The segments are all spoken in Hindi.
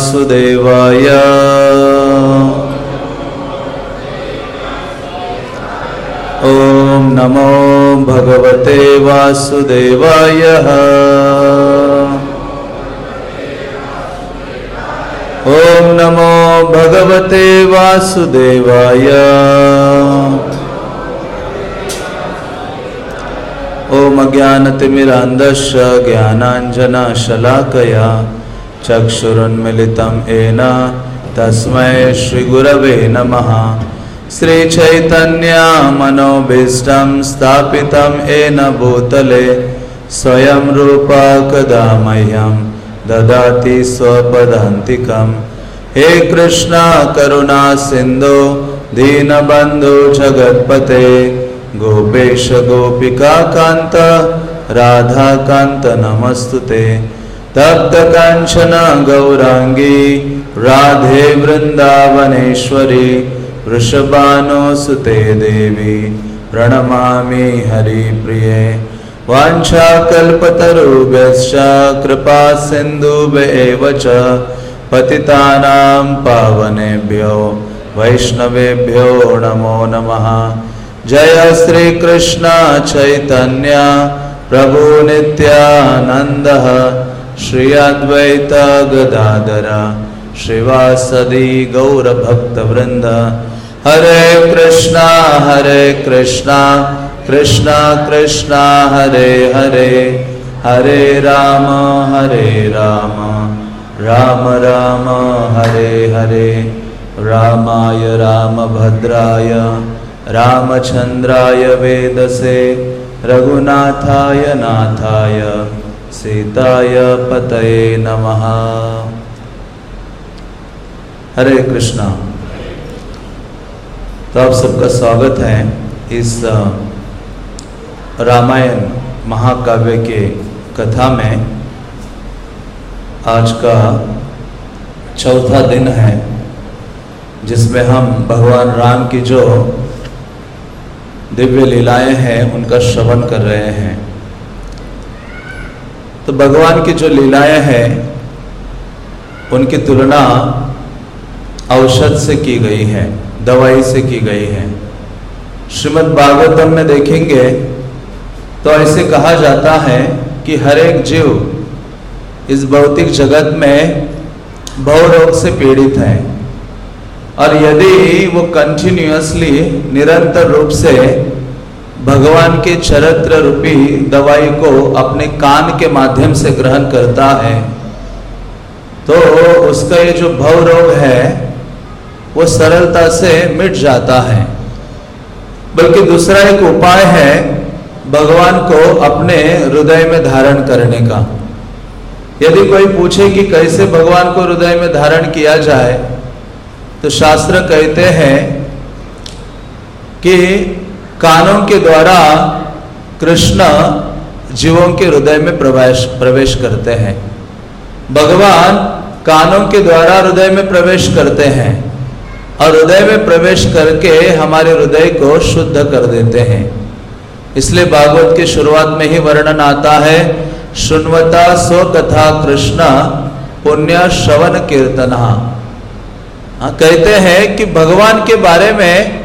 वासुदेवाय। ॐ नमो भगवते वासुदेवाय। ॐ नमो भगवते वासुदेवाय। ॐ अज्ञानतिमिरान्धस्य ज्ञानाञ्जनशलाकया। चक्षुरुन्मिलितं येन तस्मै श्रीगुरवे नमः। श्रीचैतन्यामनोभीष्टं स्थापितं येन भूतले स्वयं रूपा कदा मह्यं ददाति स्वपदान्तिकं। हे कृष्ण करुणा सिन्धु दीनबन्धु जगत्पते गोपेश गोपिका कान्त राधाकान्त नमस्तुते तप्त काञ्चन गौराङ्गी राधे वृन्दावनेश्वरी वृषभानुसुते देवी, प्रणमामि हरिप्रिये। वाञ्छाकल्पतरुभ्यश्च कृपा सिन्धुभ्य च, पतितानां पावनेभ्यो, वैष्णवेभ्यो नमो नमः। जय श्री कृष्ण चैतन्य, प्रभु नित्यानंद श्री अद्वैत गदाधर श्रीवासदि गौर भक्त वृंद हरे कृष्णा हरे कृष्णा कृष्णा कृष्णा हरे हरे। हरे राम हरे राम। राम राम हरे हरे। रामाय रामभद्राय। रामचंद्राय वेदसे। रघुनाथाय नाथाय सीताय पतये नमः। हरे कृष्णा। तो आप सबका स्वागत है इस रामायण महाकाव्य के कथा में। आज का चौथा दिन है, जिसमें हम भगवान राम की जो दिव्य लीलाएँ हैं, उनका श्रवण कर रहे हैं। तो भगवान की जो लीलाएँ हैं, उनकी तुलना औषध से की गई है, दवाई से की गई है। श्रीमद् भागवतम में देखेंगे तो ऐसे कहा जाता है कि हर एक जीव इस भौतिक जगत में भव रोग से पीड़ित है। और यदि वो कंटिन्यूसली निरंतर रूप से भगवान के चरित्र रूपी दवाई को अपने कान के माध्यम से ग्रहण करता है। तो उसका ये जो भव रोग है, वो सरलता से मिट जाता है। बल्कि दूसरा एक उपाय है भगवान को अपने हृदय में धारण करने का। यदि कोई पूछे कि कैसे भगवान को हृदय में धारण किया जाए तो शास्त्र कहते हैं कि कानों के द्वारा कृष्ण जीवों के हृदय में प्रवेश प्रवेश करते हैं। भगवान कानों के द्वारा हृदय में प्रवेश करते हैं और हृदय में प्रवेश करके हमारे हृदय को शुद्ध कर देते हैं। इसलिए भागवत की शुरुआत में ही वर्णन आता है, सुनवता स्व कथा कृष्ण पुण्य श्रवण कीर्तना। हाँ कहते हैं कि भगवान के बारे में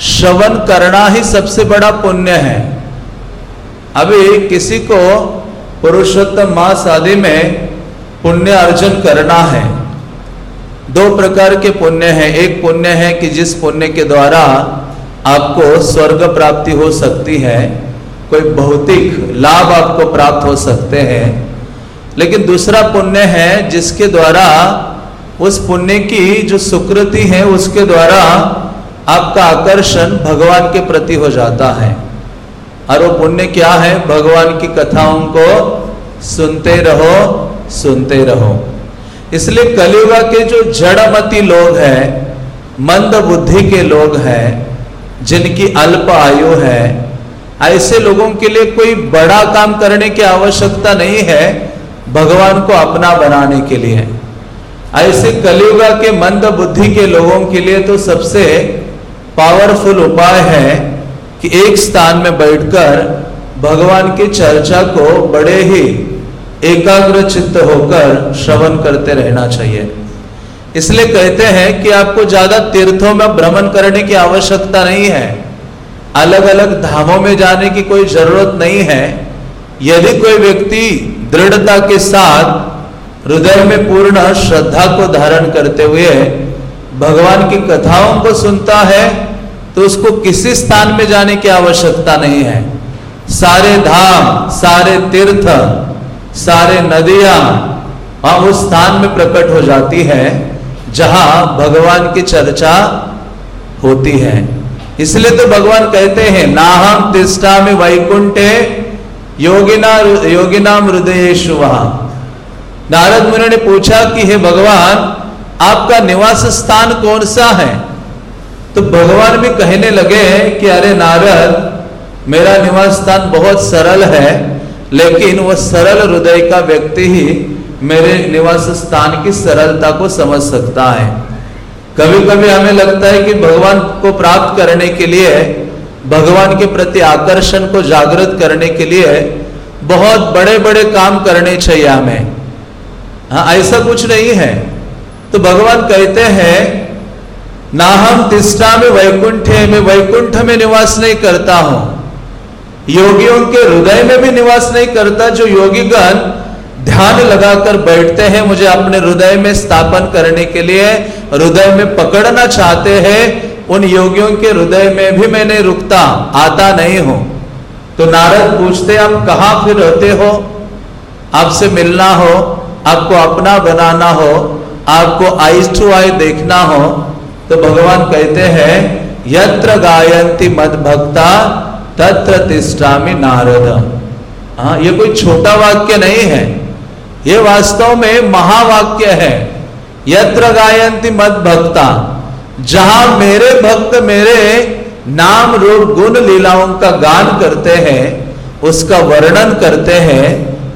श्रवण करना ही सबसे बड़ा पुण्य है। अभी किसी को पुरुषोत्तम मास आदि में पुण्य अर्जन करना है। दो प्रकार के पुण्य हैं। एक पुण्य है कि जिस पुण्य के द्वारा आपको स्वर्ग प्राप्ति हो सकती है, कोई भौतिक लाभ आपको प्राप्त हो सकते हैं। लेकिन दूसरा पुण्य है जिसके द्वारा, उस पुण्य की जो सुकृति है, उसके द्वारा आपका आकर्षण भगवान के प्रति हो जाता है। और वो पुण्य क्या है? भगवान की कथाओं को सुनते रहो सुनते रहो। इसलिए कलियुगा के जो जड़मती लोग हैं, मंद बुद्धि के लोग हैं, जिनकी अल्प आयु है, ऐसे लोगों के लिए कोई बड़ा काम करने की आवश्यकता नहीं है भगवान को अपना बनाने के लिए। ऐसे कलियुगा के मंद बुद्धि के लोगों के लिए तो सबसे पावरफुल उपाय है कि एक स्थान में बैठकर भगवान की चर्चा को बड़े ही एकाग्र चित्त होकर श्रवण करते रहना चाहिए। इसलिए कहते हैं कि आपको ज़्यादा तीर्थों में भ्रमण करने की आवश्यकता नहीं है। अलग अलग धामों में जाने की कोई ज़रूरत नहीं है। यदि कोई व्यक्ति दृढ़ता के साथ हृदय में पूर्ण श्रद्धा को धारण करते हुए भगवान की कथाओं को सुनता है तो उसको किसी स्थान में जाने की आवश्यकता नहीं है। सारे धाम, सारे तीर्थ, सारे नदियाँ वहाँ उस स्थान में प्रकट हो जाती है, जहाँ भगवान की चर्चा होती है। इसलिए तो भगवान कहते हैं, नाहम तिष्ठा में वैकुंठे योगिना योगिनाम हृदय नारद मुनि ने पूछा कि हे भगवान आपका निवास स्थान कौन सा है? तो भगवान भी कहने लगे कि अरे नारद, मेरा निवास स्थान बहुत सरल है, लेकिन वह सरल हृदय का व्यक्ति ही मेरे निवास स्थान की सरलता को समझ सकता है। कभी कभी हमें लगता है कि भगवान को प्राप्त करने के लिए, भगवान के प्रति आकर्षण को जागृत करने के लिए बहुत बड़े बड़े काम करने चाहिए हमें। हाँ ऐसा कुछ नहीं है। तो भगवान कहते हैं ना हम तिष्ठा में, वैकुंठ में वैकुंठ में निवास नहीं करता हूँ। योगियों के हृदय में भी निवास नहीं करता, जो योगीगण ध्यान लगाकर बैठते हैं, मुझे अपने हृदय में स्थापन करने के लिए हृदय में पकड़ना चाहते हैं, उन योगियों के हृदय में भी मैं नहीं रुकता, आता नहीं हूँ। तो नारद पूछते, आप कहा फिर रहते हो? आपसे मिलना हो, आपको अपना बनाना हो आपको आइस टू आई देखना हो तो भगवान कहते हैं, यत्र गायंती मद भक्ता तत्र तिष्ठामी नारद हाँ ये कोई छोटा वाक्य नहीं है। ये वास्तव में महावाक्य है। यत्र गायंती मत भक्ता जहाँ मेरे भक्त मेरे नाम रूप गुण लीलाओं का गान करते हैं, उसका वर्णन करते हैं,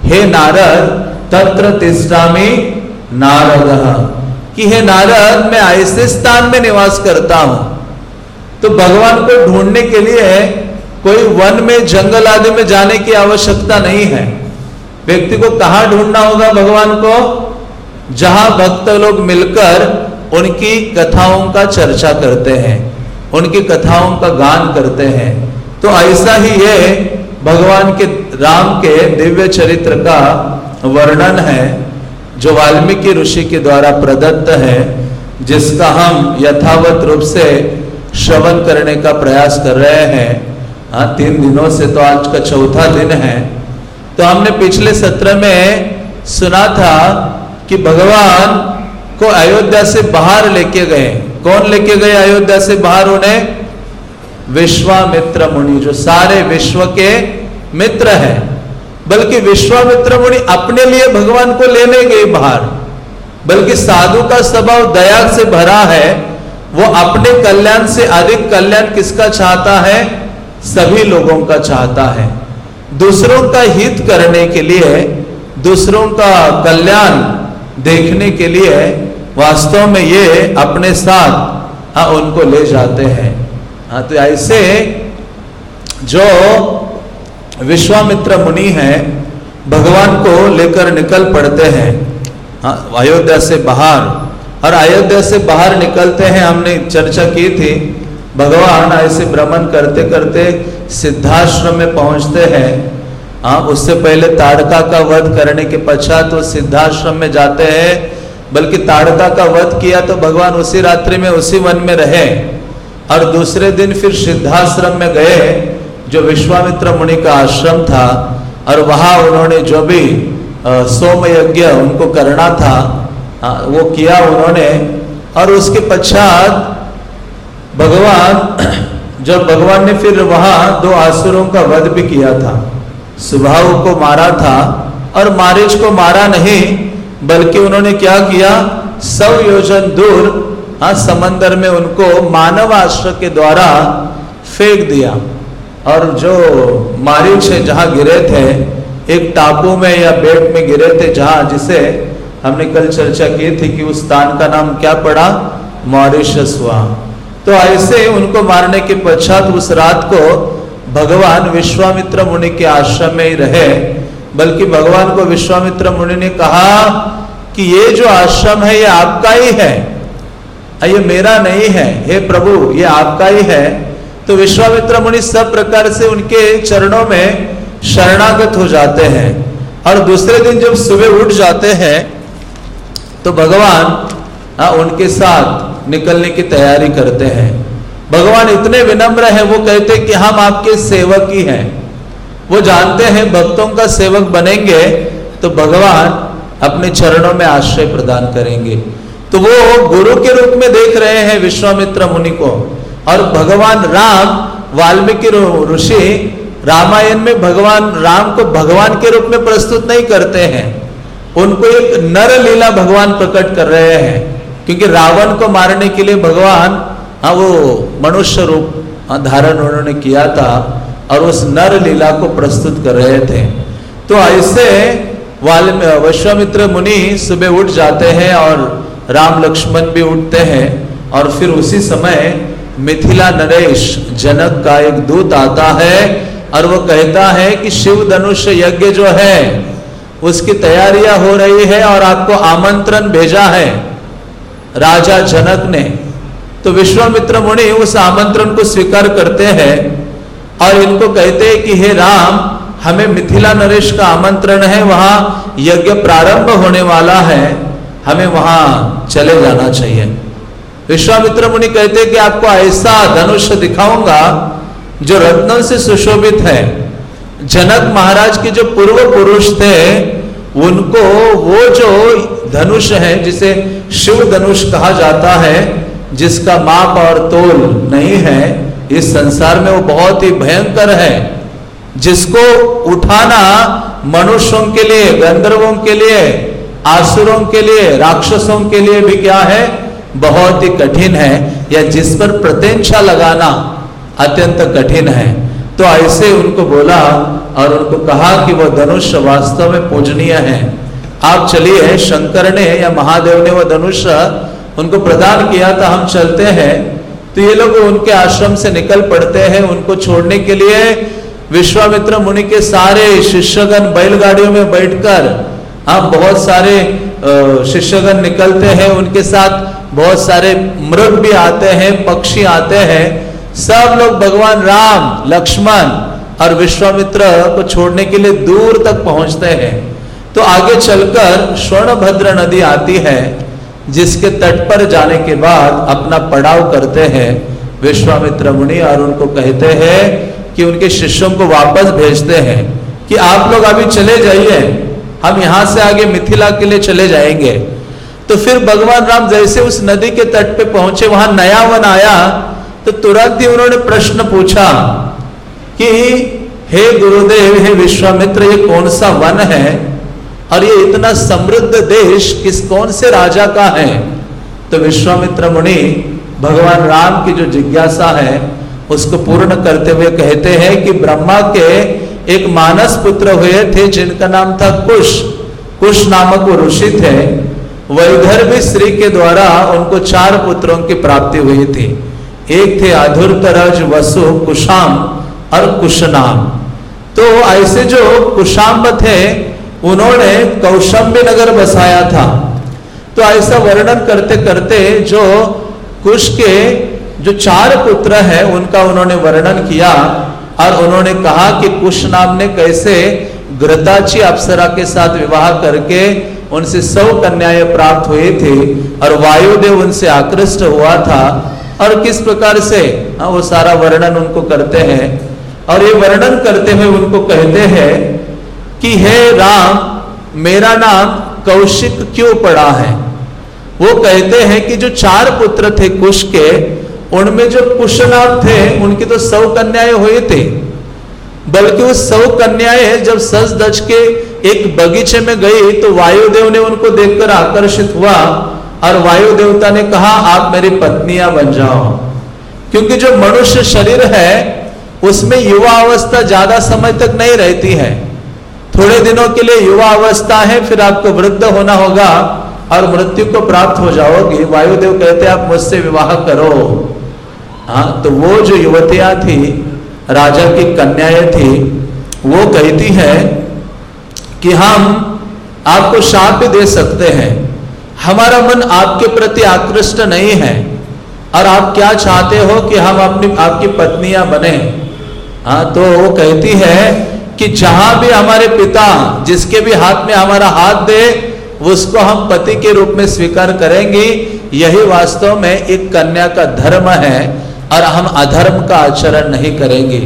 हे नारद, तत्र तिष्ठामी नारद। कि हे नारद, मैं ऐसे स्थान में निवास करता हूँ। तो भगवान को ढूँढने के लिए कोई वन में, जंगल आदि में जाने की आवश्यकता नहीं है। व्यक्ति को कहा ढूंढना होगा भगवान को? जहाँ भक्त लोग मिलकर उनकी कथाओं का चर्चा करते हैं, उनकी कथाओं का गान करते हैं। तो ऐसा ही ये भगवान के राम के दिव्य चरित्र का वर्णन है। जो वाल्मीकि ऋषि के द्वारा प्रदत्त है, जिसका हम यथावत रूप से श्रवण करने का प्रयास कर रहे हैं हाँ तीन दिनों से तो आज का चौथा दिन है तो हमने पिछले सत्र में सुना था कि भगवान को अयोध्या से बाहर लेके गए कौन लेके गए अयोध्या से बाहर? उन्हें विश्वामित्र मुनि, जो सारे विश्व के मित्र हैं। बल्कि विश्वामित्र मुनि अपने लिए भगवान को लेने गए बाहर। बल्कि साधु का स्वभाव दया से भरा है, वो अपने कल्याण से अधिक कल्याण किसका चाहता है? सभी लोगों का चाहता है। दूसरों का हित करने के लिए, दूसरों का कल्याण देखने के लिए वास्तव में ये अपने साथ हाँ उनको ले जाते हैं। हाँ तो ऐसे जो विश्वामित्र मुनि हैं, भगवान को लेकर निकल पड़ते हैं। हाँ अयोध्या से बाहर। और अयोध्या से बाहर निकलते हैं, हमने चर्चा की थी। भगवान ऐसे भ्रमण करते करते सिद्धाश्रम में पहुँचते हैं। हाँ उससे पहले ताड़का का वध करने के पश्चात वो सिद्धाश्रम में जाते हैं। बल्कि ताड़का का वध किया तो भगवान उसी रात्रि में उसी वन में रहे। और दूसरे दिन फिर सिद्धाश्रम में गए। जो विश्वामित्र मुनि का आश्रम था और वहाँ उन्होंने जो भी सोम यज्ञ उनको करना था वो किया उन्होंने। और उसके पश्चात भगवान, जब भगवान ने फिर वहाँ दो आसुरों का वध भी किया था। सुभाव को मारा था और मारिच को मारा नहीं, बल्कि उन्होंने क्या किया? सौ योजन दूर हाँ समंदर में उनको मानव आश्रय के द्वारा फेंक दिया। और जो मारिच है जहाँ गिरे थे, एक टापू में या बेट में गिरे थे, जहाँ जिसे हमने कल चर्चा की थी कि उस स्थान का नाम क्या पड़ा? मॉरिशस हुआ तो ऐसे उनको मारने के पश्चात उस रात को भगवान विश्वामित्र मुनि के आश्रम में ही रहे। बल्कि भगवान को विश्वामित्र मुनि ने कहा कि ये जो आश्रम है, ये आपका ही है। ये मेरा नहीं है। हे प्रभु, ये आपका ही है। तो विश्वामित्र मुनि सब प्रकार से उनके चरणों में शरणागत हो जाते हैं। और दूसरे दिन जब सुबह उठ जाते हैं तो भगवान आ, हाँ, उनके साथ निकलने की तैयारी करते हैं। भगवान इतने विनम्र हैं वो कहते हैं कि हम आपके सेवक ही हैं। वो जानते हैं भक्तों का सेवक बनेंगे तो भगवान अपने चरणों में आश्रय प्रदान करेंगे। तो वो गुरु के रूप में देख रहे हैं विश्वामित्र मुनि को। और भगवान राम वाल्मीकि ऋषि रामायण में भगवान राम को भगवान के रूप में प्रस्तुत नहीं करते हैं। उनको एक नर लीला भगवान प्रकट कर रहे हैं क्योंकि रावण को मारने के लिए भगवान हाँ वो मनुष्य रूप हाँ, धारण उन्होंने किया था और उस नर लीला को प्रस्तुत कर रहे थे। तो ऐसे वाल्मी विश्वामित्र मुनि सुबह उठ जाते हैं और राम लक्ष्मण भी उठते हैं और फिर उसी समय मिथिला नरेश, जनक का एक दूत आता है और वो कहता है कि शिव धनुष यज्ञ जो है, उसकी तैयारियाँ हो रही है और आपको आमंत्रण भेजा है। राजा जनक ने तो विश्वामित्र मुनि उस आमंत्रण को स्वीकार करते हैं और इनको कहते हैं कि हे राम, हमें मिथिला नरेश का आमंत्रण है, वहाँ यज्ञ प्रारंभ होने वाला है, हमें वहाँ चले जाना चाहिए। विश्वामित्र मुनि कहते कि आपको ऐसा धनुष दिखाऊँगा, जो रत्नों से सुशोभित है। जनक महाराज के जो पूर्व पुरुष थे, उनको वो जो धनुष है, जिसे शिव धनुष कहा जाता है, जिसका माप और तोल नहीं है, इस संसार में वो बहुत ही भयंकर है। जिसको उठाना मनुष्यों के लिए, गंधर्वों के लिए, आसुरों के लिए, राक्षसों के लिए भी क्या है बहुत ही कठिन है या जिस पर प्रत्यंशा लगाना अत्यंत कठिन है। तो ऐसे उनको बोला और उनको कहा कि वो धनुष वास्तव में पूजनीय है। आप चलिए, शंकर ने या महादेव ने वो धनुष उनको प्रदान किया था हम चलते हैं। तो ये लोग उनके आश्रम से निकल पड़ते हैं उनको छोड़ने के लिए। विश्वामित्र मुनि के सारे शिष्यगण बैलगाड़ियों में बैठकर हम बहुत सारे शिष्यगण निकलते हैं उनके साथ। बहुत सारे मृग भी आते हैं, पक्षी आते हैं। सब लोग भगवान राम, लक्ष्मण और विश्वामित्र को छोड़ने के लिए दूर तक पहुँचते हैं। तो आगे चलकर स्वर्णभद्र नदी आती है, जिसके तट पर जाने के बाद अपना पड़ाव करते हैं। विश्वामित्र मुनि और उनको कहते हैं कि उनके शिष्यों को वापस भेजते हैं कि आप लोग अभी चले जाइए, हम यहाँ से आगे मिथिला के लिए चले जाएँगे। तो फिर भगवान राम जैसे उस नदी के तट पे पहुँचे, वहाँ नया वन आया तो तुरंत ही उन्होंने प्रश्न पूछा कि हे गुरुदेव, हे विश्वामित्र, ये कौन सा वन है? और ये इतना समृद्ध देश किस कौन से राजा का है? तो विश्वामित्र मुनि भगवान राम की जो जिज्ञासा है, उसको पूर्ण करते हुए कहते हैं कि ब्रह्मा के एक मानस पुत्र हुए थे, जिनका नाम था कुश। कुश नामक वो ऋषि थे। वैधर्भी श्री के द्वारा उनको चार पुत्रों की प्राप्ति हुई थी। एक थे अधुरतरज वसु, कुशाम और कुशनाम। तो ऐसे जो कुशाम्ब थे, उन्होंने कौशंबी नगर बसाया था। तो ऐसा वर्णन करते करते जो कुश के जो चार पुत्र हैं, उनका उन्होंने वर्णन किया और उन्होंने कहा कि कुश नाम ने कैसे ग्रताची अप्सरा के साथ विवाह करके उनसे सौ कन्याएँ प्राप्त हुई थी और वायुदेव उनसे आकृष्ट हुआ था। और किस प्रकार से? हाँ वो सारा वर्णन उनको करते हैं। और ये वर्णन करते हुए उनको कहते हैं कि, हे राम, मेरा नाम कौशिक क्यों पड़ा है? वो कहते हैं कि जो चार पुत्र थे कुश के, उनमें जो कुशनाथ थे, उनकी तो सौ कन्याएँ हुए थे। बल्कि वो सौ कन्याएँ जब सज दज के एक बगीचे में गई तो वायुदेव ने उनको देखकर आकर्षित हुआ और वायु देवता ने कहा, आप मेरी पत्नियाँ बन जाओ। क्योंकि जो मनुष्य शरीर है, उसमें युवा अवस्था ज़्यादा समय तक नहीं रहती है। थोड़े दिनों के लिए युवा अवस्था है, फिर आपको वृद्ध होना होगा और मृत्यु को प्राप्त हो जाओगे। वायुदेव कहते, आप मुझसे विवाह करो। हाँ तो वो जो युवतियाँ थी, राजा की कन्याएँ थी, वो कहती है कि हम आपको शाप दे सकते हैं। हमारा मन आपके प्रति आकृष्ट नहीं है। और आप क्या चाहते हो कि हम अपनी, आपकी पत्नियाँ बने? हाँ तो वो कहती है कि जहाँ भी हमारे पिता जिसके भी हाथ में हमारा हाथ दे, उसको हम पति के रूप में स्वीकार करेंगे। यही वास्तव में एक कन्या का धर्म है और हम अधर्म का आचरण नहीं करेंगे।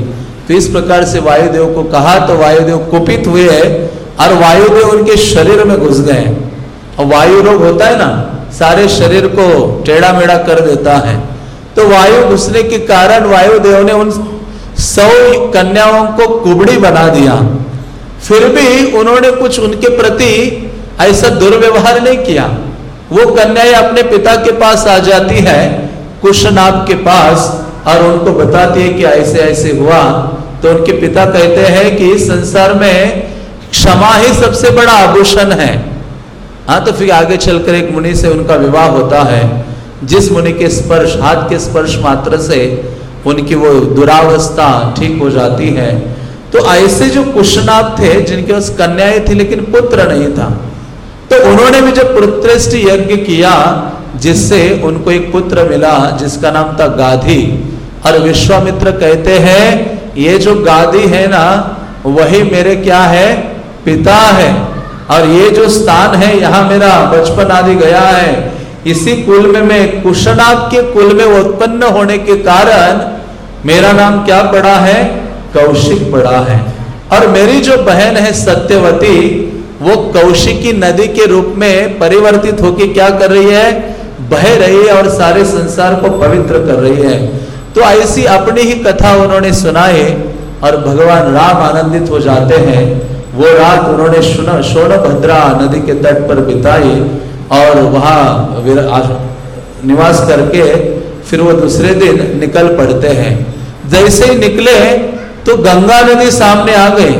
तो इस प्रकार से वायुदेव को कहा तो वायुदेव कुपित हुए और वायुदेव उनके शरीर में घुस गए और वायु रोग होता है ना, सारे शरीर को टेढ़ा मेढ़ा कर देता है। तो वायु घुसने के कारण वायुदेव ने उन सौ कन्याओं को कुबड़ी बना दिया। फिर भी उन्होंने कुछ उनके प्रति ऐसा दुर्व्यवहार नहीं किया। वो कन्याएँ अपने पिता के पास आ जाती है, कुशनाभ के पास, और उनको बताती है कि ऐसे ऐसे हुआ। तो उनके पिता कहते हैं कि इस संसार में क्षमा ही सबसे बड़ा आभूषण है। हाँ तो फिर आगे चलकर एक मुनि से उनका विवाह होता है। जिस मुनि के स्पर्श, हाथ के स्पर्श मात्र से उनकी वो दुरावस्था ठीक हो जाती है। तो ऐसे जो कुशनाभ थे, जिनके पास कन्याएँ थी लेकिन पुत्र नहीं था तो उन्होंने भी जब पुत्रेष्ट यज्ञ किया, जिससे उनको एक पुत्र मिला, जिसका नाम था गाधी। और विश्वामित्र कहते हैं, ये जो गादी है ना, वही मेरे क्या है? पिता है, और ये जो स्थान है, यहाँ मेरा बचपन आदि गया है, इसी कुल में मैं कुशनाथ के कुल में उत्पन्न होने के कारण, मेरा नाम क्या पड़ा है? कौशिक पड़ा है। और मेरी जो बहन है, सत्यवती, वो कौशिकी नदी के रूप में परिवर्तित होकर क्या कर रही है? बह रही है और सारे संसार को पवित्र कर रही है। तो ऐसी अपनी ही कथा उन्होंने सुनाई, और भगवान राम आनंदित हो जाते हैं। वो रात उन्होंने सोनभद्रा नदी के तट पर बिताई और वहाँ निवास करके फिर वो दूसरे दिन निकल पड़ते हैं। जैसे ही निकले तो गंगा नदी सामने आ गई।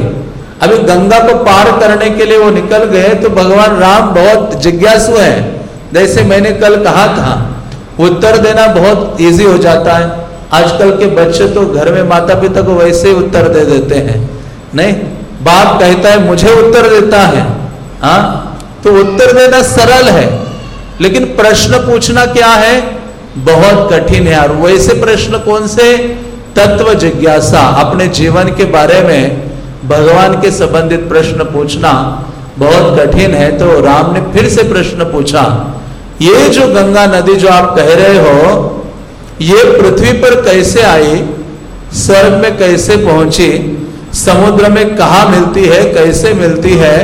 अभी गंगा को पार करने के लिए वो निकल गए तो भगवान राम बहुत जिज्ञासु है। जैसे मैंने कल कहा था, उत्तर देना बहुत इजी हो जाता है। आजकल के बच्चे तो घर में माता पिता को वैसे ही उत्तर दे देते हैं, नहीं? बाप कहता है, मुझे उत्तर देता है। हाँ? तो उत्तर देना सरल है, लेकिन प्रश्न पूछना क्या है? बहुत कठिन है और वैसे प्रश्न कौन से? तत्व जिज्ञासा। अपने जीवन के बारे में भगवान के संबंधित प्रश्न पूछना बहुत कठिन है। तो राम ने फिर से प्रश्न पूछा, ये जो गंगा नदी जो आप कह रहे हो, ये पृथ्वी पर कैसे आई? स्वर्ग में कैसे पहुँची? समुद्र में कहा मिलती है, कैसे मिलती है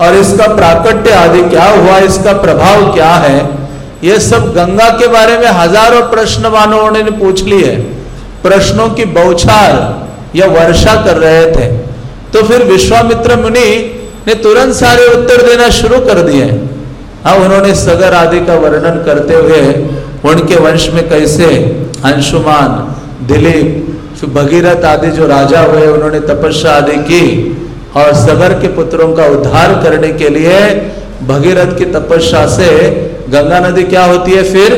और इसका प्राकट्य आदि क्या हुआ, इसका प्रभाव क्या है, ये सब गंगा के बारे में हज़ारों प्रश्न मानवों ने पूछ लिए प्रश्नों की बौछार या वर्षा कर रहे थे। तो फिर विश्वामित्र मुनि ने तुरंत सारे उत्तर देना शुरू कर दिए। हाँ उन्होंने सगर आदि का वर्णन करते हुए उनके वंश में कैसे अंशुमान, दिलीप भगीरथ आदि जो राजा हुए, उन्होंने तपस्या आदि की और सगर के पुत्रों का उद्धार करने के लिए भगीरथ की तपस्या से गंगा नदी क्या होती है फिर?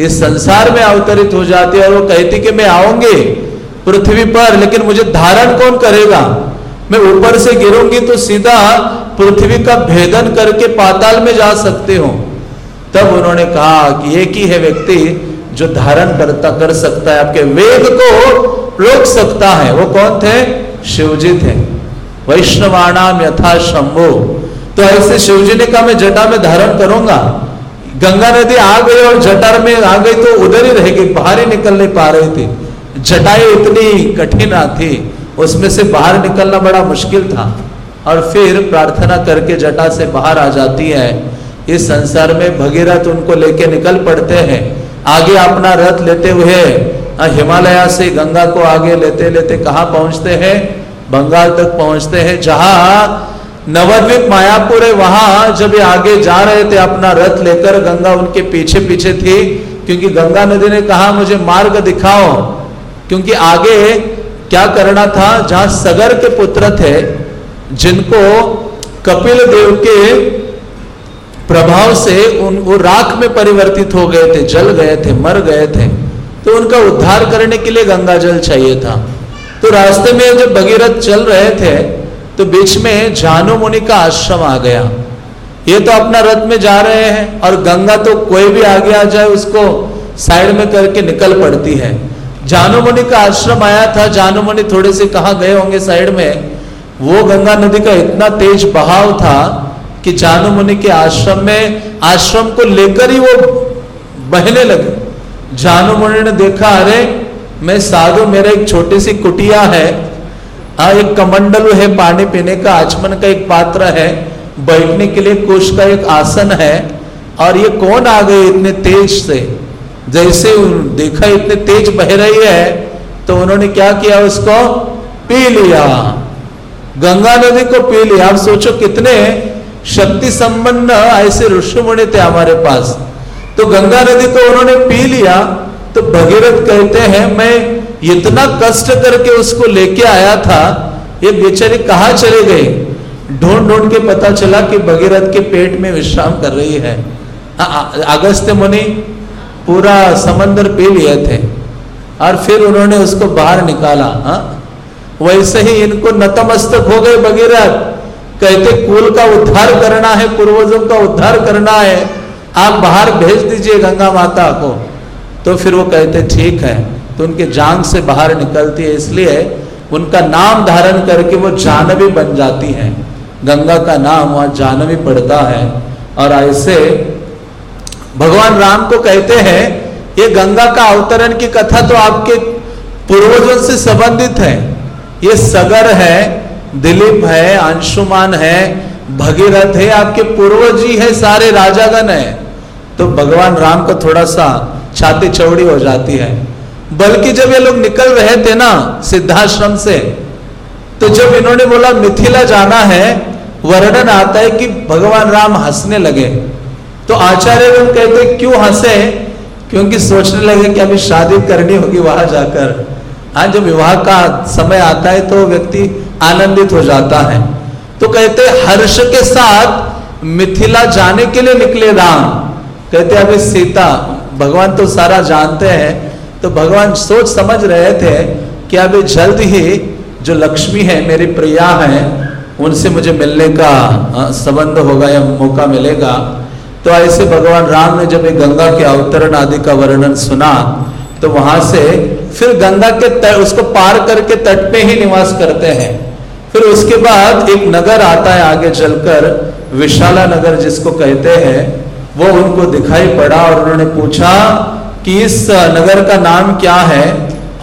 इस संसार में अवतरित हो जाती है और वो कहती कि मैं आऊँगी पृथ्वी पर, लेकिन मुझे धारण कौन करेगा? मैं ऊपर से गिरूँगी तो सीधा पृथ्वी का भेदन करके पाताल में जा सकते हो। तब उन्होंने कहा कि एक ही है व्यक्ति जो धारण करता, कर सकता है। आपके वेग को रोक सकता है। वो कौन थे? शिवजी थे। वैष्णवाणाम यथा शंभो। तो ऐसे शिवजी ने कहा मैं जटा में धारण करूँगा। गंगा नदी आ गई और जटार में आ गई तो उधर ही रहेगी, बाहर ही निकल नहीं पा रही थी। जटाएँ इतनी कठिन थी, उसमें से बाहर निकलना बड़ा मुश्किल था। और फिर प्रार्थना करके जटा से बाहर आ जाती है। इस संसार में भगीरथ उनको लेके निकल पड़ते हैं। आगे अपना रथ लेते हुए हिमालय से गंगा को आगे लेते लेते कहा पहुँचते हैं? बंगाल तक पहुँचते हैं। जहाँ नवद्वीप मायापुर है, वहाँ जब ये आगे जा रहे थे, अपना रथ लेकर गंगा उनके पीछे पीछे थी, क्योंकि गंगा नदी ने कहा, मुझे मार्ग दिखाओ। क्योंकि आगे क्या करना था? जहाँ सगर के पुत्र थे, जिनको कपिल देव के प्रभाव से उन, वो राख में परिवर्तित हो गए थे, जल गए थे, मर गए थे। तो उनका उद्धार करने के लिए गंगा जल चाहिए था। तो रास्ते में जब भगीरथ चल रहे थे तो बीच में जानु मुनि का आश्रम आ गया। ये तो अपना रथ में जा रहे हैं और गंगा तो कोई भी आगे आ जाए, उसको साइड में करके निकल पड़ती है। जानो मुनि का आश्रम आया था। जानू मुनि थोड़े से कहा गए होंगे साइड में? वो गंगा नदी का इतना तेज बहाव था कि जानू मुनि के आश्रम में, आश्रम को लेकर ही वो बहने लगे। जानू मुनि ने देखा अरे मैं साधु मेरा एक छोटी सी कुटिया है। आ, एक कमंडल है पानी पीने का आचमन का एक पात्र है। बैठने के लिए कुश का एक आसन है। और ये कौन आ गए इतने तेज से? जैसे देखा इतने तेज बह रही है तो उन्होंने क्या किया उसको? पी लिया। गंगा नदी को पी लिया। आप सोचो कितने शक्ति संपन्न ऐसे ऋषि मुनि थे हमारे पास। तो गंगा नदी को उन्होंने पी लिया तो भगीरथ कहते हैं, मैं इतना कष्ट करके उसको लेके आया था, ये बेचारी कहा चले गए ढूंढ ढूंढ के पता चला कि भगीरथ के पेट में विश्राम कर रही है, अगस्त मुनि पूरा समंदर पी लिए थे और फिर उन्होंने उसको बाहर निकाला। हा? वैसे ही इनको नतमस्तक हो गए भगीरथ। कहते, कुल का उद्धार करना है, पूर्वजों का उद्धार करना है आप बाहर भेज दीजिए गंगा माता को। तो फिर वो कहते, ठीक है। तो उनके जांग से बाहर निकलती है, इसलिए उनका नाम धारण करके वो जानवी बन जाती है। गंगा का नाम वहाँ जानवी पड़ता है। और ऐसे भगवान राम को कहते हैं, ये गंगा का अवतरण की कथा तो आपके पूर्वजों से संबंधित है। ये सगर है, दिलीप है, अंशुमान है भगीरथ है, आपके पूर्वज ही, सारे राजागण है। तो भगवान राम को थोड़ा सा छाती चौड़ी हो जाती है। बल्कि जब ये लोग निकल रहे थे ना, सिद्धाश्रम से तो जब इन्होंने बोला, मिथिला जाना है, वर्णन आता है कि भगवान राम हंसने लगे। तो आचार्य लोग कहते, क्यों हंसे? क्योंकि सोचने लगे कि अभी शादी करनी होगी वहाँ जाकर। हाँ जब विवाह का समय आता है तो व्यक्ति आनंदित हो जाता है। तो कहते हर्ष के साथ मिथिला जाने के लिए निकले राम। कहते अभी सीता, भगवान तो सारा जानते हैं तो भगवान सोच समझ रहे थे कि अभी जल्द ही जो लक्ष्मी है, मेरी प्रिया है, उनसे मुझे मिलने का संबंध होगा या मौका मिलेगा। तो ऐसे भगवान राम ने जब गंगा के अवतरण आदि का वर्णन सुना तो वहाँ से फिर गंगा के तट, उसको पार करके तट पे ही निवास करते हैं। फिर उसके बाद एक नगर आता है आगे चलकर, विशाला नगर जिसको कहते हैं, वो उनको दिखाई पड़ा और उन्होंने पूछा कि इस नगर का नाम क्या है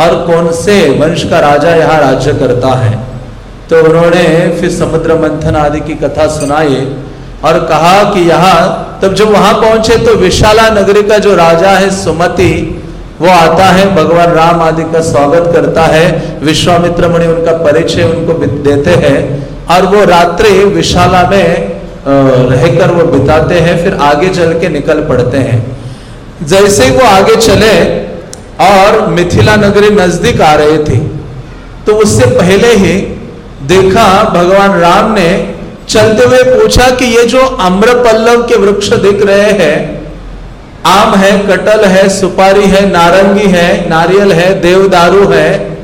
और कौन से वंश का राजा यहाँ राज्य करता है। तो उन्होंने फिर समुद्र मंथन आदि की कथा सुनाई और कहा कि यहाँ, तब जब वहाँ पहुँचे तो विशाला नगरी का जो राजा है सुमति वो आता है, भगवान राम आदि का स्वागत करता है विश्वामित्र मुनि उनका परिचय उनको देते हैं, और वो रात्रि विशाला में रहकर वो बिताते हैं, फिर आगे चल के निकल पड़ते हैं। जैसे ही वो आगे चले, और मिथिला नगरी नज़दीक आ रहे थे तो उससे पहले ही देखा भगवान राम ने चलते हुए पूछा कि ये जो अम्र पल्लव के वृक्ष दिख रहे हैं आम है, कटल है, सुपारी है, नारंगी है, नारियल है, देवदारू है,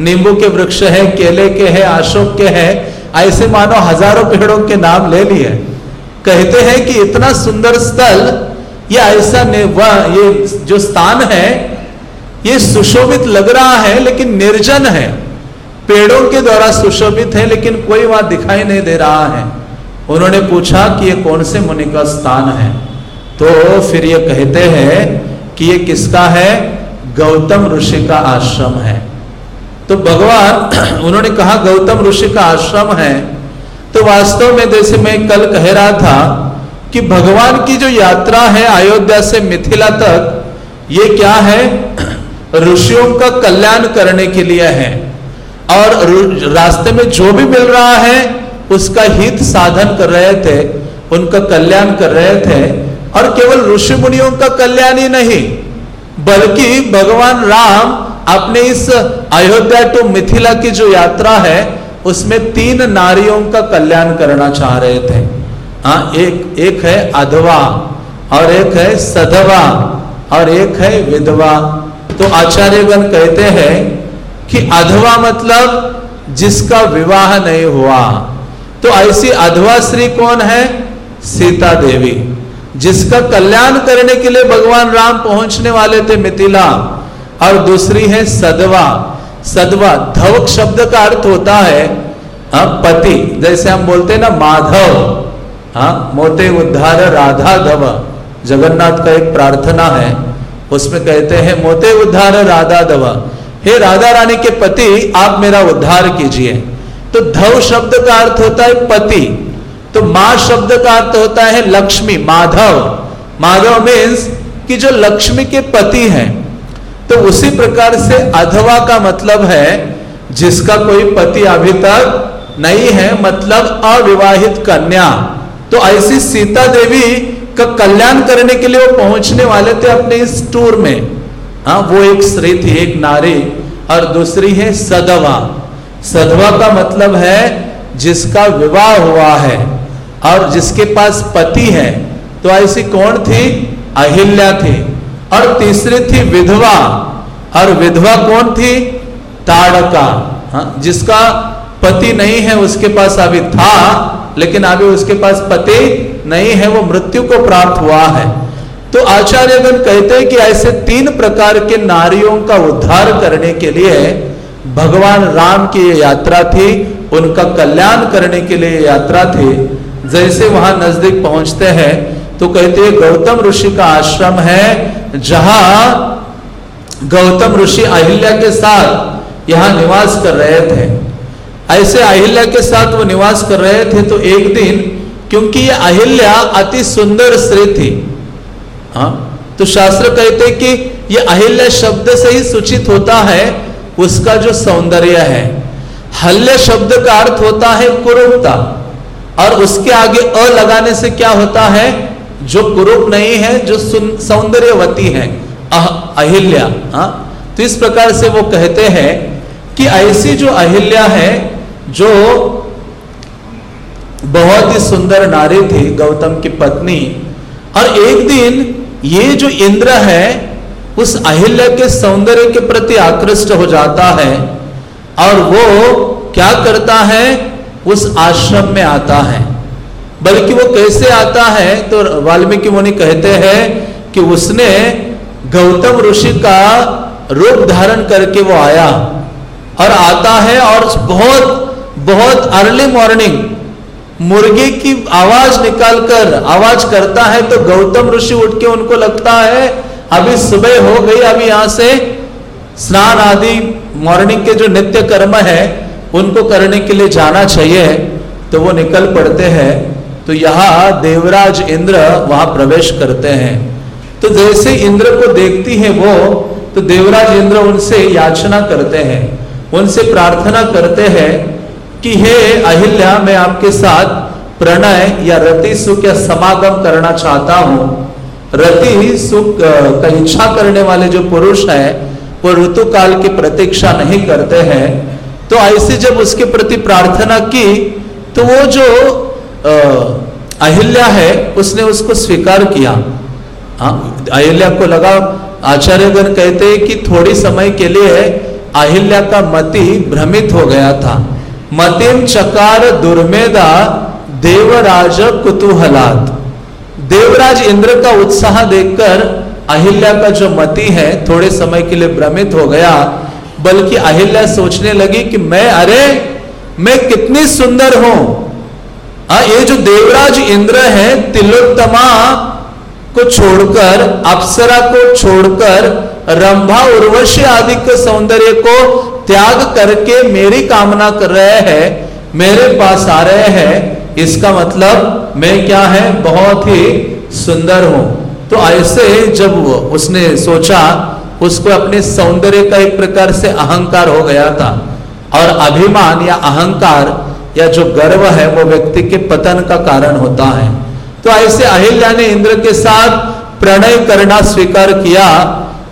नींबू के वृक्ष है, केले के है, अशोक के है, ऐसे मानो हज़ारों पेड़ों के नाम ले लिए। कहते हैं कि इतना सुंदर स्थल, या ऐसा वह ये जो स्थान है, ये सुशोभित लग रहा है, लेकिन निर्जन है। पेड़ों के द्वारा सुशोभित है, लेकिन कोई वहाँ दिखाई नहीं दे रहा है। उन्होंने पूछा कि ये कौन से मुनि का स्थान है? तो फिर ये कहते हैं कि ये किसका है? गौतम ऋषि का आश्रम है। तो भगवान, उन्होंने कहा, गौतम ऋषि का आश्रम है। तो वास्तव में जैसे मैं कल कह रहा था कि भगवान की जो यात्रा है अयोध्या से मिथिला तक, ये क्या है? ऋषियों का कल्याण करने के लिए है। और रास्ते में जो भी मिल रहा है, उसका हित साधन कर रहे थे, उनका कल्याण कर रहे थे। और केवल ऋषि मुनियों का कल्याण ही नहीं, बल्कि भगवान राम अपने इस अयोध्या टू मिथिला की जो यात्रा है, उसमें तीन नारियों का कल्याण करना चाह रहे थे। हाँ एक एक है अधवा और एक है सधवा और एक है विधवा। तो आचार्यगण कहते हैं कि अधवा मतलब जिसका विवाह नहीं हुआ। तो ऐसी अधवा श्री कौन है? सीता देवी। जिसका कल्याण करने के लिए भगवान राम पहुँचने वाले थे मिथिला। और दूसरी है सदवा। सदवा धवक शब्द का अर्थ होता है हाँ पति। जैसे हम बोलते हैं ना, माधव। हाँ मोते उद्धार राधा धव। जगन्नाथ का एक प्रार्थना है। उसमें कहते हैं, मोते उद्धार राधा धव। हे राधा रानी के पति, आप मेरा उद्धार कीजिए। तो धव शब्द का अर्थ होता है पति। तो माँ शब्द का अर्थ होता है लक्ष्मी, माधव। माधव मीन्स कि जो लक्ष्मी के पति हैं। तो उसी प्रकार से अधवा का मतलब है, जिसका कोई पति अभी तक नहीं है मतलब अविवाहित कन्या। तो ऐसी सीता देवी का कल्याण करने के लिए वो पहुँचने वाले थे अपने इस टूर में। हाँ वो एक स्त्री थी, एक नारी, और दूसरी है सदवा सदवा का मतलब है जिसका विवाह हुआ है। और जिसके पास पति है तो ऐसी कौन थी? अहिल्या थी। और तीसरी थी विधवा। और विधवा कौन थी? ताड़का। हाँ जिसका पति नहीं है, उसके पास अभी था, लेकिन अभी उसके पास पति नहीं है, वो मृत्यु को प्राप्त हुआ है। तो आचार्यगण कहते हैं कि ऐसे तीन प्रकार के नारियों का उद्धार करने के लिए भगवान राम की यात्रा थी, उनका कल्याण करने के लिए यात्रा थी। जैसे वहाँ नज़दीक पहुँचते हैं तो कहते हैं, गौतम ऋषि का आश्रम है, जहाँ गौतम ऋषि अहिल्या के साथ यहाँ निवास कर रहे थे। ऐसे अहिल्या के साथ वो निवास कर रहे थे तो एक दिन, क्योंकि ये अहिल्या अति सुंदर स्त्री थी हाँ तो शास्त्र कहते कि ये अहिल्या शब्द से ही सूचित होता है, उसका जो सौंदर्य है। हल्य शब्द का अर्थ होता है कुरूपता। और उसके आगे अ लगाने से क्या होता है? जो कुरूप नहीं है, जो सौंदर्यवती है अहिल्या हाँ? तो इस प्रकार से वो कहते हैं कि ऐसी जो अहिल्या है, जो बहुत ही सुंदर नारी थी, गौतम की पत्नी, और एक दिन ये जो इंद्र है, उस अहिल्या के सौंदर्य के प्रति आकृष्ट हो जाता है, और वो क्या करता है? उस आश्रम में आता है। बल्कि वो कैसे आता है तो वाल्मीकि मुनि कहते हैं कि उसने गौतम ऋषि का रूप धारण करके वो आया और आता है और बहुत बहुत अर्ली मॉर्निंग मुर्गी की आवाज़ निकालकर आवाज़ करता है तो गौतम ऋषि उठ के उनको लगता है, अभी सुबह हो गई, अभी यहाँ से स्नान आदि मॉर्निंग के जो नित्य कर्म है उनको करने के लिए जाना चाहिए तो वो निकल पड़ते हैं। तो यहाँ देवराज इंद्र वहाँ प्रवेश करते हैं। तो जैसे इंद्र को देखती है वो तो देवराज इंद्र उनसे याचना करते हैं। उनसे प्रार्थना करते हैं कि, हे अहिल्या, मैं आपके साथ प्रणय या रति सुख या समागम करना चाहता हूँ। रति सुख का इच्छा करने वाले जो पुरुष है, वो ऋतु काल की प्रतीक्षा नहीं करते हैं। तो ऐसे जब उसके प्रति प्रार्थना की तो वो जो अहिल्या है, उसने उसको स्वीकार किया। हाँ अहिल्या को लगा आचार्यगण कहते हैं कि थोड़ी समय के लिए अहिल्या का मति भ्रमित हो गया था। मतिम चकार दुर्मेदा देवराज कुतूहलात। देवराज इंद्र का उत्साह देखकर अहिल्या का जो मति है, थोड़े समय के लिए भ्रमित हो गया। बल्कि अहिल्या सोचने लगी कि मैं, अरे, मैं कितनी सुंदर हूँ। हाँ ये जो देवराज इंद्र है, तिलोत्तमा को छोड़कर, अप्सरा को छोड़कर, रंभा, उर्वशी आदि के सौंदर्य को त्याग करके मेरी कामना कर रहे हैं, मेरे पास आ रहे हैं, इसका मतलब मैं क्या है? बहुत ही सुंदर हूँ। तो ऐसे जब उसने सोचा उसको अपने सौंदर्य का एक प्रकार से अहंकार हो गया था। और अभिमान या अहंकार या जो गर्व है, वो व्यक्ति के पतन का कारण होता है। तो ऐसे अहिल्या ने इंद्र के साथ प्रणय करना स्वीकार किया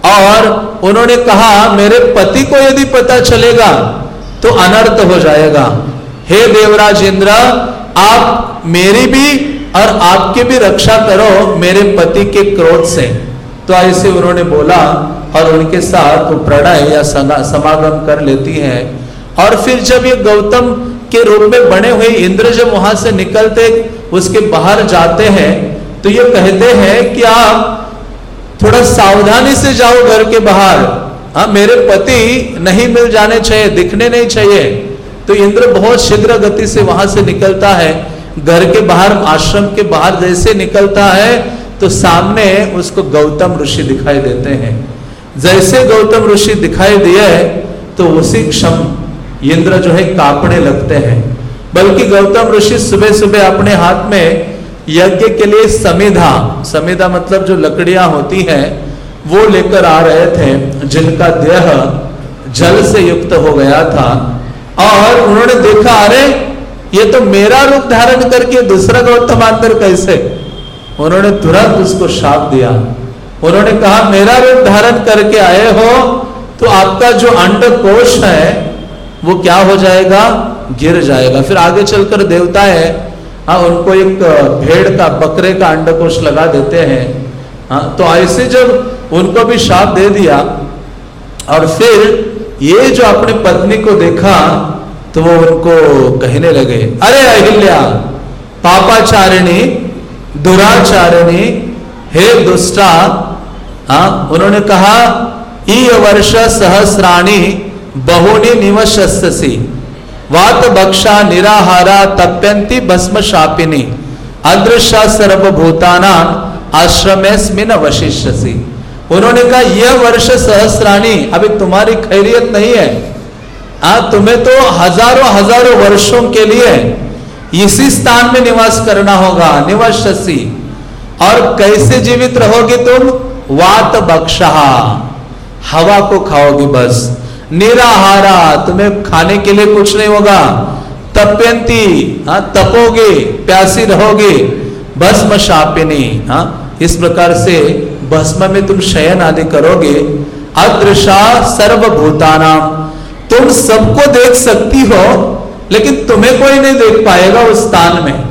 और उन्होंने कहा, मेरे पति को यदि पता चलेगा तो अनर्थ हो जाएगा। हे देवराज इंद्र, आप मेरी भी और आपकी भी रक्षा करो मेरे पति के क्रोध से। तो ऐसे उन्होंने बोला और उनके साथ वो प्रणय या समागम कर लेती है। और फिर जब ये गौतम के रूप में बने हुए इंद्र जब वहाँ से निकलते, उसके बाहर जाते हैं तो ये कहते हैं कि आप थोड़ा सावधानी से जाओ घर के बाहर। हाँ मेरे पति नहीं मिल जाने चाहिए, दिखने नहीं चाहिए। तो इंद्र बहुत शीघ्र गति से वहाँ से निकलता है। घर के बाहर, आश्रम के बाहर जैसे निकलता है तो सामने उसको गौतम ऋषि दिखाई देते हैं। जैसे गौतम ऋषि दिखाई दिए तो उसी क्षम इंद्र जो है कांपने लगते हैं। बल्कि गौतम ऋषि सुबह सुबह अपने हाथ में यज्ञ के लिए समिधा समिधा मतलब जो लकड़ियाँ होती हैं, वो लेकर आ रहे थे, जिनका देह जल से युक्त हो गया था। और उन्होंने देखा, अरे, ये तो मेरा रूप धारण करके दूसरा गौतम अंदर कैसे? उन्होंने तुरंत उसको शाप दिया। उन्होंने कहा, मेरा रूप धारण करके आए हो तो आपका जो अंड कोश है, वो क्या हो जाएगा? गिर जाएगा। फिर आगे चलकर देवता है हाँ उनको एक भेड़ का, बकरे का अंडकोश लगा देते हैं। हाँ तो ऐसे जब उनको भी शाप दे दिया, और फिर ये जो अपने पत्नी को देखा तो वो उनको कहने लगे, अरे अहिल्या, पापाचारिणी, दुराचारिणी, हे दुष्टा हाँ उन्होंने कहा वर्ष सहस्राणी बहुनी निवशस्सी वात बक्षा निराहारा तप्यंती भस्म शापिनी अदृश्य सर्वभूताना आश्रमेस्मिन वशिष्यसी उन्होंने कहा यह वर्ष सहस्राणी अभी तुम्हारी खैरियत नहीं है। आ, तुम्हें तो हज़ारों हज़ारों वर्षों के लिए इसी स्थान में निवास करना होगा निवासी और कैसे जीवित रहोगे तुम? वात बक्षा हवा को खाओगे बस। निराहारा, तुम्हें खाने के लिए कुछ नहीं होगा। तप्यंती हाँ तपोगे, प्यासी रहोगे। भस्म शापिनी हाँ इस प्रकार से भस्म में तुम शयन आदि करोगे। अदृशा सर्वभूतानाम तुम सबको देख सकती हो, लेकिन तुम्हें कोई नहीं देख पाएगा उस स्थान में।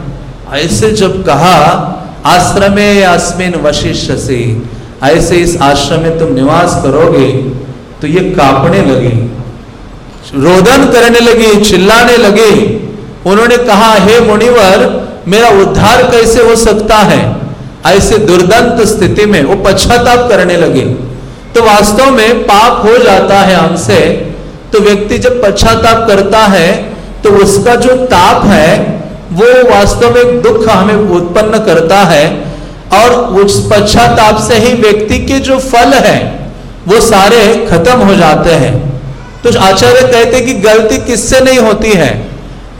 ऐसे जब कहा, आश्रमे अस्मिन वशिष्य से ऐसे इस आश्रम में तुम निवास करोगे तो ये कांपने लगे, रोदन करने लगी, चिल्लाने लगे। उन्होंने कहा, हे मुनिवर, मेरा उद्धार कैसे हो सकता है? ऐसे दुर्दंत स्थिति में वो पश्चाताप करने लगे। तो वास्तव में पाप हो जाता है हमसे तो व्यक्ति जब पश्चाताप करता है तो उसका जो ताप है, वो वास्तव में दुख हमें उत्पन्न करता है। और उस पश्चाताप से ही व्यक्ति के जो फल है, वो सारे खत्म हो जाते हैं। तो आचार्य कहते कि गलती किससे नहीं होती है?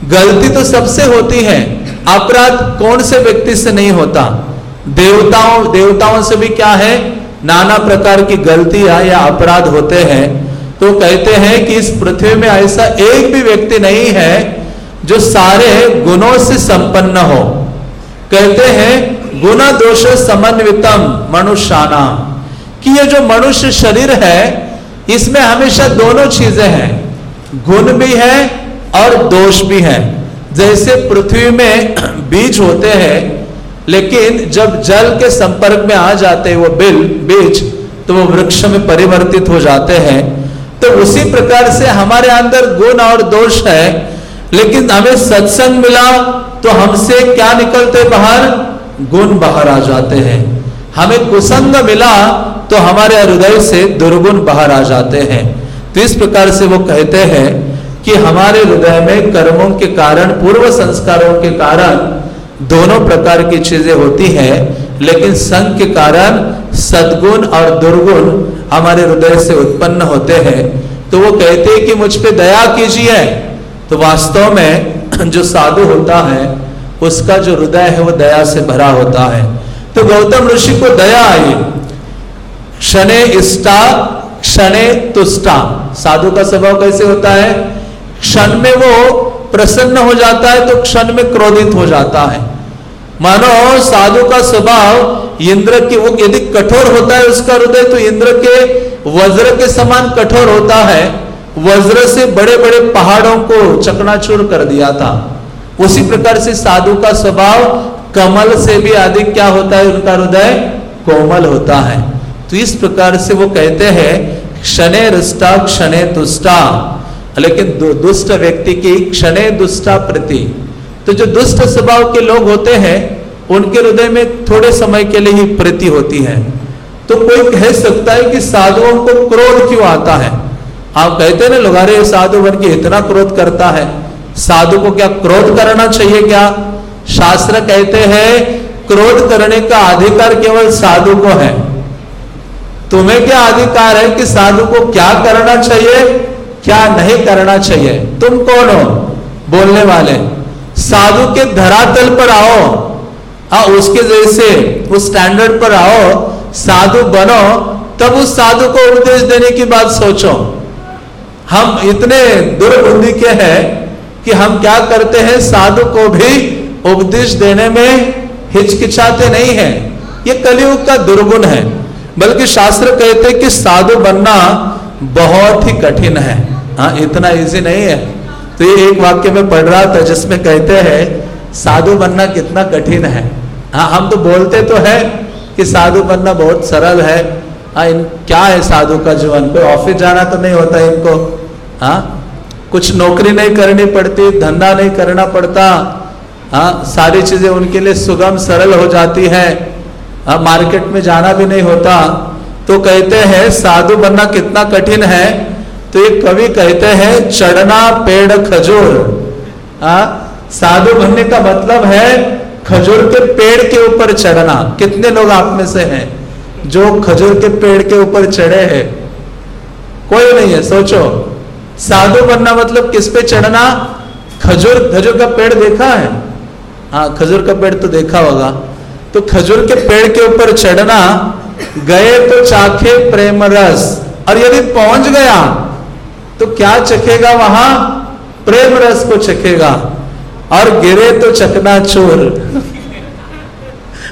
गलती तो सबसे होती है। अपराध कौन से व्यक्ति से नहीं होता? देवताओं देवताओं से भी क्या है? नाना प्रकार की गलतियाँ या अपराध होते हैं। तो कहते हैं कि इस पृथ्वी में ऐसा एक भी व्यक्ति नहीं है जो सारे गुणों से संपन्न हो। कहते हैं गुण दोष समन्वितम मनुष्याना कि ये जो मनुष्य शरीर है, इसमें हमेशा दोनों चीज़ें हैं। गुण भी है और दोष भी है। जैसे पृथ्वी में बीज होते हैं, लेकिन जब जल के संपर्क में आ जाते हैं वो बिल, बीज तो वो वृक्ष में परिवर्तित हो जाते हैं। तो उसी प्रकार से हमारे अंदर गुण और दोष है, लेकिन हमें सत्संग मिला तो हमसे क्या निकलते बाहर? गुण बाहर आ जाते हैं। हमें कुसंग मिला तो हमारे हृदय से दुर्गुण बाहर आ जाते हैं। तो इस प्रकार से वो कहते हैं कि हमारे हृदय में कर्मों के कारण, पूर्व संस्कारों के कारण दोनों प्रकार की चीज़ें होती हैं, लेकिन संघ के कारण सदगुण और दुर्गुण हमारे हृदय से उत्पन्न होते हैं। तो वो कहते हैं कि मुझ पे दया कीजिए। तो वास्तव में जो साधु होता है, उसका जो हृदय है, वो दया से भरा होता है। तो गौतम ऋषि को दया आई। क्षणे इष्टा, क्षणे तुष्टा। साधु का स्वभाव कैसे होता है? क्षण में वो प्रसन्न हो जाता है तो क्षण में क्रोधित हो जाता है। मानो साधु का स्वभाव इंद्र की, वो यदि कठोर होता है उसका हृदय तो इंद्र के वज्र के समान कठोर होता है। वज्र से बड़े बड़े पहाड़ों को चकनाचूर कर दिया था। उसी प्रकार से साधु का स्वभाव कमल से भी अधिक क्या होता है? उनका हृदय कोमल होता है। तो इस प्रकार से वो कहते हैं, क्षणे रुष्टा, क्षणे तुष्टा। लेकिन दुष्ट व्यक्ति की क्षणे दुष्टा प्रति। तो जो दुष्ट स्वभाव के लोग होते हैं, उनके हृदय में थोड़े समय के लिए ही प्रति होती है। तो कोई कह सकता है कि साधुओं को क्रोध क्यों आता है? आप कहते ना, लोग अरे साधु बन के इतना क्रोध करता है। साधु को क्या क्रोध करना चाहिए क्या? शास्त्र कहते हैं, क्रोध करने का अधिकार केवल साधु को है। तुम्हें क्या अधिकार है कि साधु को क्या करना चाहिए, क्या नहीं करना चाहिए? तुम कौन हो? बोलने वाले। साधु के धरातल पर आओ। आ, उसके जैसे उस स्टैंडर्ड पर आओ। साधु बनो, तब उस साधु को उपदेश देने की बात सोचो। हम इतने दुर्बुद्धि के हैं कि हम क्या करते हैं? साधु को भी उपदेश देने में हिचकिचाते नहीं हैं। ये कलयुग का दुर्गुण है। बल्कि शास्त्र कहते कि साधु बनना बहुत ही कठिन है। हाँ इतना इजी नहीं है। तो ये एक वाक्य में पढ़ रहा था जिसमें कहते हैं, साधु बनना कितना कठिन है। हाँ हम तो बोलते तो है कि साधु बनना बहुत सरल है। हाँ इन, क्या है साधु का जीवन? कोई ऑफ़िस जाना तो नहीं होता इनको। हाँ? कुछ नौकरी नहीं करनी पड़ती, धंधा नहीं करना पड़ता। हाँ सारी चीज़ें उनके लिए सुगम, सरल हो जाती है। हाँ मार्केट में जाना भी नहीं होता। तो कहते हैं, साधु बनना कितना कठिन है? तो एक कवि कहते हैं, चढ़ना पेड़ खजूर। हाँ साधु बनने का मतलब है, खजूर के पेड़ के ऊपर चढ़ना। कितने लोग आप में से हैं जो खजूर के पेड़ के ऊपर चढ़े हैं? कोई नहीं है, सोचो। साधु बनना मतलब किस पे चढ़ना? खजूर खजूर का पेड़ देखा है? हाँ खजूर का पेड़ तो देखा होगा। तो खजूर के पेड़ के ऊपर चढ़ना, गए तो चाखे प्रेम रस। और यदि पहुँच गया तो क्या चखेगा वहाँ? प्रेम रस को चखेगा। और गिरे तो चकना चोर।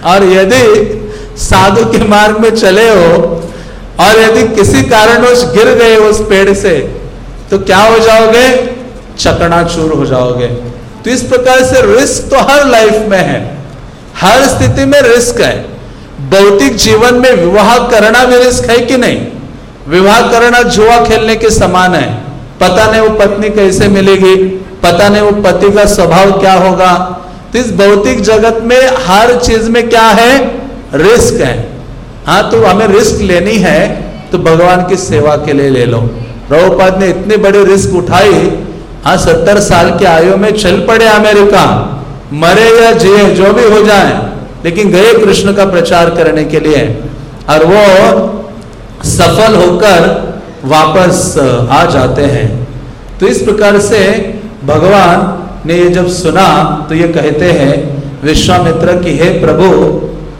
और यदि साधु के मार्ग में चले हो, और यदि किसी कारणवश गिर गए उस पेड़ से तो क्या हो जाओगे? चकनाचूर हो जाओगे। तो इस प्रकार से रिस्क तो हर लाइफ में है। हर स्थिति में रिस्क है। भौतिक जीवन में विवाह करना भी रिस्क है कि नहीं? विवाह करना जुआ खेलने के समान है। पता नहीं वो पत्नी कैसे मिलेगी, पता नहीं वो पति का स्वभाव क्या होगा। तो इस भौतिक जगत में हर चीज़ में क्या है? रिस्क है। हाँ तो हमें रिस्क लेनी है तो भगवान की सेवा के लिए ले लो। प्रभुपाद ने इतनी बड़ी रिस्क उठाई हाँ सत्तर साल की आयु में चल पड़े अमेरिका, मरे या जिए, जो भी हो जाए, लेकिन गए कृष्ण का प्रचार करने के लिए। और वो सफल होकर वापस, आ जाते हैं। तो इस प्रकार से भगवान ने ये जब सुना तो ये कहते हैं, विश्वामित्र की, हे प्रभु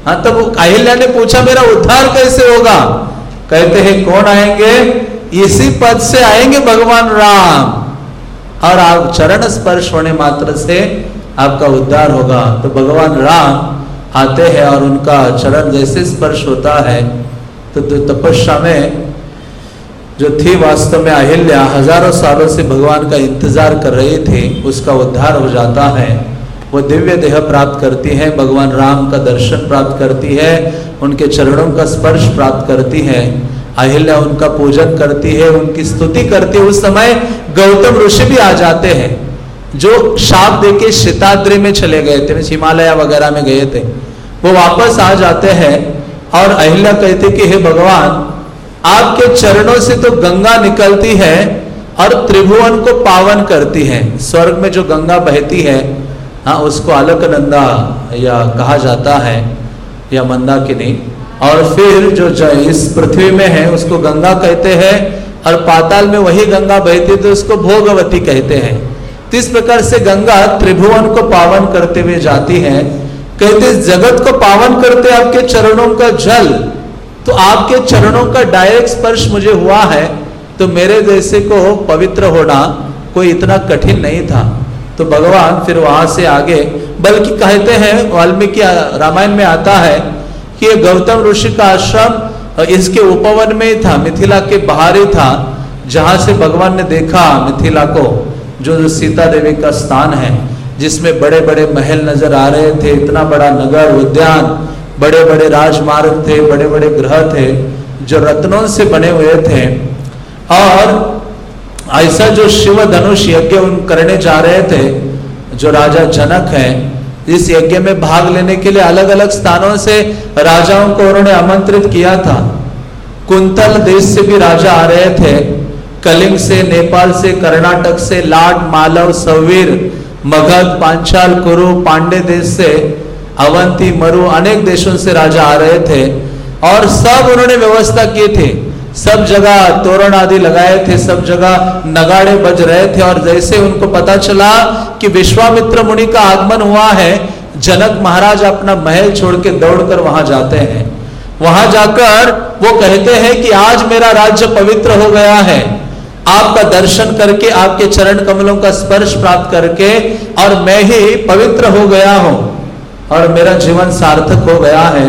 हाँ तब अहिल्या ने पूछा, मेरा उद्धार कैसे होगा? कहते हैं, कौन आएँगे? इसी पद से आएँगे भगवान राम। और आप चरण स्पर्श होने मात्र से आपका उद्धार होगा। तो भगवान राम आते हैं और उनका चरण जैसे स्पर्श होता है तो तपस्या में जो थी वास्तव में अहिल्या, हज़ारों सालों से भगवान का इंतज़ार कर रही थी, उसका उद्धार हो जाता है। वो दिव्य देह प्राप्त करती है, भगवान राम का दर्शन प्राप्त करती है, उनके चरणों का स्पर्श प्राप्त करती है। अहिल्या उनका पूजन करती है, उनकी स्तुति करती है। उस समय गौतम ऋषि भी आ जाते हैं, जो शाप देके शिताद्रि में चले गए थे हिमालय वगैरह में गए थे। वो वापस आ जाते हैं और अहिल्या कहते कि, हे भगवान, आपके चरणों से तो गंगा निकलती है और त्रिभुवन को पावन करती है। स्वर्ग में जो गंगा बहती है हाँ उसको अलकनंदा या कहा जाता है, या मंदाकिनी और फिर जो इस पृथ्वी में है, उसको गंगा कहते हैं, और पाताल में वही गंगा बहती तो उसको भोगवती कहते हैं। तो इस प्रकार से गंगा त्रिभुवन को पावन करते हुए जाती है। कहते जगत को पावन करते आपके चरणों का जल तो आपके चरणों का डायरेक्ट स्पर्श मुझे हुआ है तो मेरे जैसे को पवित्र होना कोई इतना कठिन नहीं था। तो भगवान फिर वहाँ से आगे, बल्कि कहते हैं, वाल्मीकि रामायण में आता है कि ये गौतम ऋषि का आश्रम इसके उपवन में ही था, मिथिला के बाहर ही था, जहाँ से भगवान ने देखा मिथिला को, जो सीता देवी का स्थान है, जिसमें बड़े बड़े महल नज़र आ रहे थे, इतना बड़ा नगर, उद्यान बड़े बड़े राजमार्ग थे बड़े बड़े ग्रह थे, जो रत्नों से बने हुए थे। और ऐसा जो शिव धनुष यज्ञ उन करने जा रहे थे, जो राजा जनक है इस यज्ञ में भाग लेने के लिए अलग अलग स्थानों से राजाओं को उन्होंने आमंत्रित किया था। कुंतल देश से भी राजा आ रहे थे। कलिंग से, नेपाल से, कर्नाटक से, लाड, मालव, सवीर, मगध, पांचाल, कुरु, पांडे देश से, अवंती, मरु अनेक देशों से राजा आ रहे थे और सब उन्होंने व्यवस्था किए थी। सब जगह तोरण आदि लगाए थे, सब जगह नगाड़े बज रहे थे और जैसे उनको पता चला कि विश्वामित्र मुनि का आगमन हुआ है, जनक महाराज अपना महल छोड़ के दौड़कर वहाँ जाते हैं। वहाँ जाकर वो कहते हैं कि आज मेरा राज्य पवित्र हो गया है। आपका दर्शन करके, आपके चरण कमलों का स्पर्श प्राप्त करके और मैं ही पवित्र हो गया हूँ और मेरा जीवन सार्थक हो गया है।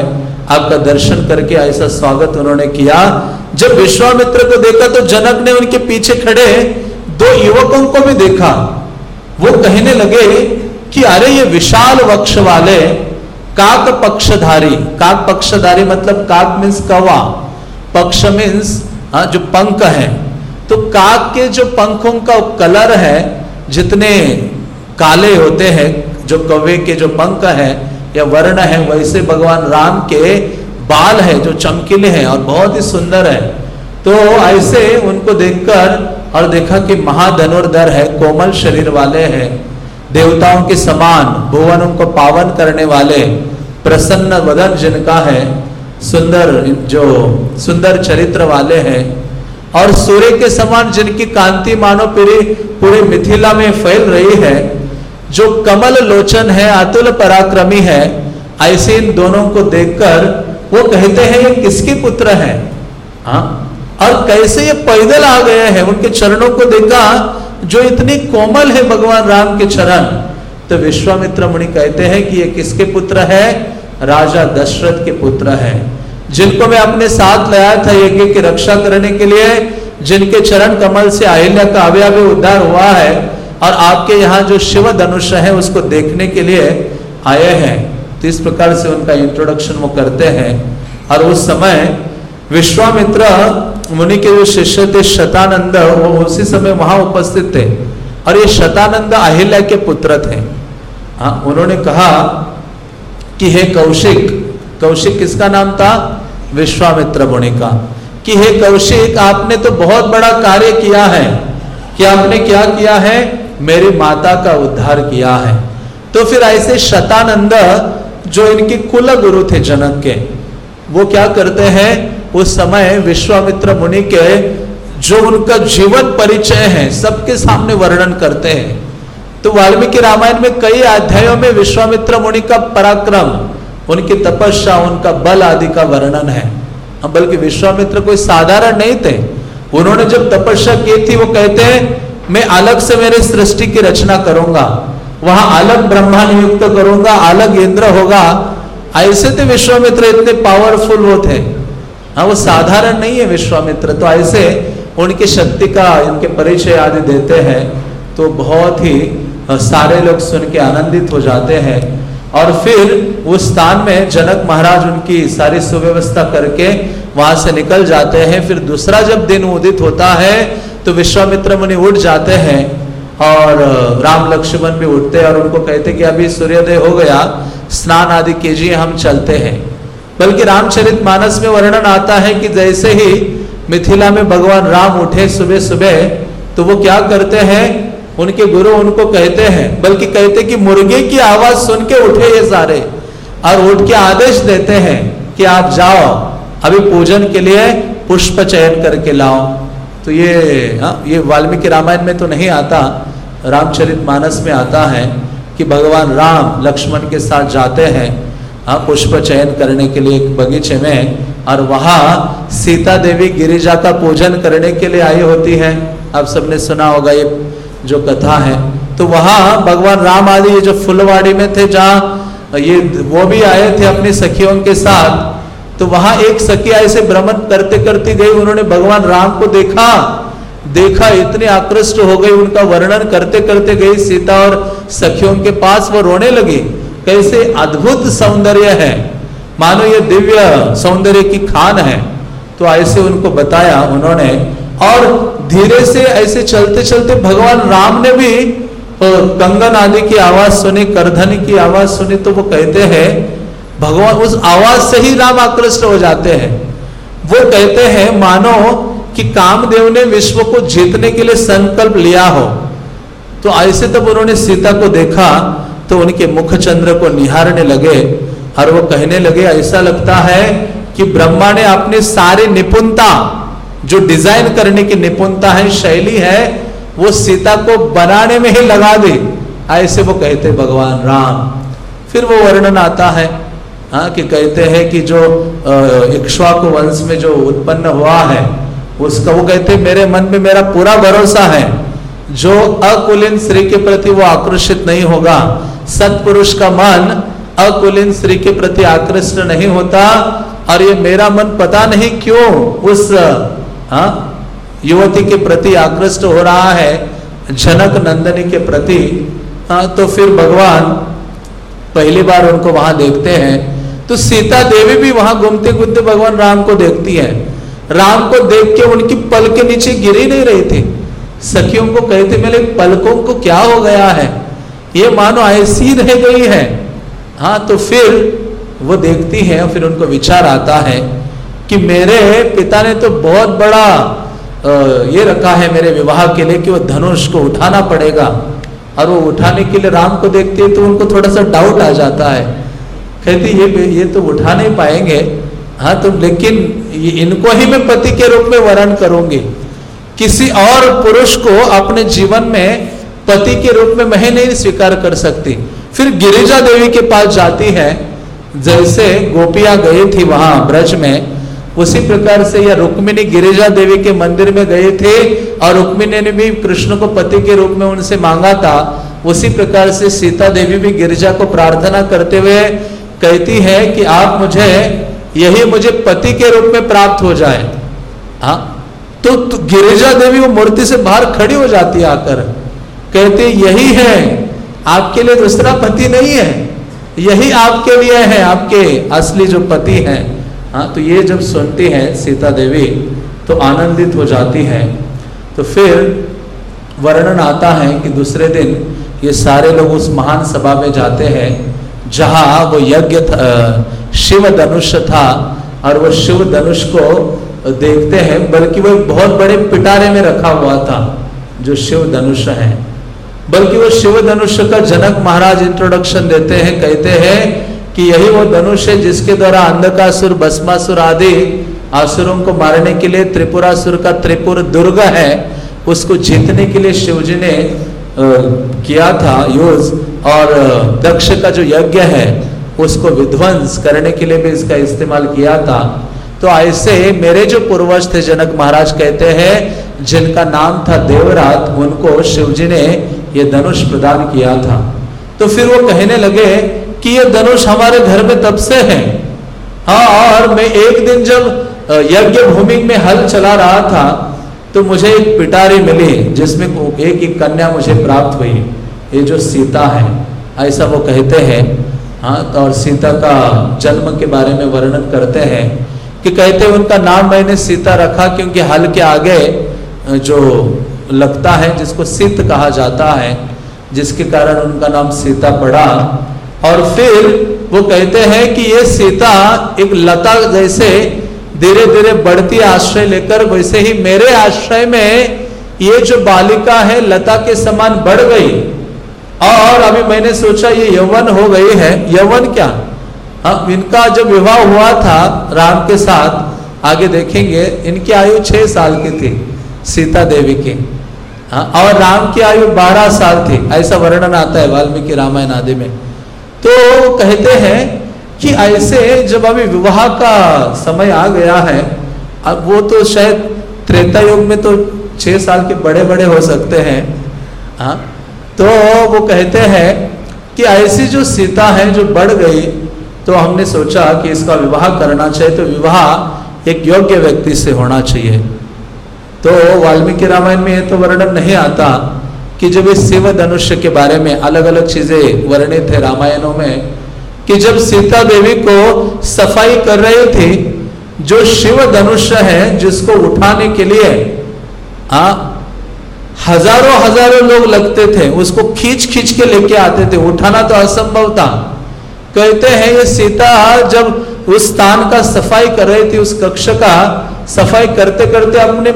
आपका दर्शन करके ऐसा स्वागत उन्होंने किया। जब विश्वामित्र को देखा तो जनक ने उनके पीछे खड़े। दो युवकों को भी देखा। वो कहने लगे कि अरे ये विशाल वक्ष वाले, काक पक्षधारी। काक पक्षधारी मतलब काक मीन्स कवा। पक्ष मीन्स हाँ जो पंख है। तो काक के जो पंखों का कलर है, जितने काले होते हैं, जो कौवे के जो पंख है या वर्ण है, वैसे भगवान राम के बाल है, जो चमकीले हैं और बहुत ही सुंदर है। तो ऐसे उनको देखकर और देखा कि महाधनुर्धर है, कोमल शरीर वाले हैं, देवताओं के समान, भुवनों को पावन करने वाले, प्रसन्न वदन जिनका है, सुंदर जो सुंदर चरित्र वाले हैं। और सूर्य के समान जिनकी कांति मानो पूरी, पूरे मिथिला में फैल रही है जो कमल लोचन है, अतुल पराक्रमी है, ऐसे इन दोनों को देखकर वो कहते हैं, ये किसके पुत्र है? हाँ? और कैसे ये पैदल आ गए हैं? उनके चरणों को देखा, जो इतनी कोमल है भगवान राम के चरण। तो विश्वामित्र मुनि कहते हैं कि ये किसके पुत्र है? राजा दशरथ के पुत्र है। जिनको मैं अपने साथ लाया था यज्ञ की रक्षा करने के लिए, जिनके चरण कमल से अहिल्या का अवयव उद्धार हुआ है और आपके यहाँ जो शिव धनुष है, उसको देखने के लिए आए हैं। तो इस प्रकार से उनका इंट्रोडक्शन वो करते हैं। और उस समय विश्वामित्र मुनि के जो शिष्य थे, शतानंद, वो उसी समय वहाँ उपस्थित थे। और ये शतानंद अहिल्या के पुत्र थे। हाँ उन्होंने कहा कि, हे कौशिक कौशिक किसका नाम था? विश्वामित्र मुनि का। कि, हे कौशिक, आपने तो बहुत बड़ा कार्य किया है। कि आपने क्या किया है? मेरी माता का उद्धार किया है। तो फिर ऐसे शतानंद जो इनके कुल गुरु थे जनक के वो क्या करते हैं? उस समय विश्वामित्र मुनि के जो उनका जीवन परिचय है सबके सामने वर्णन करते हैं। तो वाल्मीकि रामायण में कई अध्यायों में विश्वामित्र मुनि का पराक्रम उनकी तपस्या उनका बल आदि का वर्णन है। हाँ, बल्कि विश्वामित्र कोई साधारण नहीं थे। उन्होंने जब तपस्या की थी वो कहते हैं मैं अलग से मेरे सृष्टि की रचना करूँगा, वहाँ अलग ब्रह्मा नियुक्त करूँगा, अलग इंद्र होगा। ऐसे थे विश्वामित्र इतने पावरफुल वो थे। हाँ वो साधारण नहीं है विश्वामित्र तो ऐसे उनकी शक्ति का, इनके परिचय आदि देते हैं तो बहुत ही सारे लोग सुन के आनंदित हो जाते हैं। और फिर उस स्थान में जनक महाराज उनकी सारी सुव्यवस्था करके वहाँ से निकल जाते हैं। फिर दूसरा जब दिन उदित होता है तो विश्वामित्र मुनि उठ जाते हैं और राम लक्ष्मण भी उठते हैं और उनको कहते कि अभी सूर्योदय हो गया, स्नान आदि कीजिए, हम चलते हैं। बल्कि रामचरित मानस में वर्णन आता है कि जैसे ही मिथिला में भगवान राम उठे सुबह सुबह तो वो क्या करते हैं, उनके गुरु उनको कहते हैं, बल्कि कहते कि मुर्गे की आवाज़ सुन के उठे ये सारे, और उठ के आदेश देते हैं कि आप जाओ, अभी पूजन के लिए पुष्प चयन करके लाओ। तो ये हाँ ये वाल्मीकि रामायण में तो नहीं आता, रामचरित मानस में आता है कि भगवान राम लक्ष्मण के साथ जाते हैं हाँ पुष्प चयन करने के लिए एक बगीचे में और वहाँ सीता देवी गिरिजा का पूजन करने के लिए आई होती है। आप सबने सुना होगा ये जो कथा है। तो वहाँ भगवान राम आदि ये जो फुलवाड़ी में थे, जहाँ ये वो भी आए थे अपनी सखियों के साथ तो वहाँ एक सखी ऐसे भ्रमण करते करते गई, उन्होंने भगवान राम को देखा। देखा, इतने आकृष्ट हो गई, उनका वर्णन करते करते गई, सीता और सखियों के पास वो रोने लगी। कैसे अद्भुत सौंदर्य है। मानो ये दिव्य सौंदर्य की खान है। तो ऐसे उनको बताया उन्होंने। और धीरे से ऐसे चलते चलते भगवान राम ने भी कंगन आदि की आवाज़ सुनी, करधनी की आवाज़ सुनी तो वो कहते हैं भगवान उस आवाज़ से ही राम आकृष्ट हो जाते हैं। वो कहते हैं, मानो कि कामदेव ने विश्व को जीतने के लिए संकल्प लिया हो। तो ऐसे तब उन्होंने सीता को देखा तो उनके मुख चंद्र को निहारने लगे और वो कहने लगे, ऐसा लगता है कि ब्रह्मा ने अपने सारी निपुणता, जो डिज़ाइन करने की निपुणता है, शैली है, वो सीता को बनाने में ही लगा दी। ऐसे वो कहते, भगवान राम। फिर वो वर्णन आता है। हाँ कि कहते हैं कि जो इक्ष्वाकु वंश में जो उत्पन्न हुआ है, उसका, वो कहते मेरे मन में मेरा पूरा भरोसा है, जो अकुलिन स्त्री के प्रति वो आकर्षित नहीं होगा। सत्पुरुष का मन अकुलिन स्त्री के प्रति आकृष्ट नहीं होता, और ये मेरा मन पता नहीं क्यों उस हाँ युवती के प्रति आकृष्ट हो रहा है, जनक नंदनी के प्रति हाँ तो फिर भगवान पहली बार उनको वहाँ देखते हैं तो सीता देवी भी वहाँ घूमते घूमते भगवान राम को देखती है। राम को देख के उनकी पल के नीचे गिरी नहीं रही थी। सखियों को कहते मेरे पलकों को क्या हो गया है? ये मानो ऐसी रह गई है। हाँ तो फिर वो देखती है, फिर उनको विचार आता है कि मेरे पिता ने तो बहुत बड़ा ये रखा है मेरे विवाह के लिए कि वो धनुष को उठाना पड़ेगा। और वो उठाने के लिए राम को देखते हैं तो उनको थोड़ा सा डाउट आ जाता है। कहती, ये ये तो उठा नहीं पाएँगे। हाँ तो लेकिन इनको ही मैं पति के रूप में वर्ण करूँगी। किसी और पुरुष को अपने जीवन में पति के रूप में मैं नहीं स्वीकार कर सकती। फिर गिरिजा देवी के पास जाती है। जैसे गोपियाँ गई थी वहाँ ब्रज में, उसी प्रकार से यह रुक्मिणी गिरिजा देवी के मंदिर में गए थे और रुक्मिणी ने भी कृष्ण को पति के रूप में उनसे मांगा था। उसी प्रकार से सीता देवी भी गिरिजा को प्रार्थना करते हुए कहती है कि आप मुझे यही मुझे पति के रूप में प्राप्त हो जाए। हा? तो, तो गिरिजा देवी वो मूर्ति से बाहर खड़ी हो जाती है आकर। कहते यही है। आपके लिए दूसरा पति नहीं है। यही आपके लिए है आपके असली जो पति हैं। हाँ तो ये जब सुनती है सीता देवी तो आनंदित हो जाती है। तो फिर वर्णन आता है कि दूसरे दिन ये सारे लोग उस महान सभा में जाते हैं। जहाँ वो यज्ञ शिव धनुष था और वो शिव धनुष को देखते हैं, बल्कि वो बहुत बड़े पिटारे में रखा हुआ था, जो शिव धनुष है। बल्कि वो शिव धनुष का जनक महाराज इंट्रोडक्शन देते हैं, कहते हैं कि यही वो धनुष है जिसके द्वारा अंधकासुर, भस्मासुर आदि आसुरों को मारने के लिए त्रिपुरासुर का त्रिपुर दुर्ग है, उसको जीतने के लिए शिवजी ने किया था यूज़, और दक्ष का जो यज्ञ है, उसको विध्वंस करने के लिए भी इसका इस्तेमाल किया था। तो ऐसे मेरे जो पूर्वज थे, जनक महाराज कहते हैं, जिनका नाम था देवरात, उनको शिवजी ने यह धनुष प्रदान किया था। तो फिर वो कहने लगे कि ये धनुष हमारे घर में तब से है। हाँ और मैं एक दिन जब यज्ञ भूमि में हल चला रहा था तो मुझे एक पिटारी मिली, जिसमें एक एक कन्या मुझे प्राप्त हुई। ये जो सीता है, ऐसा वो कहते हैं हाँ तो और सीता का जन्म के बारे में वर्णन करते हैं कि कहते हैं, उनका नाम मैंने सीता रखा क्योंकि हल के आगे जो लगता है, जिसको सित कहा जाता है, जिसके कारण उनका नाम सीता पड़ा। और फिर वो कहते हैं कि ये सीता एक लता जैसे धीरे धीरे बढ़ती आश्रय लेकर वैसे ही मेरे आश्रय में ये जो बालिका है, लता के समान बढ़ गई। और अभी मैंने सोचा ये यवन हो गई है। यवन क्या? हाँ इनका जब विवाह हुआ था राम के साथ, आगे देखेंगे, इनकी आयु छह साल की थी, सीता देवी की। हाँ और राम की आयु बारह साल थी, ऐसा वर्णन आता है वाल्मीकि रामायण आदि में। तो कहते हैं कि ऐसे जब अभी विवाह का समय आ गया है, अब वो तो शायद त्रेता युग में तो छह साल के बड़े बड़े हो सकते हैं। हाँ? तो वो कहते हैं कि ऐसी जो सीता है, जो बढ़ गई तो हमने सोचा कि इसका विवाह करना चाहिए तो विवाह एक योग्य व्यक्ति से होना चाहिए। तो वाल्मीकि रामायण में यह तो वर्णन नहीं आता कि जब इस शिव धनुष्य के बारे में अलग अलग चीज़ें वर्णित है रामायणों में कि जब सीता देवी को सफ़ाई कर रही थी जो शिव धनुष्य है जिसको उठाने के लिए आ, हज़ारों हज़ारों लोग लगते थे उसको खींच खींच के लेके आते थे उठाना तो असंभव था। कहते हैं ये सीता जब उस स्थान का सफ़ाई कर रही थी उस कक्ष का सफ़ाई करते करते अपने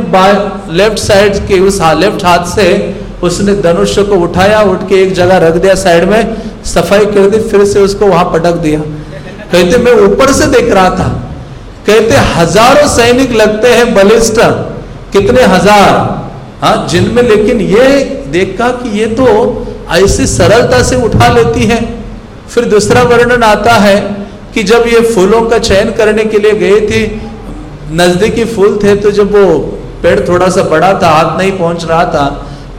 लेफ़्ट साइड के उस लेफ़्ट हाथ से उसने धनुष को उठाया उठ के एक जगह रख दिया साइड में सफ़ाई कर दी, फिर से उसको वहाँ पटक दिया। कहते, मैं ऊपर से देख रहा था। कहते, हज़ारों सैनिक लगते हैं बलिष्ठ कितने हज़ार? हाँ जिनमें लेकिन ये देखा कि ये तो ऐसी सरलता से उठा लेती है। फिर दूसरा वर्णन आता है कि जब ये फूलों का चयन करने के लिए गए थे, नजदीकी फूल थे तो जब वो पेड़ थोड़ा सा बड़ा था हाथ नहीं पहुँच रहा था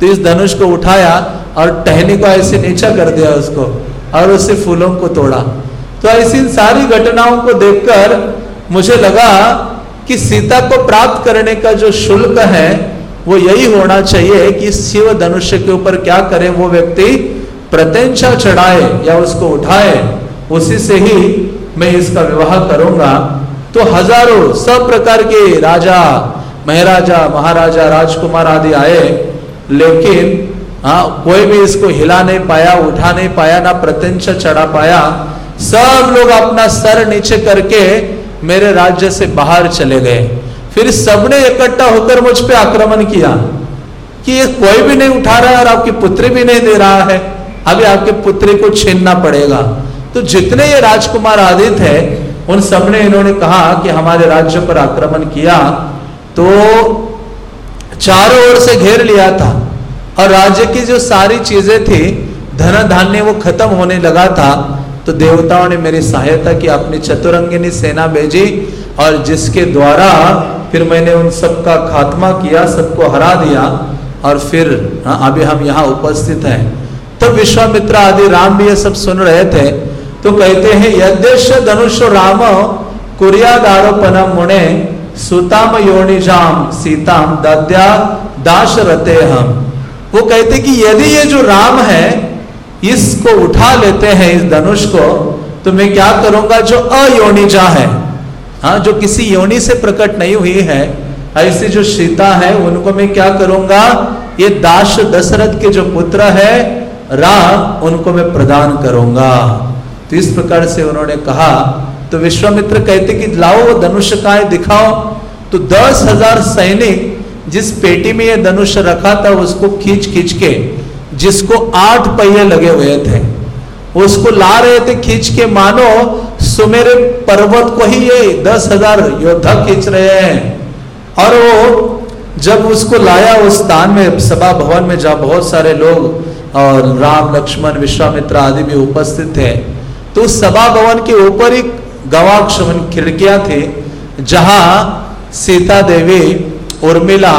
तो इस धनुष को उठाया और टहनी को ऐसे नीचा कर दिया उसको और उससे फूलों को तोड़ा। तो ऐसी इन सारी घटनाओं को देखकर मुझे लगा कि सीता को प्राप्त करने का जो शुल्क है, वो यही होना चाहिए कि शिव धनुष्य के ऊपर क्या करे, वो व्यक्ति प्रत्यंशा चढ़ाए या उसको उठाए, उसी से ही मैं इसका विवाह करूँगा। तो हज़ारों सब प्रकार के राजा, महाराजा महाराजा, राजकुमार आदि आए, लेकिन हाँ कोई भी इसको हिला नहीं पाया, उठा नहीं पाया, ना प्रत्यंश चढ़ा पाया, सब लोग अपना सर नीचे करके मेरे राज्य से बाहर चले गए। फिर सबने इकट्ठा होकर मुझ पर आक्रमण किया कि ये कोई भी नहीं उठा रहा है और आपकी पुत्री भी नहीं दे रहा है। अभी आपके पुत्री को छीनना पड़ेगा। तो जितने ये राजकुमार आदि थे उन सबने इन्होंने कहा कि हमारे राज्य पर आक्रमण किया तो चारों ओर से घेर लिया था। और राज्य की जो सारी चीज़ें थी धन धान्य वो खत्म होने लगा था तो देवताओं ने मेरी सहायता की, अपनी चतुरंगिनी सेना भेजी और जिसके द्वारा फिर मैंने उन सबका खात्मा किया, सबको हरा दिया और फिर हाँ अभी हम यहाँ उपस्थित हैं। तो विश्वामित्र आदि राम भी ये सब सुन रहे थे तो कहते हैं यदेश धनुष राम कुरियादारोपनम मुने सुताम योनिजाम सीताम दद्या दाश रते हम। वो कहते कि यदि ये जो राम है, इसको उठा लेते हैं, इस धनुष को तो मैं क्या करूँगा? जो अयोनिजा है। हाँ जो किसी योनि से प्रकट नहीं हुई है, ऐसी जो सीता है, उनको मैं क्या करूँगा? ये दास दशरथ के जो पुत्र है, राम, उनको मैं प्रदान करूँगा। तो इस प्रकार से उन्होंने कहा। तो विश्वामित्र कहते कि लाओ, धनुष का दिखाओ। तो दस हज़ार सैनिक जिस पेटी में ये धनुष रखा था, उसको खींच खींच के, जिसको आठ पहिए लगे हुए थे, उसको ला रहे थे, खींच के, मानो सुमेरे पर्वत को ही ये दस हज़ार योद्धा खींच रहे हैं। और वो जब उसको लाया उस स्थान में, सभा भवन में, जहाँ बहुत सारे लोग और राम, लक्ष्मण, विश्वामित्र आदि भी उपस्थित थे तो उस सभा भवन के ऊपर एक गवाक्ष खिड़कियाँ थी, जहाँ सीता देवी उर्मिला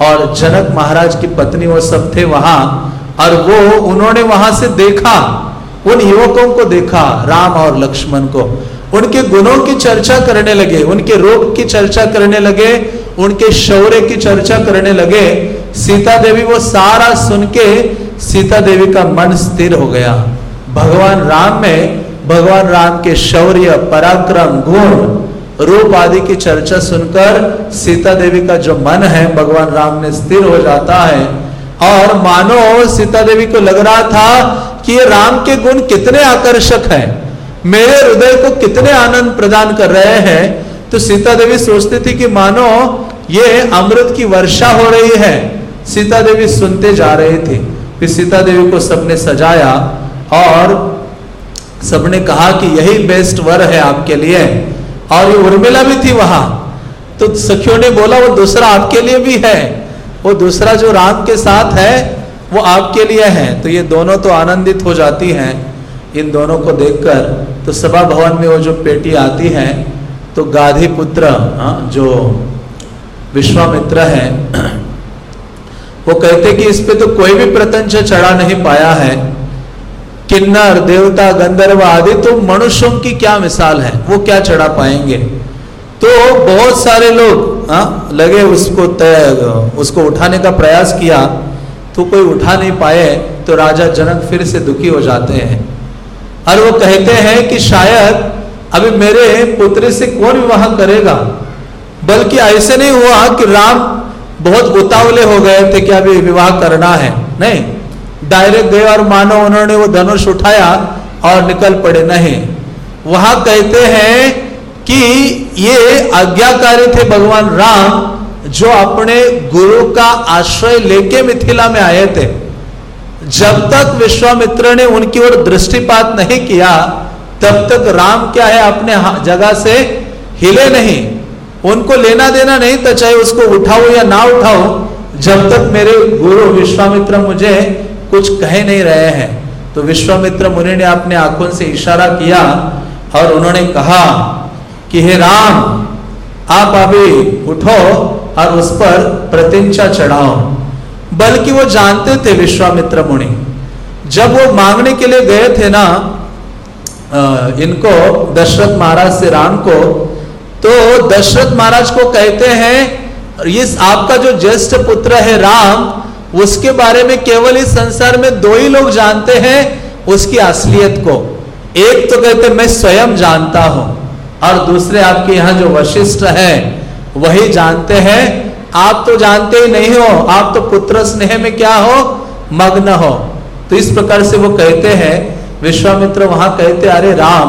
और जनक महाराज की पत्नी वो सब थे वहाँ, और वो उन्होंने वहाँ से देखा, उन युवकों को देखा, राम और लक्ष्मण को। उनके गुणों की चर्चा करने लगे, उनके रोग की चर्चा करने लगे, उनके शौर्य की चर्चा करने लगे। सीता देवी वो सारा सुन के सीता देवी का मन स्थिर हो गया। भगवान राम में, भगवान राम के शौर्य, पराक्रम, गुण रूप आदि की चर्चा सुनकर सीता देवी का जो मन है, भगवान राम ने स्थिर हो जाता है। और मानो सीता देवी को लग रहा था कि ये राम के गुण कितने आकर्षक हैं। मेरे हृदय को कितने आनंद प्रदान कर रहे हैं। तो सीता देवी सोचती थी कि मानो ये अमृत की वर्षा हो रही है। सीता देवी सुनते जा रहे थे। फिर सीता देवी को सबने सजाया और सबने कहा कि यही बेस्ट वर है आपके लिए। और ये उर्मिला भी थी वहाँ। तो सखियों ने बोला वो दूसरा आपके लिए भी है। वो दूसरा जो राम के साथ है वो आपके लिए है। तो ये दोनों तो आनंदित हो जाती हैं इन दोनों को देखकर। तो सभा भवन में वो जो पेटी आती है तो गाधी पुत्र हाँ, जो विश्वामित्र है वो कहते कि इस पे तो कोई भी प्रतंच चढ़ा नहीं पाया है। किन्नर देवता गंधर्व आदि तो मनुष्यों की क्या मिसाल है? वो क्या चढ़ा पाएँगे? तो बहुत सारे लोग आ, हाँ, लगे उसको तय उसको उठाने का प्रयास किया तो कोई उठा नहीं पाए तो राजा जनक फिर से दुखी हो जाते हैं। और वो कहते हैं कि शायद अभी मेरे पुत्र से कौन विवाह करेगा? बल्कि ऐसे नहीं हुआ कि राम बहुत उतावले हो गए थे कि अभी विवाह करना है। नहीं डायरेक्ट गए और मानो उन्होंने वो धनुष उठाया और निकल पड़े नहीं। वहाँ कहते हैं कि ये आज्ञाकारी थे भगवान राम, जो अपने गुरु का आश्रय लेके मिथिला में आए थे। जब तक विश्वामित्र ने उनकी ओर दृष्टिपात नहीं किया, तब तक राम क्या है, अपने जगह से हिले नहीं। उनको लेना देना नहीं था, चाहे उसको उठाओ या ना उठाओ, जब तक मेरे गुरु विश्वामित्र मुझे कुछ कह नहीं रहे हैं। तो विश्वामित्र मुनि ने अपने आँखों से इशारा किया और उन्होंने कहा कि हे राम, आप अभी उठो और उस पर प्रतिंचा चढ़ाओ। बल्कि वो जानते थे विश्वामित्र मुनि। जब वो मांगने के लिए गए थे ना इनको दशरथ महाराज से राम को तो दशरथ महाराज को कहते हैं इस आपका जो ज्येष्ठ पुत्र है राम उसके बारे में केवल इस संसार में दो ही लोग जानते हैं उसकी असलियत को। एक तो कहते, मैं स्वयं जानता हूँ। और दूसरे, आपके यहाँ जो वशिष्ठ है, वही जानते हैं। आप तो जानते ही नहीं हो, आप तो पुत्र स्नेह में क्या हो? मग्न हो। तो इस प्रकार से वो कहते हैं, विश्वामित्र वहाँ कहते, अरे राम,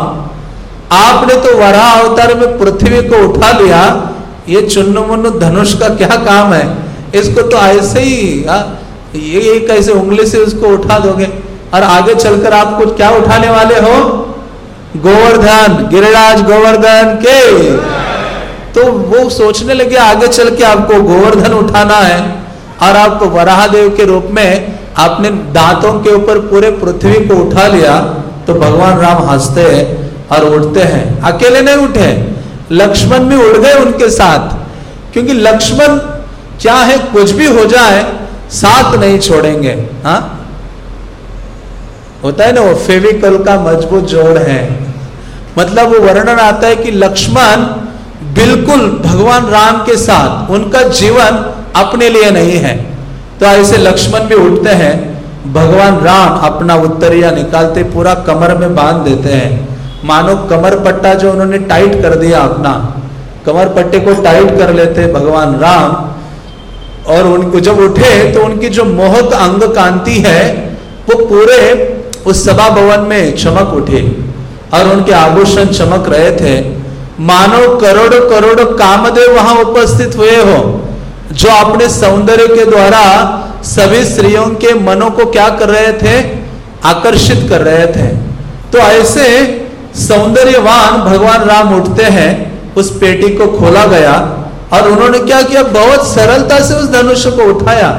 आपने तो वरा अवतार में पृथ्वी को उठा लिया। ये चुन्न मुन्न धनुष का क्या काम है? इसको तो ऐसे ही आ, ये, ये कैसे उंगली से उसको उठा दोगे? और आगे चलकर आप कुछ क्या उठाने वाले हो? गोवर्धन गिरिराज गोवर्धन के। तो वो सोचने लगे आगे चल के आपको गोवर्धन उठाना है। और आपको वराह देव के रूप में आपने दांतों के ऊपर पूरे पृथ्वी को उठा लिया तो भगवान राम हँसते हैं और उठते हैं। अकेले नहीं उठे। लक्ष्मण भी उड़ गए उनके साथ। क्योंकि लक्ष्मण क्या है कुछ भी हो जाए, साथ नहीं छोड़ेंगे। हा? होता है ना, वो फेविकल का मज़बूत जोड़ है। मतलब वो वर्णन आता है कि लक्ष्मण बिल्कुल भगवान राम के साथ, उनका जीवन अपने लिए नहीं है। तो ऐसे लक्ष्मण भी उठते हैं, भगवान राम अपना उत्तरिया निकालते, पूरा कमर में बाँध देते हैं। मानो कमर पट्टा जो उन्होंने टाइट कर दिया अपना, कमर पट्टे को टाइट कर लेते भगवान राम और उनको जब उठे तो उनकी जो मोहत अंग कांति है, वो पूरे उस सभा भवन में चमक उठे और उनके आभूषण चमक रहे थे। मानो करोड़ों करोड़ों कामदेव वहाँ उपस्थित हुए हो, जो अपने सौंदर्य के द्वारा सभी स्त्रियों के मनों को क्या कर रहे थे? आकर्षित कर रहे थे। तो ऐसे सौंदर्यवान भगवान राम उठते हैं, उस पेटी को खोला गया और उन्होंने क्या किया? बहुत सरलता से उस धनुष को उठाया।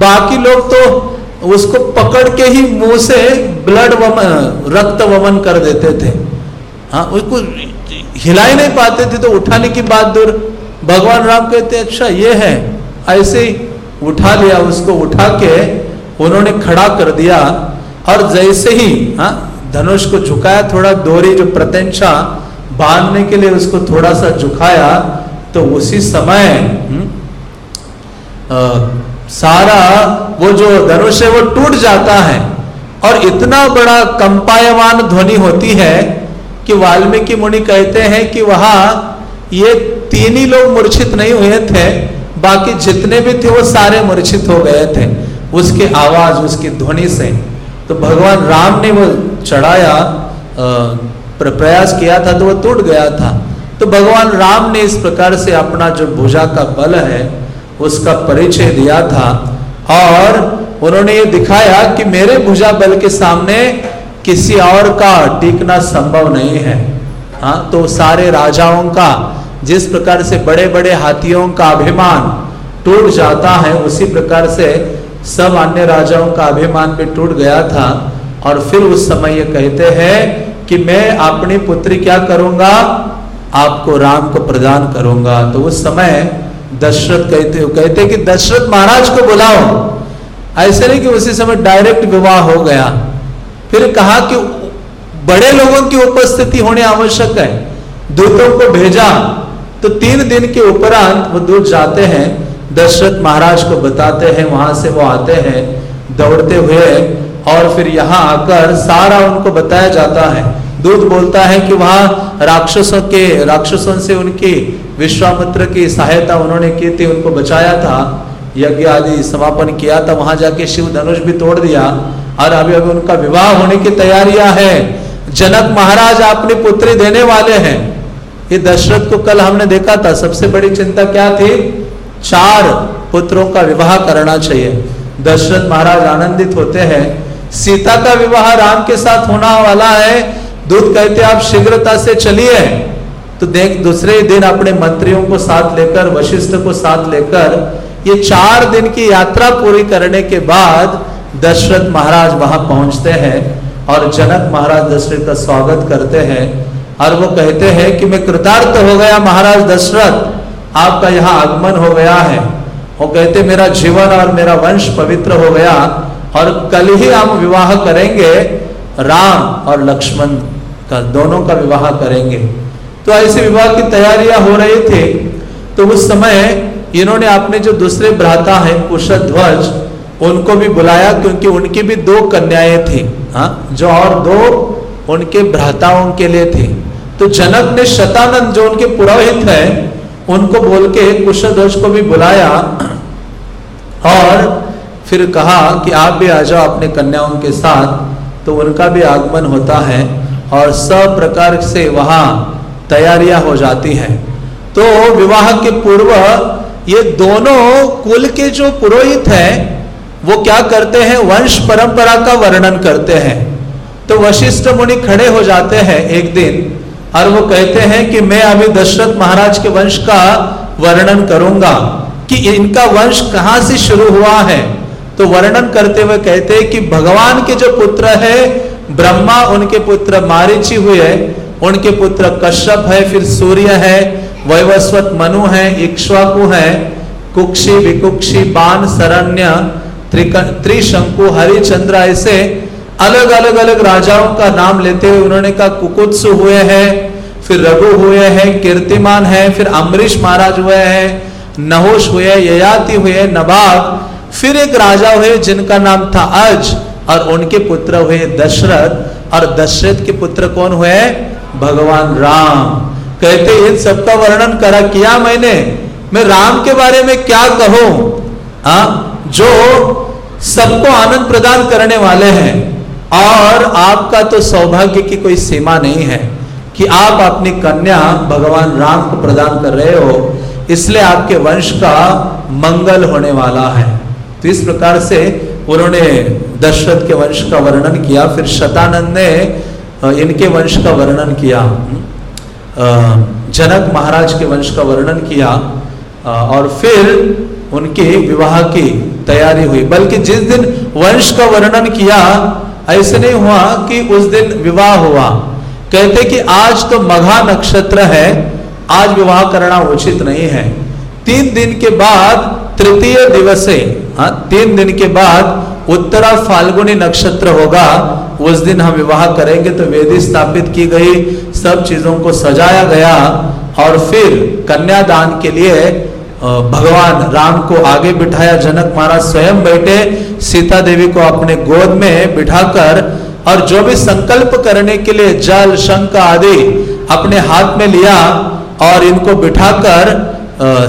बाकी लोग तो उसको पकड़ के ही मुँह से ब्लड वमन, रक्त वमन कर देते थे। हाँ उसको हिला ही नहीं पाते थे तो उठाने की बात दूर। भगवान राम कहते अच्छा ये है। ऐसे ही उठा लिया, उसको उठा के उन्होंने खड़ा कर दिया। और जैसे ही हाँ धनुष को झुकाया, थोड़ा दोरी जो प्रत्यंशा बांधने के लिए उसको थोड़ा सा झुकाया तो उसी समय हम्म, सारा वो जो धनुष है वो टूट जाता है और इतना बड़ा कंपायमान ध्वनि होती है कि वाल्मीकि मुनि कहते हैं कि वहाँ ये तीन ही लोग मूर्छित नहीं हुए थे बाकी जितने भी थे वो सारे मूर्छित हो गए थे उसके आवाज़ उसकी ध्वनि से। तो भगवान राम ने वो चढ़ाया प्रयास किया था तो वो टूट गया था। तो भगवान राम ने इस प्रकार से अपना जो भुजा का बल है, उसका परिचय दिया था। और उन्होंने ये दिखाया कि मेरे भुजा बल के सामने किसी और का टिकना संभव नहीं है। हाँ तो सारे राजाओं का, जिस प्रकार से बड़े बड़े हाथियों का अभिमान टूट जाता है, उसी प्रकार से सब अन्य राजाओं का अभिमान भी टूट गया था। और फिर उस समय ये कहते हैं कि मैं अपनी पुत्री क्या करूँगा? आपको राम को प्रदान करूँगा। तो उस समय दशरथ कहते कहते कि दशरथ महाराज को बुलाओ। ऐसे नहीं कि उसी समय डायरेक्ट विवाह हो गया। फिर कहा कि बड़े लोगों की उपस्थिति होने आवश्यक है। दूतों को भेजा। तो तीन दिन के उपरांत वो दूत जाते हैं, दशरथ महाराज को बताते हैं, वहाँ से वो आते हैं, दौड़ते हुए। और फिर यहाँ आकर सारा उनको बताया जाता है। दूत बोलता है कि वहाँ राक्षसों के, राक्षसों से उनकी विश्वामित्र की सहायता उन्होंने की थी, उनको बचाया था, यज्ञ आदि समापन किया था, वहाँ जाके शिव धनुष भी तोड़ दिया, और अभी अभी उनका विवाह होने की तैयारियाँ है। जनक महाराज अपनी पुत्री देने वाले हैं। ये दशरथ को कल हमने देखा था, सबसे बड़ी चिंता क्या थी? चार पुत्रों का विवाह करना चाहिए। दशरथ महाराज आनंदित होते हैं। सीता का विवाह राम के साथ होना वाला है दूत कहते आप शीघ्रता से चलिए। तो देख, दूसरे दिन अपने मंत्रियों को साथ लेकर, वशिष्ठ को साथ लेकर, ये चार दिन की यात्रा पूरी करने के बाद दशरथ महाराज वहाँ पहुँचते हैं और जनक महाराज दशरथ का स्वागत करते हैं और वो कहते हैं कि मैं कृतार्थ हो गया महाराज दशरथ, आपका यहाँ आगमन हो गया है। वो कहते, मेरा जीवन और मेरा वंश पवित्र हो गया और कल ही हम विवाह करेंगे राम और लक्ष्मण का, दोनों का विवाह करेंगे। तो ऐसे विवाह की तैयारियाँ हो रही थी। तो उस समय इन्होंने अपने जो दूसरे भ्राता हैं, कुशध्वज, उनको भी बुलाया क्योंकि उनकी भी दो कन्याएँ थी। हाँ जो और दो उनके भ्राताओं के लिए थी। तो जनक ने शतानंद जो उनके पुरोहित है, उनको बोल के कुशध्वज को भी बुलाया और फिर कहा कि आप भी आ जाओ अपने कन्याओं के साथ। तो उनका भी आगमन होता है। और सब प्रकार से वहाँ तैयारियाँ हो जाती हैं। तो विवाह के पूर्व ये दोनों कुल के जो पुरोहित हैं, वो क्या करते हैं? वंश परंपरा का वर्णन करते हैं। तो वशिष्ठ मुनि खड़े हो जाते हैं एक दिन और वो कहते हैं कि मैं अभी दशरथ महाराज के वंश का वर्णन करूँगा कि इनका वंश कहाँ से शुरू हुआ है। तो वर्णन करते हुए कहते हैं कि भगवान के जो पुत्र है ब्रह्मा उनके पुत्र मारिची हुए, उनके पुत्र कश्यप है, फिर सूर्य है, वैवस्वत मनु है, इक्ष्वाकु है, कुक्षी विकुक्षी बान शरण्य त्रिशंकु, हरिचंद्र, ऐसे अलग अलग अलग राजाओं का नाम लेते हुए उन्होंने कहा, कुकुत्स हुए हैं, फिर रघु हुए हैं, कीर्तिमान है, फिर अम्बरीश महाराज हुए हैं, नहोश हुए, ययाति हुए, नबाग, फिर एक राजा हुए जिनका नाम था अज। और उनके पुत्र हुए दशरथ। और दशरथ के पुत्र कौन हुए? भगवान राम। कहते इन सबका वर्णन करा किया मैंने। मैं राम के बारे में क्या कहूँ? आ, जो सबको आनंद प्रदान करने वाले हैं। और आपका तो सौभाग्य की कोई सीमा नहीं है कि आप अपनी कन्या भगवान राम को प्रदान कर रहे हो। इसलिए आपके वंश का मंगल होने वाला है। तो इस प्रकार से उन्होंने दशरथ के वंश का वर्णन किया, फिर शतानंद ने इनके वंश का वर्णन किया जनक महाराज के वंश का वर्णन किया और फिर उनके विवाह की तैयारी हुई। बल्कि जिस दिन वंश का वर्णन किया, ऐसे नहीं हुआ कि उस दिन विवाह हुआ। कहते कि आज तो मघा नक्षत्र है, आज विवाह करना उचित नहीं है। तीन दिन के बाद तृतीय दिवसे हाँ तीन दिन के बाद उत्तरा फाल्गुनी नक्षत्र होगा। उस दिन हम विवाह करेंगे तो वेदी स्थापित की गई, सब चीज़ों को सजाया गया और फिर कन्यादान के लिए भगवान राम को आगे बिठाया। जनक महाराज स्वयं बैठे, सीता देवी को अपने गोद में बिठाकर और जो भी संकल्प करने के लिए जल, शंख आदि अपने हाथ में लिया और इनको बिठाकर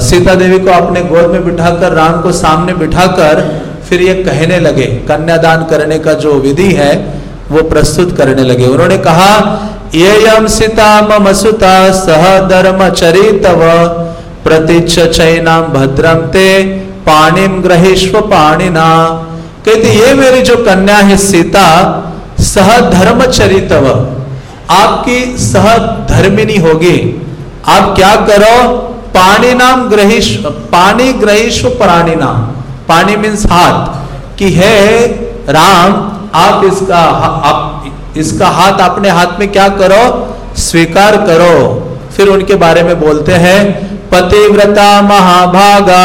सीता देवी को अपने गोद में बिठाकर, राम को सामने बिठाकर फिर ये कहने लगे, कन्यादान करने का जो विधि है, वो प्रस्तुत करने लगे। उन्होंने कहा ये यम सीता मम सुता सह धर्म चरितव प्रतीच चैनाम भद्रम ते पाणिम ग्रहेश्व पाणिना। कहते, ये मेरी जो कन्या है सीता, सह धर्म चरितव। आपकी सह धर्मिनी होगी। आप क्या करो पानी नाम ग्रहिश्व पानी ग्रहिश्व प्राणी नाम पानी मीन्स हाथ। कि है राम, आप इसका आप इसका हाथ अपने हाथ में क्या करो? स्वीकार करो। फिर उनके बारे में बोलते हैं, पतिव्रता महाभागा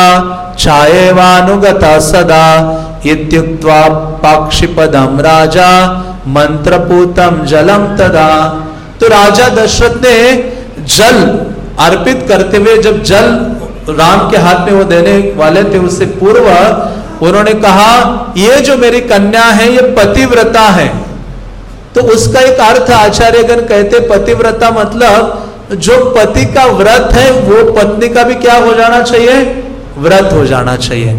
छाएवानुगता सदा। इत्युक्त्वा पाक्षिपदम राजा मंत्रपूतम जलम तदा। तो राजा दशरथ ने जल अर्पित करते हुए जब जल राम के हाथ में वो देने वाले थे उससे पूर्व, उन्होंने कहा, ये जो मेरी कन्या है, ये पतिव्रता है। तो उसका एक अर्थ आचार्यगण कहते, पतिव्रता मतलब जो पति का व्रत है, वो पत्नी का भी क्या हो जाना चाहिए? व्रत हो जाना चाहिए।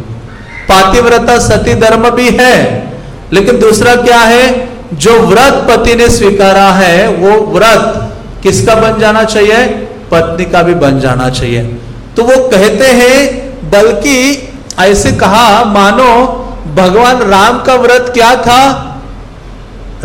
पातिव्रता सती धर्म भी है, लेकिन दूसरा क्या है? जो व्रत पति ने स्वीकारा है, वो व्रत किसका बन जाना चाहिए? पत्नी का भी बन जाना चाहिए। तो वो कहते हैं, बल्कि ऐसे कहा, मानो भगवान राम का व्रत क्या था?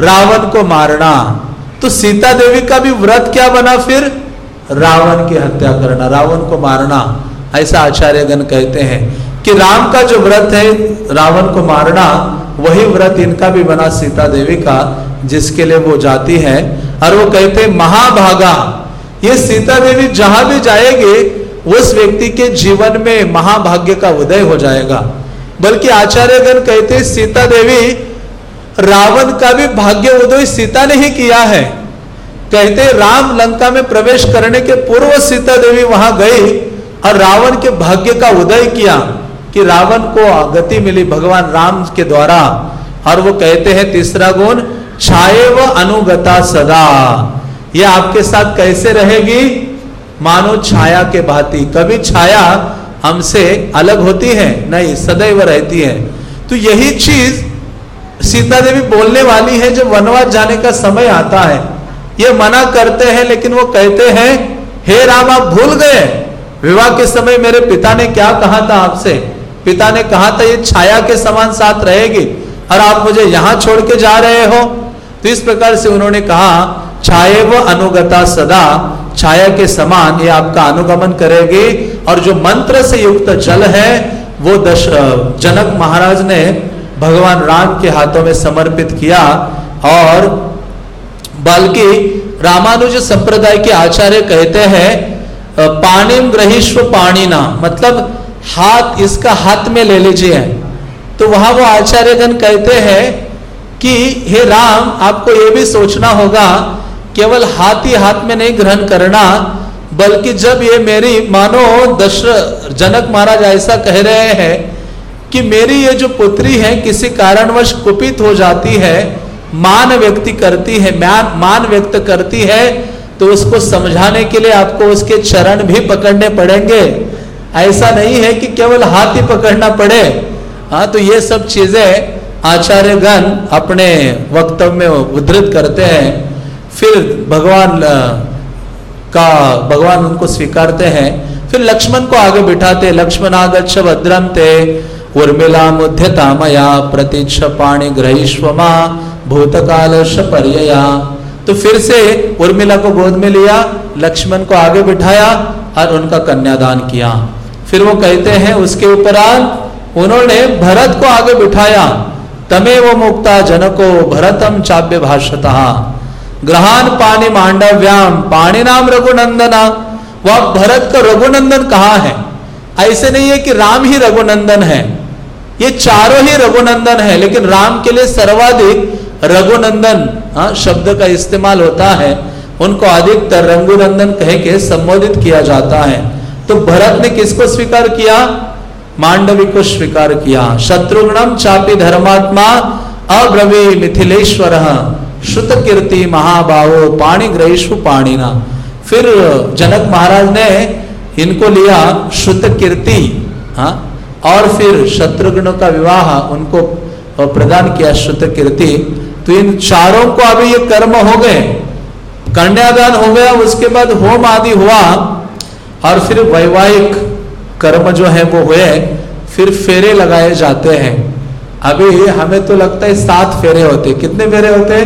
रावण को मारना। तो सीता देवी का भी व्रत क्या बना फिर? रावण की हत्या करना, रावण को मारना। ऐसा आचार्यगण कहते हैं कि राम का जो व्रत है, रावण को मारना, वही व्रत इनका भी बना सीता देवी का, जिसके लिए वो जाती है। और वो कहते महाभागा। ये सीता देवी जहाँ भी जाएगी, उस व्यक्ति के जीवन में महाभाग्य का उदय हो जाएगा। बल्कि आचार्यगण कहते सीता देवी, रावण का भी भाग्य उदय सीता ने ही किया है। कहते राम लंका में प्रवेश करने के पूर्व सीता देवी वहाँ गई और रावण के भाग्य का उदय किया कि रावण को गति मिली भगवान राम के द्वारा। और वो कहते हैं, तीसरा गुण छाए व अनुगता सदा। ये आपके साथ कैसे रहेगी? मानो छाया के भांति। कभी छाया हमसे अलग होती है? नहीं, सदैव रहती है। तो यही चीज़ सीता देवी बोलने वाली है, जब वनवास जाने का समय आता है। ये मना करते हैं, लेकिन वो कहते हैं, हे राम, आप भूल गए। विवाह के समय मेरे पिता ने क्या कहा था आपसे? पिता ने कहा था, ये छाया के समान साथ रहेगी और आप मुझे यहाँ छोड़ के जा रहे हो। तो इस प्रकार से उन्होंने कहा छाए व अनुगता सदा, छाया के समान ये आपका अनुगमन करेगी। और जो मंत्र से युक्त जल है, वो दश जनक महाराज ने भगवान राम के हाथों में समर्पित किया। और बल्कि रामानुज संप्रदाय के आचार्य कहते हैं पाणिम ग्रहिष्व पाणीना मतलब हाथ, इसका हाथ में ले लीजिए। तो वहाँ वो आचार्यगण कहते हैं कि, हे राम, आपको ये भी सोचना होगा केवल हाथ ही हाथ में नहीं ग्रहण करना, बल्कि जब ये मेरी, मानो दशरथ, जनक महाराज ऐसा कह रहे हैं कि मेरी ये जो पुत्री है, किसी कारणवश कुपित हो जाती है, मान व्यक्ति करती है, मान व्यक्त करती है तो उसको समझाने के लिए आपको उसके चरण भी पकड़ने पड़ेंगे। ऐसा नहीं है कि केवल हाथ ही पकड़ना पड़े। हाँ तो ये सब चीज़ें आचार्यगण अपने वक्तव्य में उद्धृत करते हैं। फिर भगवान का भगवान उनको स्वीकारते हैं। फिर लक्ष्मण को आगे बिठाते लक्ष्मण आगच्छ भद्रम ते उर्मिला मुध्यता मया प्रतीक्ष पाणी ग्रहिष्वमा भूतकाल पर्यया। तो फिर से उर्मिला को गोद में लिया, लक्ष्मण को आगे बिठाया और उनका कन्यादान किया। फिर वो कहते हैं, उसके उपरांत उन्होंने भरत को आगे बिठाया। तमे वो मुक्ता जनको, भरतम चाव्य भाषता ग्रहान पानी मांडव्याम पाणी नाम रघुनंदना। वह भरत का रघुनंदन कहा है? ऐसे नहीं है कि राम ही रघुनंदन है। ये चारों ही रघुनंदन है लेकिन राम के लिए सर्वाधिक रघुनंदन हाँ, शब्द का इस्तेमाल होता है। उनको अधिकतर रंगुनंदन कह के संबोधित किया जाता है। तो भरत ने किसको स्वीकार किया? मांडवी को स्वीकार किया। शत्रुघ्नम चापी धर्मात्मा अब्रवी मिथिलेश्वर श्रुत कीर्ति महाबाहो पाणी ग्रहिष्व पाणीना फिर जनक महाराज ने इनको लिया श्रुत कीर्ति हाँ और फिर शत्रुघ्न का विवाह उनको प्रदान किया श्रुत कीर्ति तो इन चारों को अभी ये कर्म हो गए कन्यादान हो गया उसके बाद होम आदि हुआ और फिर वैवाहिक कर्म जो है वो हुए फिर फेरे लगाए जाते हैं अभी हमें तो लगता है सात फेरे होते कितने फेरे होते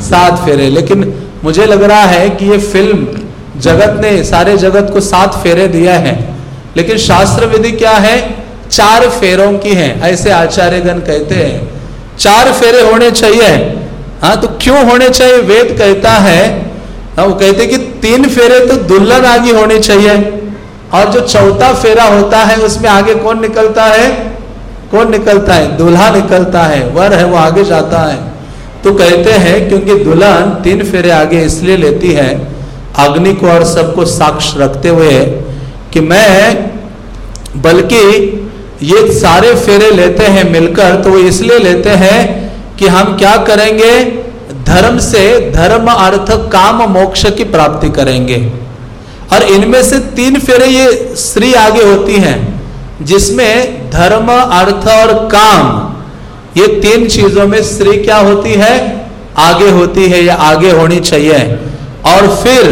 सात फेरे। लेकिन मुझे लग रहा है कि ये फ़िल्म जगत ने, सारे जगत को सात फेरे दिया है। लेकिन शास्त्र विधि क्या है? चार फेरों की है, ऐसे आचार्यगण कहते हैं। चार फेरे होने चाहिए। हाँ तो क्यों होने चाहिए? वेद कहता है हाँ वो कहते कि तीन फेरे तो दुल्हन आगे होने चाहिए। और जो चौथा फेरा होता है, उसमें आगे कौन निकलता है? कौन निकलता है? दूल्हा निकलता है, वर है, वो आगे जाता है। तो कहते हैं, क्योंकि दुल्हन तीन फेरे आगे इसलिए लेती है, अग्नि को और सबको साक्ष रखते हुए कि मैं, बल्कि ये सारे फेरे लेते हैं मिलकर तो वो इसलिए लेते हैं कि हम क्या करेंगे? धर्म से, धर्म अर्थ काम मोक्ष की प्राप्ति करेंगे। और इनमें से तीन फेरे ये स्त्री आगे होती हैं। जिसमें धर्म अर्थ और काम ये तीन चीज़ों में स्त्री क्या होती है? आगे होती है या आगे होनी चाहिए। और फिर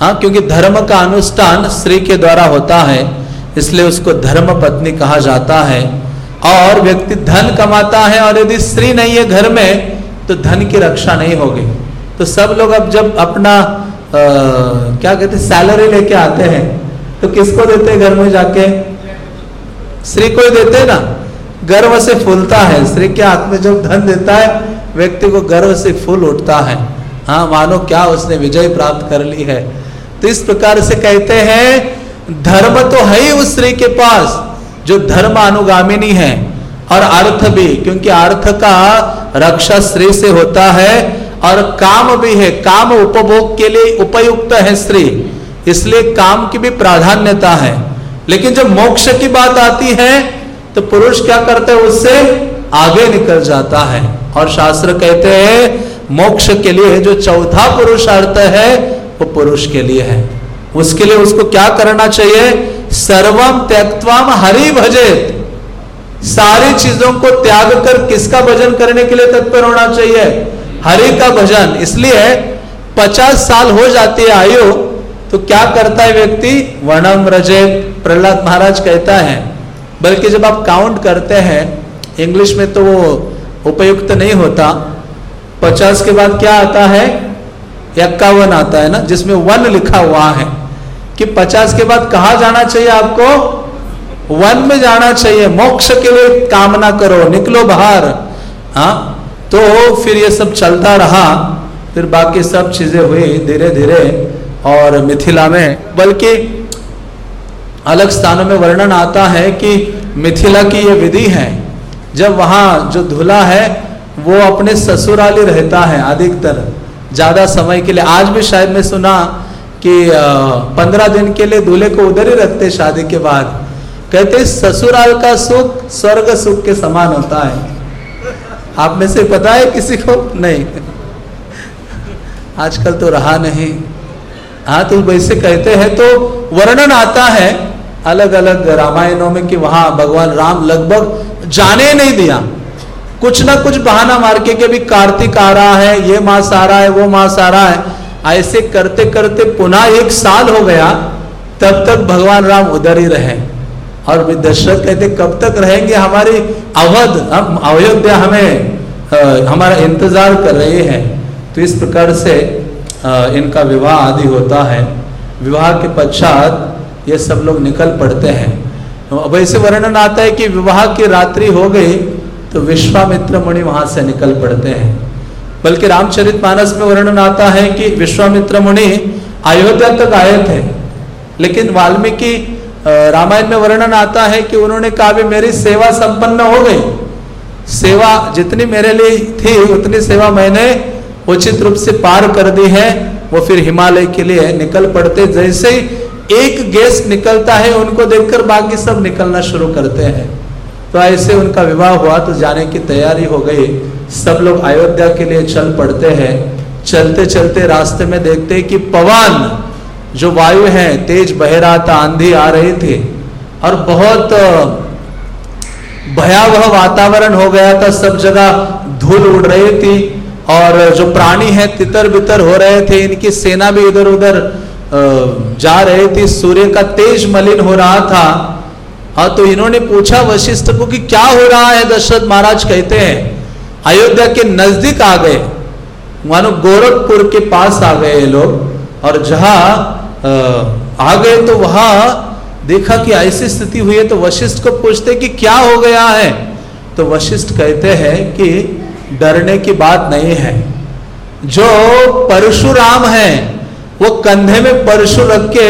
हाँ क्योंकि धर्म का अनुष्ठान स्त्री के द्वारा होता है इसलिए उसको धर्म पत्नी कहा जाता है। और व्यक्ति धन कमाता है और यदि स्त्री नहीं है घर में तो धन की रक्षा नहीं होगी। तो सब लोग अब जब अपना आ, क्या कहते सैलरी लेके आते हैं तो किसको देते हैं घर में जाके? स्त्री को ही देते ना? गर्व से फूलता है। स्त्री के हाथ में जब धन देता है, व्यक्ति को गर्व से फूल उठता है। हाँ मानो क्या उसने विजय प्राप्त कर ली है। तो इस प्रकार से कहते हैं, धर्म तो है ही उस स्त्री के पास, जो धर्म अनुगामिनी है, और अर्थ भी, क्योंकि अर्थ का रक्षा स्त्री से होता है, और काम भी है। काम उपभोग के लिए उपयुक्त है स्त्री इसलिए काम की भी प्राधान्यता है। लेकिन जब मोक्ष की बात आती है तो पुरुष क्या करते हैं, उससे आगे निकल जाता है। और शास्त्र कहते हैं, मोक्ष के लिए जो चौथा पुरुषार्थ है, वो पुरुष के लिए है। उसके लिए उसको क्या करना चाहिए? सर्वम त्यक्वाम हरि भजे सारी चीज़ों को त्याग कर किसका भजन करने के लिए तत्पर होना चाहिए? हरि का भजन। इसलिए पचास साल हो जाती है आयु तो क्या करता है व्यक्ति? वर्णम रजे, प्रहलाद महाराज कहता है, बल्कि जब आप काउंट करते हैं इंग्लिश में तो वो उपयुक्त नहीं होता। पचास के बाद क्या आता है? इक्यावन आता है ना, जिसमें वन लिखा हुआ है। कि पचास के बाद कहा जाना चाहिए आपको? वन में जाना चाहिए। मोक्ष के लिए कामना करो, निकलो बाहर। हाँ तो फिर ये सब चलता रहा। फिर बाकी सब चीज़ें हुई धीरे धीरे और मिथिला में, बल्कि अलग स्थानों में वर्णन आता है कि मिथिला की ये विधि है। जब वहाँ जो धुला है, वो अपने ससुराली रहता है अधिकतर, ज़्यादा समय के लिए। आज भी शायद मैं सुना कि पंद्रह दिन के लिए दूल्हे को उधर ही रखते शादी के बाद। कहते ससुराल का सुख स्वर्ग सुख के समान होता है। आप में से पता है किसी को? नहीं। आजकल तो रहा नहीं। हाँ तो वैसे कहते हैं तो वर्णन आता है अलग अलग रामायणों में कि वहाँ भगवान राम लगभग जाने नहीं दिया। कुछ ना कुछ बहाना मार के कि अभी कार्तिक आ रहा है ये मास आ रहा है वो मास आ रहा है। ऐसे करते करते पुनः एक साल हो गया तब तक भगवान राम उधर ही रहे। और दशरथ कहते कब तक रहेंगे हमारी अवध? हम अयोध्या हमें आ, हमारा इंतज़ार कर रहे हैं। तो इस प्रकार से इनका विवाह आदि होता है। विवाह के पश्चात ये सब लोग निकल पड़ते हैं। वैसे वर्णन आता है कि विवाह की रात्रि हो गई तो विश्वामित्र मुनि वहाँ से निकल पड़ते हैं। बल्कि रामचरित मानस में वर्णन आता है कि विश्वामित्र मुनि अयोध्या तक आए थे। लेकिन वाल्मीकि रामायण में वर्णन आता है कि उन्होंने कहा भी मेरी सेवा संपन्न हो गई। सेवा जितनी मेरे लिए थी, उतनी सेवा मैंने उचित रूप से पार कर दी है, वो फिर हिमालय के लिए निकल पड़ते। जैसे एक गैस निकलता है, उनको देखकर बाकी सब निकलना शुरू करते हैं। तो ऐसे उनका विवाह हुआ तो जाने की तैयारी हो गई। सब लोग अयोध्या के लिए चल पड़ते हैं। चलते चलते रास्ते में देखते हैं कि पवन, जो वायु है, तेज बह रहा था आंधी आ रही थी। और बहुत भयावह वातावरण हो गया था, सब जगह धूल उड़ रही थी। और जो प्राणी है तितर बितर हो रहे थे, इनकी सेना भी इधर उधर जा रहे थी। सूर्य का तेज मलिन हो रहा था। और तो इन्होंने पूछा वशिष्ठ को कि क्या हो रहा है, दशरथ महाराज कहते हैं, अयोध्या के नज़दीक आ गए। मानो गोरखपुर के पास आ गए लोग। और जहाँ आ गए तो वहाँ देखा कि ऐसी स्थिति हुई है तो वशिष्ठ को पूछते कि क्या हो गया है। तो वशिष्ठ कहते हैं कि डरने की बात नहीं है। जो परशुराम है, वो कंधे में परशु रख के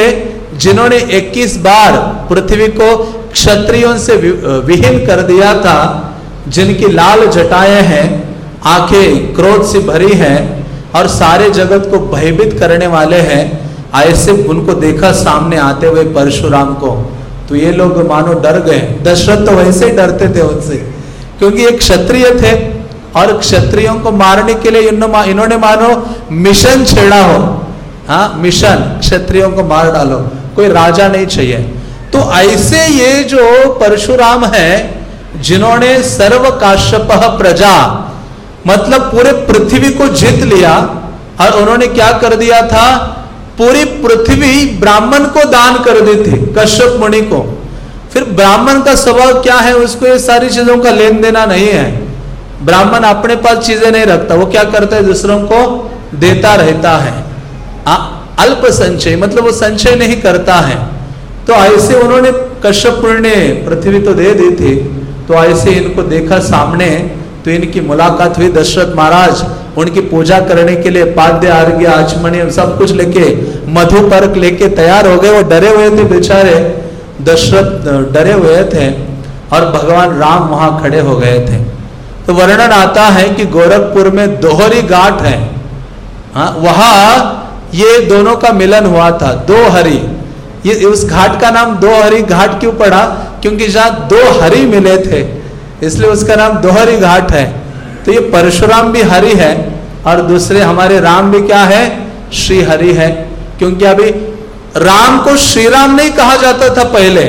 जिन्होंने 21 बार पृथ्वी को क्षत्रियों से विहीन कर दिया था, जिनकी लाल जटाएँ हैं, आँखें क्रोध से भरी हैं और सारे जगत को भयभीत करने वाले हैं ऐसे उनको देखा सामने आते हुए परशुराम को। तो ये लोग मानो डर गए। दशरथ तो वैसे डरते थे उनसे, क्योंकि एक क्षत्रिय थे। और क्षत्रियों को मारने के लिए इन्होंने मानो मिशन छेड़ा हो। हाँ मिशन, क्षत्रियों को मार डालो। कोई राजा नहीं चाहिए। तो ऐसे ये जो परशुराम है, जिन्होंने सर्व काश्यप प्रजा मतलब पूरे पृथ्वी को जीत लिया, और उन्होंने क्या कर दिया था? पूरी पृथ्वी ब्राह्मण को दान कर दी थी, कश्यप मुनि को। फिर ब्राह्मण का स्वभाव क्या है? उसको ये सारी चीज़ों का लेन देना नहीं है। ब्राह्मण अपने पास चीज़ें नहीं रखता, वो क्या करता है? दूसरों को देता रहता है। अल्प संचय मतलब वो संचय नहीं करता है। तो ऐसे उन्होंने कश्यप ने पृथ्वी तो दे दी थी तो ऐसे इनको देखा सामने तो इनकी मुलाकात हुई दशरथ महाराज, उनकी पूजा करने के लिए पाद्य आर्घ्य, आचमनी, सब कुछ लेके, मधु पर्क लेके तैयार हो गए। वो डरे हुए थे बेचारे, दशरथ, डरे हुए थे, और भगवान राम वहाँ खड़े हो गए थे। तो वर्णन आता है कि गोरखपुर में दोहरी घाट है। हाँ वहाँ ये दोनों का मिलन हुआ था दो हरि ये, उस घाट का नाम दो हरि घाट क्यों पड़ा? क्योंकि जहाँ दो हरि मिले थे, इसलिए उसका नाम दोहरी घाट है। तो ये परशुराम भी हरि है और दूसरे हमारे राम भी क्या है? श्री हरि है। क्योंकि अभी राम को श्री राम नहीं कहा जाता था पहले।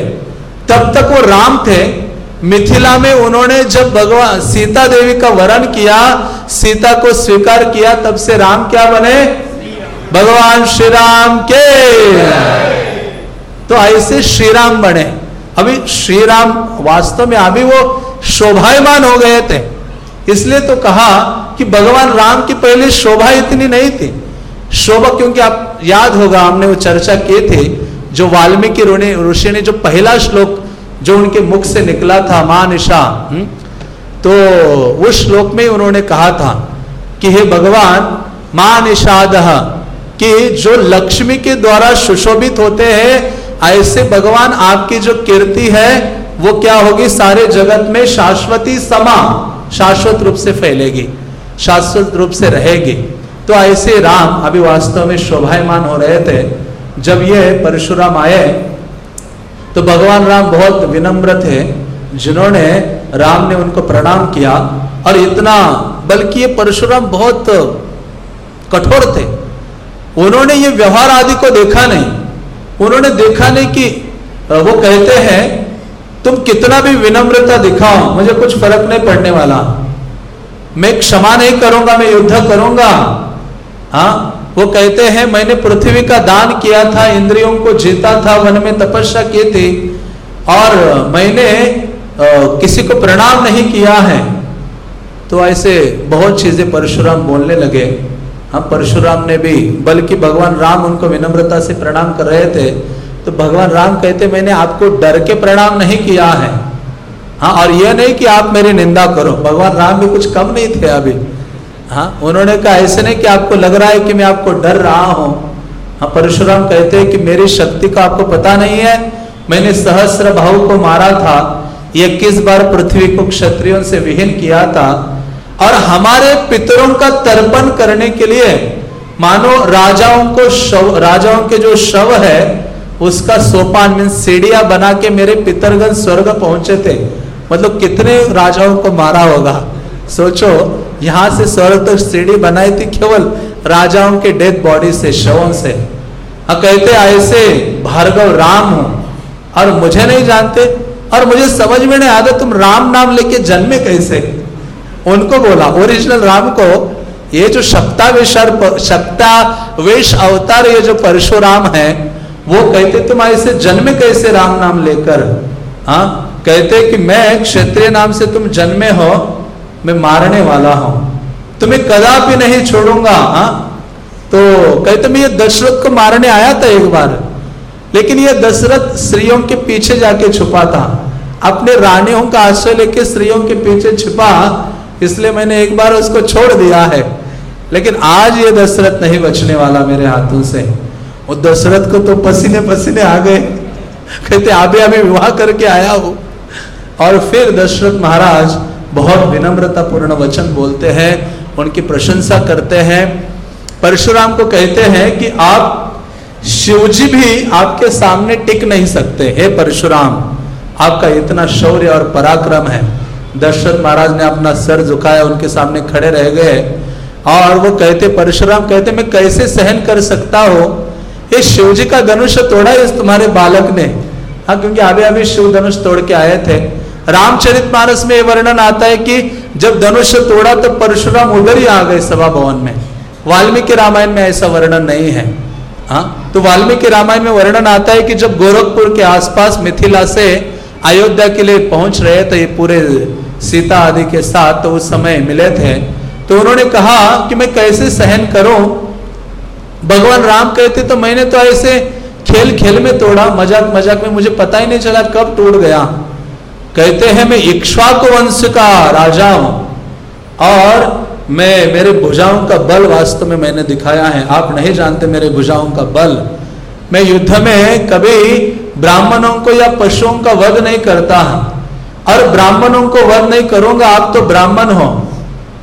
तब तक वो राम थे मिथिला में उन्होंने जब भगवान सीता देवी का वरण किया, सीता को स्वीकार किया, तब से राम क्या बने? भगवान श्री राम के। तो ऐसे श्री राम बने। अभी श्री राम वास्तव में अभी वो शोभायमान हो गए थे। इसलिए तो कहा कि भगवान राम की पहले शोभा इतनी नहीं थी। शोभा क्योंकि आप याद होगा, हमने वो चर्चा की थी, जो वाल्मीकि ऋषि ने जो पहला श्लोक जो उनके मुख से निकला था माँ निशा हम्म, तो उस श्लोक में उन्होंने कहा था कि हे भगवान माँ निषाद कि जो लक्ष्मी के द्वारा सुशोभित होते हैं ऐसे भगवान आपकी जो कीर्ति है वो क्या होगी? सारे जगत में शाश्वती समा शाश्वत रूप से फैलेगी शाश्वत रूप से रहेगी। तो ऐसे राम अभी वास्तव में शोभायमान हो रहे थे जब ये परशुराम आए तो भगवान राम बहुत विनम्र थे, जिन्होंने राम ने उनको प्रणाम किया और इतना, बल्कि ये परशुराम बहुत कठोर थे। उन्होंने ये व्यवहार आदि को देखा नहीं। उन्होंने देखा नहीं कि वो कहते हैं, तुम कितना भी विनम्रता दिखाओ, मुझे कुछ फ़र्क नहीं पड़ने वाला। मैं क्षमा नहीं करूँगा, मैं युद्ध करूँगा। हाँ? वो कहते हैं, मैंने पृथ्वी का दान किया था, इंद्रियों को जीता था, वन में तपस्या की थी, और मैंने किसी को प्रणाम नहीं किया है। तो ऐसे बहुत चीज़ें परशुराम बोलने लगे। हम परशुराम ने भी, बल्कि भगवान राम उनको विनम्रता से प्रणाम कर रहे थे तो भगवान राम कहते, मैंने आपको डर के प्रणाम नहीं किया है। हाँ और यह नहीं कि आप मेरी निंदा करो, भगवान राम भी कुछ कम नहीं थे अभी। हाँ उन्होंने कहा, ऐसे नहीं कि आपको लग रहा है कि मैं आपको डर रहा हूँ। हाँ परशुराम कहते हैं कि मेरी शक्ति का आपको पता नहीं है। मैंने सहस्र भाव को मारा था। ये किस बार पृथ्वी को क्षत्रियों से विहीन किया था? और हमारे पितरों का तर्पण करने के लिए, मानो राजाओं को शव, राजाओं के जो शव है, उसका सोपान मीन सीढ़िया बना के मेरे पितरगण स्वर्ग पहुँचे थे। मतलब कितने राजाओं को मारा होगा? सोचो यहाँ से स्वर्ग तक सीढ़ी बनाई थी केवल राजाओं के डेथ बॉडी से शवों से। हाँ, कहते ऐसे भार्गव राम हूँ और मुझे नहीं जानते और मुझे समझ में नहीं आता तुम राम नाम लेके जन्मे कैसे? उनको बोला ओरिजिनल राम को ये जो शक्ता वेश अवतार ये जो परशुराम है वो कहते तुम ऐसे जन्मे कैसे राम नाम लेकर? हाँ कहते कि मैं क्षेत्रीय नाम से तुम जन्मे हो मैं मारने वाला हूँ। तुम्हें कदापि नहीं छोड़ूँगा हाँ? तो कहते मैं ये दशरथ को मारने आया था एक बार, लेकिन ये दशरथ स्त्रियों के पीछे जाके छुपा था। अपने रानियों का आश्रय लेके स्त्रियों के पीछे छुपा, इसलिए मैंने एक बार उसको छोड़ दिया है। लेकिन आज ये दशरथ नहीं बचने वाला मेरे हाथों से। वो दशरथ को तो पसीने पसीने आ गए। कहते अभी अभी विवाह करके आया हो। और फिर दशरथ महाराज बहुत विनम्रता पूर्ण वचन बोलते हैं, उनकी प्रशंसा करते हैं। परशुराम को कहते हैं कि आप शिवजी भी आपके सामने टिक नहीं सकते। हे परशुराम, आपका इतना शौर्य और पराक्रम है। दशरथ महाराज ने अपना सर झुकाया, उनके सामने खड़े रह गए और वो कहते, परशुराम कहते, मैं कैसे सहन कर सकता हो? ये शिव जी का धनुष तोड़ा इस तुम्हारे बालक ने। हाँ क्योंकि अभी अभी शिव धनुष तोड़ के आए थे। रामचरित मानस में वर्णन आता है कि जब धनुष तोड़ा तो परशुराम उधर ही आ गए सभा भवन में। वाल्मीकि रामायण में ऐसा वर्णन नहीं है। हाँ? तो वाल्मीकि रामायण में वर्णन आता है कि जब गोरखपुर के आसपास मिथिला से अयोध्या के लिए पहुँच रहे थे ये पूरे सीता आदि के साथ तो उस समय मिले थे। तो उन्होंने कहा कि मैं कैसे सहन करूँ? भगवान राम कहते तो मैंने तो ऐसे खेल खेल में तोड़ा मज़ाक मज़ाक में मुझे पता ही नहीं चला कब टूट गया। कहते हैं, मैं इक्ष्वाकु वंश का राजा हूँ और मैं, मेरे भुजाओं का बल वास्तव में मैंने दिखाया है। आप नहीं जानते मेरे भुजाओं का बल। मैं युद्ध में कभी ब्राह्मणों को या पशुओं का वध नहीं करता और ब्राह्मणों को वध नहीं करूँगा, आप तो ब्राह्मण हो।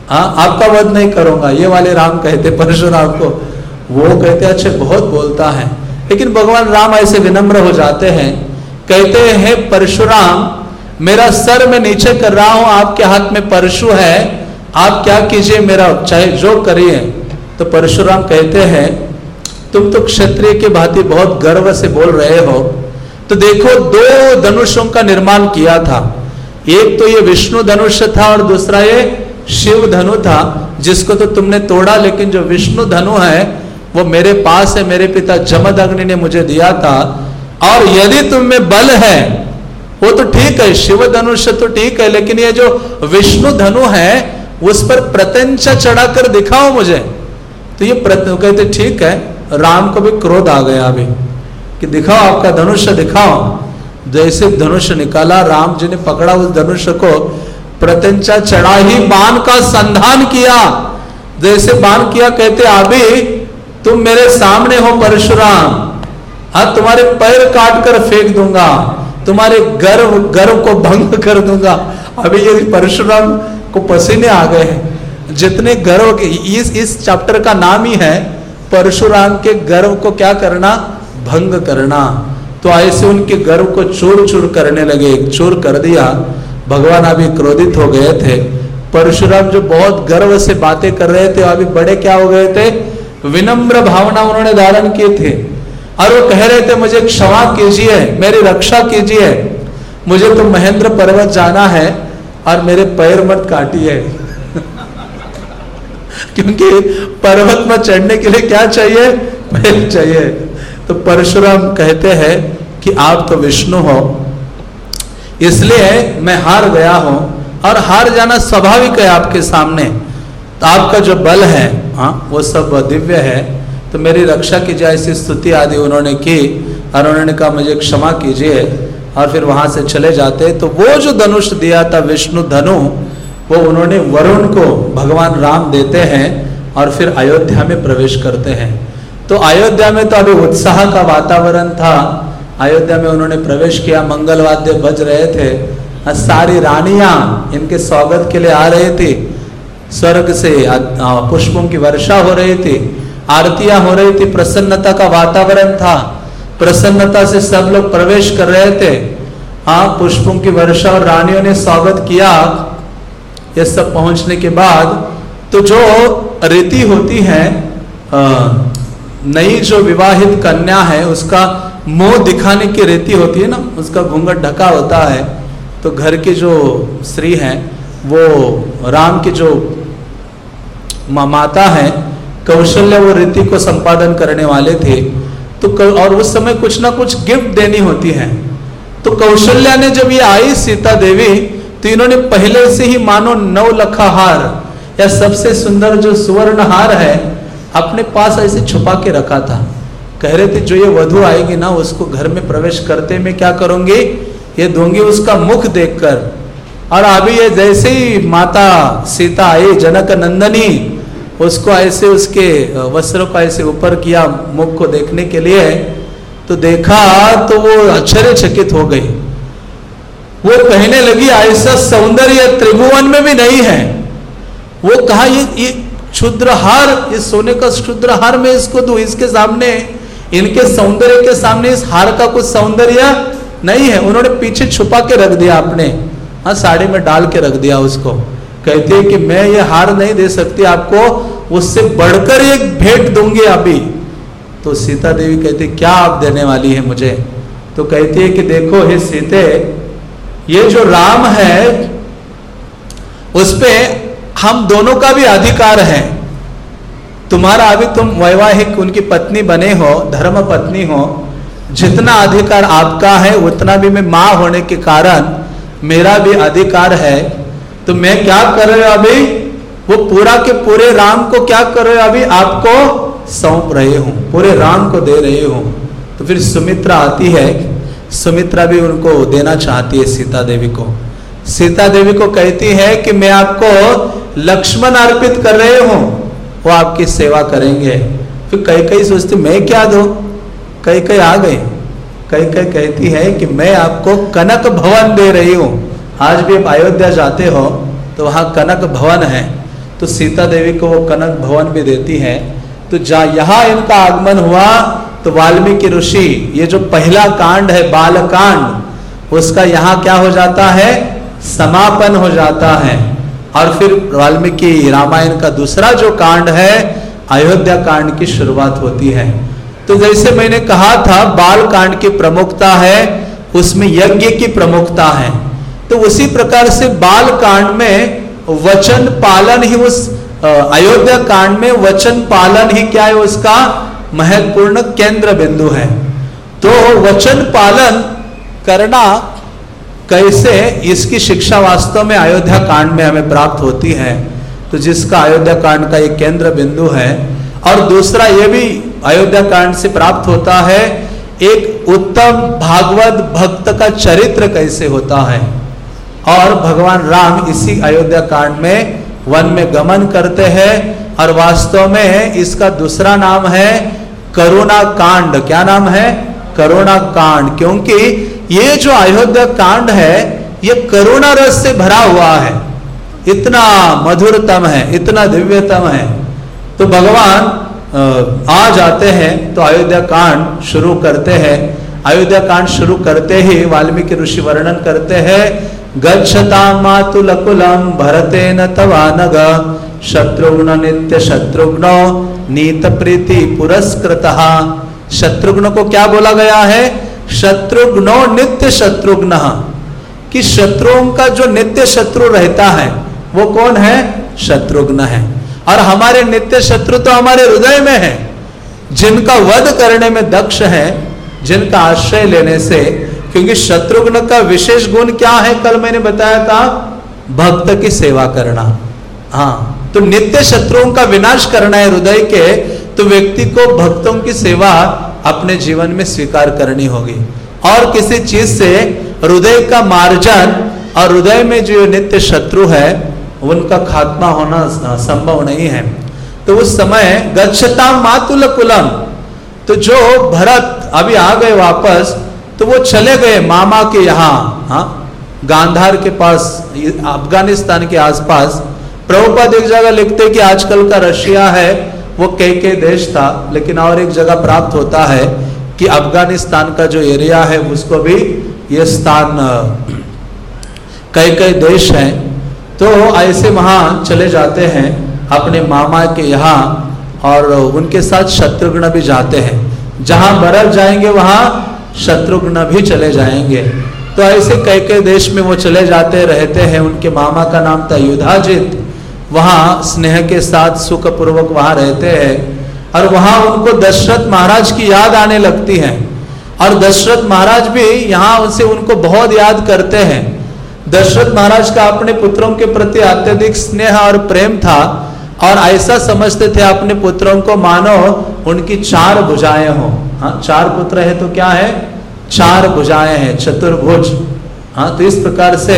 हाँ आपका वध नहीं करूँगा। ये वाले राम कहते, परशुराम को। वो कहते, अच्छे, बहुत बोलता है। लेकिन भगवान राम ऐसे विनम्र हो जाते हैं। कहते हैं, परशुराम मेरा सर मैं नीचे कर रहा हूँ, आपके हाथ में परशु है, आप क्या कीजिए मेरा चाहे जो करिए। तो परशुराम कहते हैं, तुम तो क्षत्रिय के भांति बहुत गर्व से बोल रहे हो। तो देखो, दो धनुषों का निर्माण किया था। एक तो ये विष्णु धनुष था और दूसरा ये शिव धनु था, जिसको तो तुमने तोड़ा, लेकिन जो विष्णु धनु है, वो मेरे पास है, मेरे पिता जमद अग्नि ने मुझे दिया था। और यदि तुम में बल है वो तो ठीक है, शिव धनुष तो ठीक है, लेकिन ये जो विष्णु धनु है, उस पर प्रत्यंचा चढ़ाकर दिखाओ मुझे। तो ये कहते ठीक है, राम को भी क्रोध आ गया अभी, कि दिखाओ आपका धनुष, दिखाओ। जैसे धनुष निकाला, राम जी ने पकड़ा उस धनुष को, प्रत्यंचा चढ़ा ही बाण का संधान किया। जैसे बाण किया, कहते अभी, तुम मेरे सामने हो परशुराम हाँ तुम्हारे पैर काट कर फेंक दूँगा। तुम्हारे गर्व गर्व को भंग कर दूँगा। अभी ये परशुराम को पसीने आ गए हैं, जितने गर्व के, इस इस चैप्टर का नाम ही है, परशुराम के गर्व को क्या करना? भंग करना। तो ऐसे उनके गर्व को चूर चूर करने लगे चूर कर दिया। भगवान अभी क्रोधित हो गए थे। परशुराम जो बहुत गर्व से बातें कर रहे थे, अभी बड़े क्या हो गए थे? विनम्र भावना उन्होंने धारण किए थे। और वो कह रहे थे, मुझे क्षमा कीजिए, मेरी रक्षा कीजिए। मुझे तो महेंद्र पर्वत जाना है और मेरे पैर मत काटिए। क्योंकि पर्वत में चढ़ने के लिए क्या चाहिए? पैर चाहिए। तो परशुराम कहते हैं कि आप तो विष्णु हो, इसलिए मैं हार गया हूँ। और हार जाना स्वाभाविक है आपके सामने। तो आपका जो बल है हाँ वो सब दिव्य है। तो मेरी रक्षा की जाए, ऐसी स्तुति आदि उन्होंने की। और उन्होंने कहा, मुझे क्षमा कीजिए और फिर वहाँ से चले जाते। तो वो जो धनुष दिया था, विष्णु धनु, वो उन्होंने वरुण को भगवान राम देते हैं और फिर अयोध्या में प्रवेश करते हैं। तो अयोध्या में तो अभी उत्साह का वातावरण था। अयोध्या में उन्होंने प्रवेश किया, मंगल वाद्य बज रहे थे। और सारी रानियाँ इनके स्वागत के लिए आ रहे थे। स्वर्ग से पुष्पों की वर्षा हो रही थी। आरतियाँ हो रही थी, प्रसन्नता का वातावरण था। प्रसन्नता से सब लोग प्रवेश कर रहे थे। हाँ पुष्पों की वर्षा और रानियों ने स्वागत किया। ये सब पहुँचने के बाद तो जो रीति होती है नई जो विवाहित कन्या है, उसका मुँह दिखाने की रीति होती है ना, उसका घूंघट ढका होता है। तो घर की जो स्त्री है, वो राम की जो माता है कौशल्य वो रीति को संपादन करने वाले थे तो और उस समय कुछ ना कुछ गिफ्ट देनी होती है। तो कौशल्या ने जब ये आई सीता देवी तो इन्होंने पहले से ही मानो नौ लखा हार या सबसे सुंदर जो सुवर्ण हार है, अपने पास ऐसे छुपा के रखा था। कह रहे थे, जो ये वधु आएगी ना, उसको घर में प्रवेश करते में क्या करूँगी? ये दूँगी उसका मुख देखकर। और अभी ये जैसे ही माता सीता आई, जनक नंदनी उसको ऐसे उसके वस्त्र को ऐसे ऊपर किया मुख को देखने के लिए तो देखा तो वो आश्चर्यचकित हो गई। वो कहने लगी, ऐसा सौंदर्य त्रिभुवन में भी नहीं है। वो कहा, ये ये क्षुद्र हार इस सोने का क्षुद्र हार में इसको दू, इसके सामने, इनके सौंदर्य के सामने इस हार का कुछ सौंदर्य नहीं है। उन्होंने पीछे छुपा के रख दिया अपने। हाँ साड़ी में डाल के रख दिया उसको। कहती है कि मैं ये हार नहीं दे सकती, आपको उससे बढ़कर एक भेंट दूँगी अभी। तो सीता देवी कहती, क्या आप देने वाली है मुझे? तो कहती है कि, देखो, हे सीते, ये जो राम है, उस पे हम दोनों का भी अधिकार है। तुम्हारा अभी तुम वैवाहिक उनकी पत्नी बने हो, धर्म पत्नी हो, जितना अधिकार आपका है, उतना भी मैं माँ होने के कारण मेरा भी अधिकार है। तो मैं क्या कर रहे हो अभी? वो पूरा के पूरे राम को क्या कर रहे हो अभी? आपको सौंप रहे हूँ, पूरे राम को दे रहे हूँ। तो फिर सुमित्रा आती है, सुमित्रा भी उनको देना चाहती है सीता देवी को। सीता देवी को कहती है कि मैं आपको लक्ष्मण अर्पित कर रहे हूँ, वो आपकी सेवा करेंगे। फिर कई कई सोचती, मैं क्या दो? कई कई आ गए कई कई कहती है कि मैं आपको कनक भवन दे रही हूँ। आज भी आप अयोध्या जाते हो तो वहाँ कनक भवन है। तो सीता देवी को वो कनक भवन भी देती है। तो जा यहाँ इनका आगमन हुआ तो वाल्मीकि ऋषि, ये जो पहला कांड है बाल कांड उसका यहाँ क्या हो जाता है? समापन हो जाता है। और फिर वाल्मीकि रामायण का दूसरा जो कांड है, अयोध्या कांड की शुरुआत होती है। तो जैसे मैंने कहा था बाल कांड की प्रमुखता है, उसमें यज्ञ की प्रमुखता है। तो उसी प्रकार से बाल कांड में वचन पालन ही उस अयोध्या कांड में वचन पालन ही क्या है उसका? महत्वपूर्ण केंद्र बिंदु है। तो वचन पालन करना कैसे इसकी शिक्षा वास्तव में अयोध्या कांड में हमें प्राप्त होती है? तो जिसका अयोध्या कांड का एक केंद्र बिंदु है। और दूसरा यह भी अयोध्या कांड से प्राप्त होता है, एक उत्तम भागवत भक्त का चरित्र कैसे होता है? और भगवान राम इसी अयोध्या कांड में वन में गमन करते हैं और वास्तव में इसका दूसरा नाम है करुणा कांड। क्या नाम है? करुणा कांड। क्योंकि ये जो अयोध्या कांड है, ये करुणा रस से भरा हुआ है। इतना मधुरतम है, इतना दिव्यतम है। तो भगवान आ जाते हैं तो अयोध्या कांड शुरू करते हैं। अयोध्या कांड शुरू करते ही वाल्मीकि ऋषि वर्णन करते हैं गच्छता मातुलकुलम भरतेन तवानग शत्रुघ्न नित्य शत्रुघ्न नीत प्रीति पुरस्कृत। शत्रुघ्न को क्या बोला गया है? शत्रुघ्नो नित्य शत्रुघ्न। कि शत्रुओं का जो नित्य शत्रु रहता है, वो कौन है? शत्रुघ्न है। और हमारे नित्य शत्रु तो हमारे हृदय में है। जिनका वध करने में दक्ष है, जिनका आश्रय लेने से क्योंकि शत्रुघ्न का विशेष गुण क्या है? कल मैंने बताया था, भक्त की सेवा करना। हाँ तो नित्य शत्रुओं का विनाश करना है हृदय के तो व्यक्ति को भक्तों की सेवा अपने जीवन में स्वीकार करनी होगी। और किसी चीज़ से हृदय का मार्जन और हृदय में जो नित्य शत्रु है, उनका खात्मा होना संभव नहीं है। तो उस समय, गच्छता मातुल कुलम तो जो भरत अभी आ गए वापस तो वो चले गए मामा के यहाँ हाँ गांधार के पास अफ़गानिस्तान के आसपास। प्रभुपाद एक जगह लिखते कि आजकल का रशिया है, वो कई कई देश था, लेकिन और एक जगह प्राप्त होता है कि अफ़गानिस्तान का जो एरिया है, उसको भी ये स्थान कई कई देश हैं। तो ऐसे वहाँ चले जाते हैं, अपने मामा के यहाँ, और उनके साथ शत्रुघ्न भी जाते हैं। जहाँ बर्फ़ जाएँगे, वहाँ शत्रुघ्न भी चले जाएँगे। तो ऐसे कई कई देश में वो चले जाते रहते हैं। उनके मामा का नाम था युद्धाजित। वहाँ स्नेह के साथ सुख पूर्वक वहाँ रहते हैं। और वहाँ उनको दशरथ महाराज की याद आने लगती है। और दशरथ महाराज भी यहाँ उनसे उनको बहुत याद करते हैं। दशरथ महाराज का अपने पुत्रों के प्रति अत्यधिक स्नेह और प्रेम था। और ऐसा समझते थे अपने पुत्रों को, मानो उनकी चार भुजाएँ हो। हाँ चार पुत्र है तो क्या है? चार भुजाएँ हैं, चतुर्भुज। हाँ तो इस प्रकार से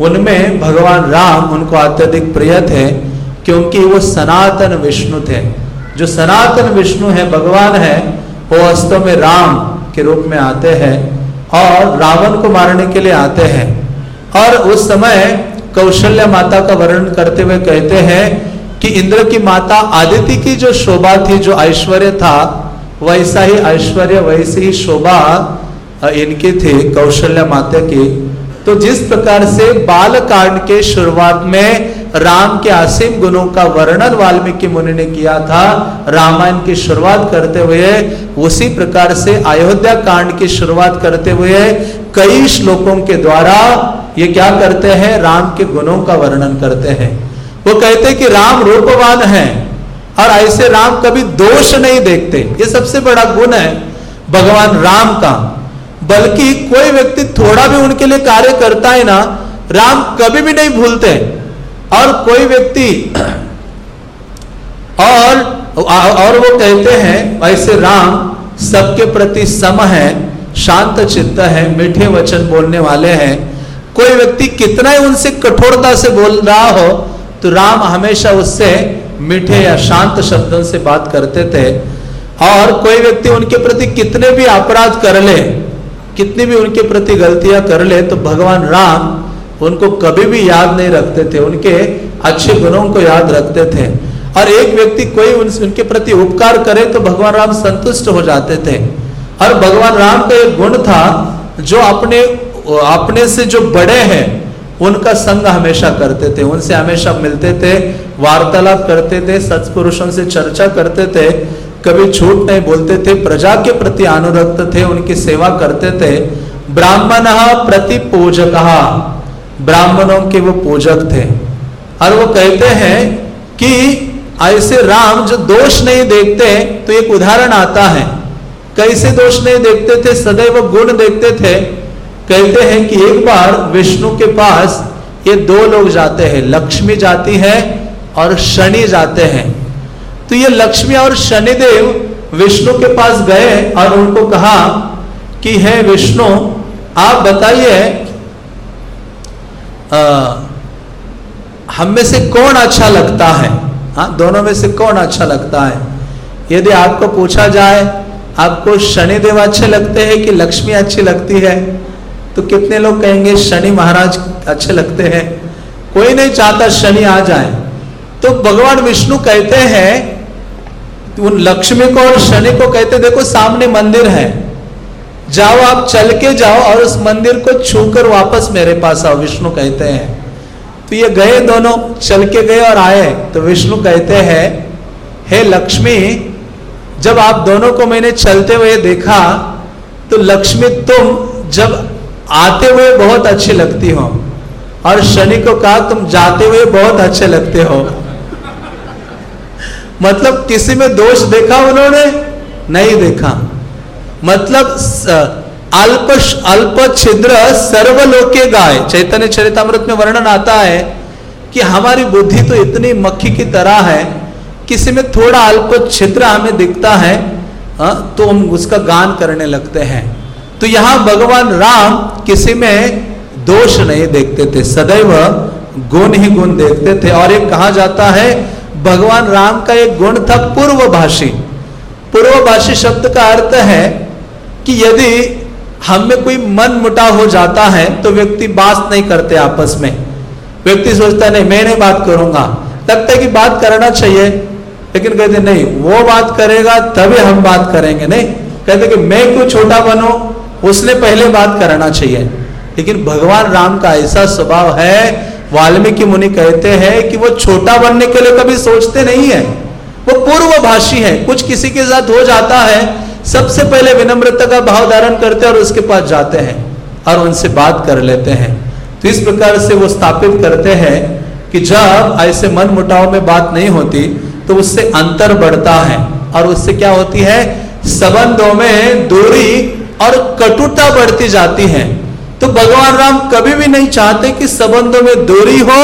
उनमें भगवान राम उनको अत्यधिक प्रिय थे, क्योंकि वो सनातन विष्णु थे। जो सनातन विष्णु है, भगवान है, वो वास्तव में राम के रूप में आते हैं और रावण को मारने के लिए आते हैं। और उस समय कौशल्य माता का वर्णन करते हुए कहते हैं कि इंद्र की माता आदिति की जो शोभा थी, जो ऐश्वर्य था, वैसा ही ऐश्वर्य, वैसी ही शोभा इनकी थी कौशल्य माता की। तो जिस प्रकार से बाल कांड के शुरुआत में राम के असीम गुणों का वर्णन वाल्मीकि मुनि ने किया था, रामायण की शुरुआत करते हुए, उसी प्रकार से अयोध्या कांड की शुरुआत करते हुए कई श्लोकों के द्वारा ये क्या करते हैं, राम के गुणों का वर्णन करते हैं। वो कहते कि राम रूपवान है और ऐसे राम कभी दोष नहीं देखते। ये सबसे बड़ा गुण है भगवान राम का। बल्कि कोई व्यक्ति थोड़ा भी उनके लिए कार्य करता है ना, राम कभी भी नहीं भूलते। और कोई व्यक्ति और और वो कहते हैं, ऐसे राम सबके प्रति सम है, शांत चित्त है, मीठे वचन बोलने वाले हैं। कोई व्यक्ति कितना ही उनसे कठोरता से बोल रहा हो तो राम हमेशा उससे मीठे या शांत शब्दों से बात करते थे। और कोई व्यक्ति उनके प्रति कितने भी अपराध कर ले कितनी भी उनके प्रति गलतियाँ कर ले तो भगवान राम उनको कभी भी याद नहीं रखते थे। उनके अच्छे गुणों को याद रखते थे। और एक व्यक्ति कोई उन, उनके प्रति उपकार करे तो भगवान राम संतुष्ट हो जाते थे। और भगवान राम का एक गुण था जो अपने अपने से जो बड़े हैं उनका संग हमेशा करते थे, उनसे हमेशा मिलते थे, वार्तालाप करते थे, सत्पुरुषों से चर्चा करते थे, कभी झूठ नहीं बोलते थे, प्रजा के प्रति अनुरक्त थे, उनकी सेवा करते थे। ब्राह्मण प्रति पूजक ब्राह्मणों के वो पूजक थे। और वो कहते हैं कि ऐसे राम जो दोष नहीं देखते तो एक उदाहरण आता है। कैसे दोष नहीं देखते थे, सदैव गुण देखते थे कहते हैं कि एक बार विष्णु के पास ये दो लोग जाते हैं, लक्ष्मी जाती है और शनि जाते हैं। तो ये लक्ष्मी और शनिदेव विष्णु के पास गए और उनको कहा कि, है विष्णु, आप बताइए हम में से कौन अच्छा लगता है? हाँ दोनों में से कौन अच्छा लगता है? यदि आपको पूछा जाए, आपको शनिदेव अच्छे लगते हैं कि लक्ष्मी अच्छी लगती है? तो कितने लोग कहेंगे, शनि महाराज, अच्छे लगते हैं। कोई नहीं चाहता शनि आ जाए। तो भगवान विष्णु कहते हैं, उन लक्ष्मी को और शनि को कहते देखो, सामने मंदिर है। जाओ, आप चल के जाओ और उस मंदिर को छूकर वापस मेरे पास आओ, विष्णु कहते हैं। तो ये गए दोनों, चल के गए और आए। तो विष्णु कहते हैं, हे लक्ष्मी, जब आप दोनों को मैंने चलते हुए देखा तो लक्ष्मी, तुम जब आते हुए बहुत अच्छी लगती हो। और शनि को कहा, तुम जाते हुए बहुत अच्छे लगते हो। मतलब किसी में दोष देखा उन्होंने? नहीं देखा। मतलब अल्प अल्प छिद्र सर्वलोके गाय। चैतन्य चरितमृत में वर्णन आता है कि हमारी बुद्धि तो इतनी मक्खी की तरह है, किसी में थोड़ा अल्प छिद्र हमें दिखता है? तो हम उसका गान करने लगते हैं। तो यहाँ भगवान राम किसी में दोष नहीं देखते थे, सदैव गुण ही गुण देखते थे। और एक कहा जाता है, भगवान राम का एक गुण था पूर्व पूर्वभाषी। पूर्वभाषी शब्द का अर्थ है कि यदि हम में कोई मन मुटाव हो जाता है तो व्यक्ति बात नहीं करते आपस में। व्यक्ति सोचता नहीं, मैं नहीं बात करूँगा। लगता है कि बात करना चाहिए, लेकिन कहते नहीं, वो बात करेगा, तभी हम बात करेंगे। नहीं, कहते कि, मैं क्यों छोटा बनू? उसने पहले बात करना चाहिए। लेकिन भगवान राम का ऐसा स्वभाव है, वाल्मीकि मुनि कहते हैं कि वो छोटा बनने के लिए कभी सोचते नहीं है। वो पूर्वभाषी है, कुछ किसी के साथ हो जाता है, सबसे पहले विनम्रता का भाव धारण करते हैं और उसके पास जाते हैं और उनसे बात कर लेते हैं। तो इस प्रकार से वो स्थापित करते हैं कि जब ऐसे मन मुटाव में बात नहीं होती तो उससे अंतर बढ़ता है। और उससे क्या होती है? संबंधों में दूरी और कटुता बढ़ती जाती है। तो भगवान राम कभी भी नहीं चाहते कि संबंधों में दूरी हो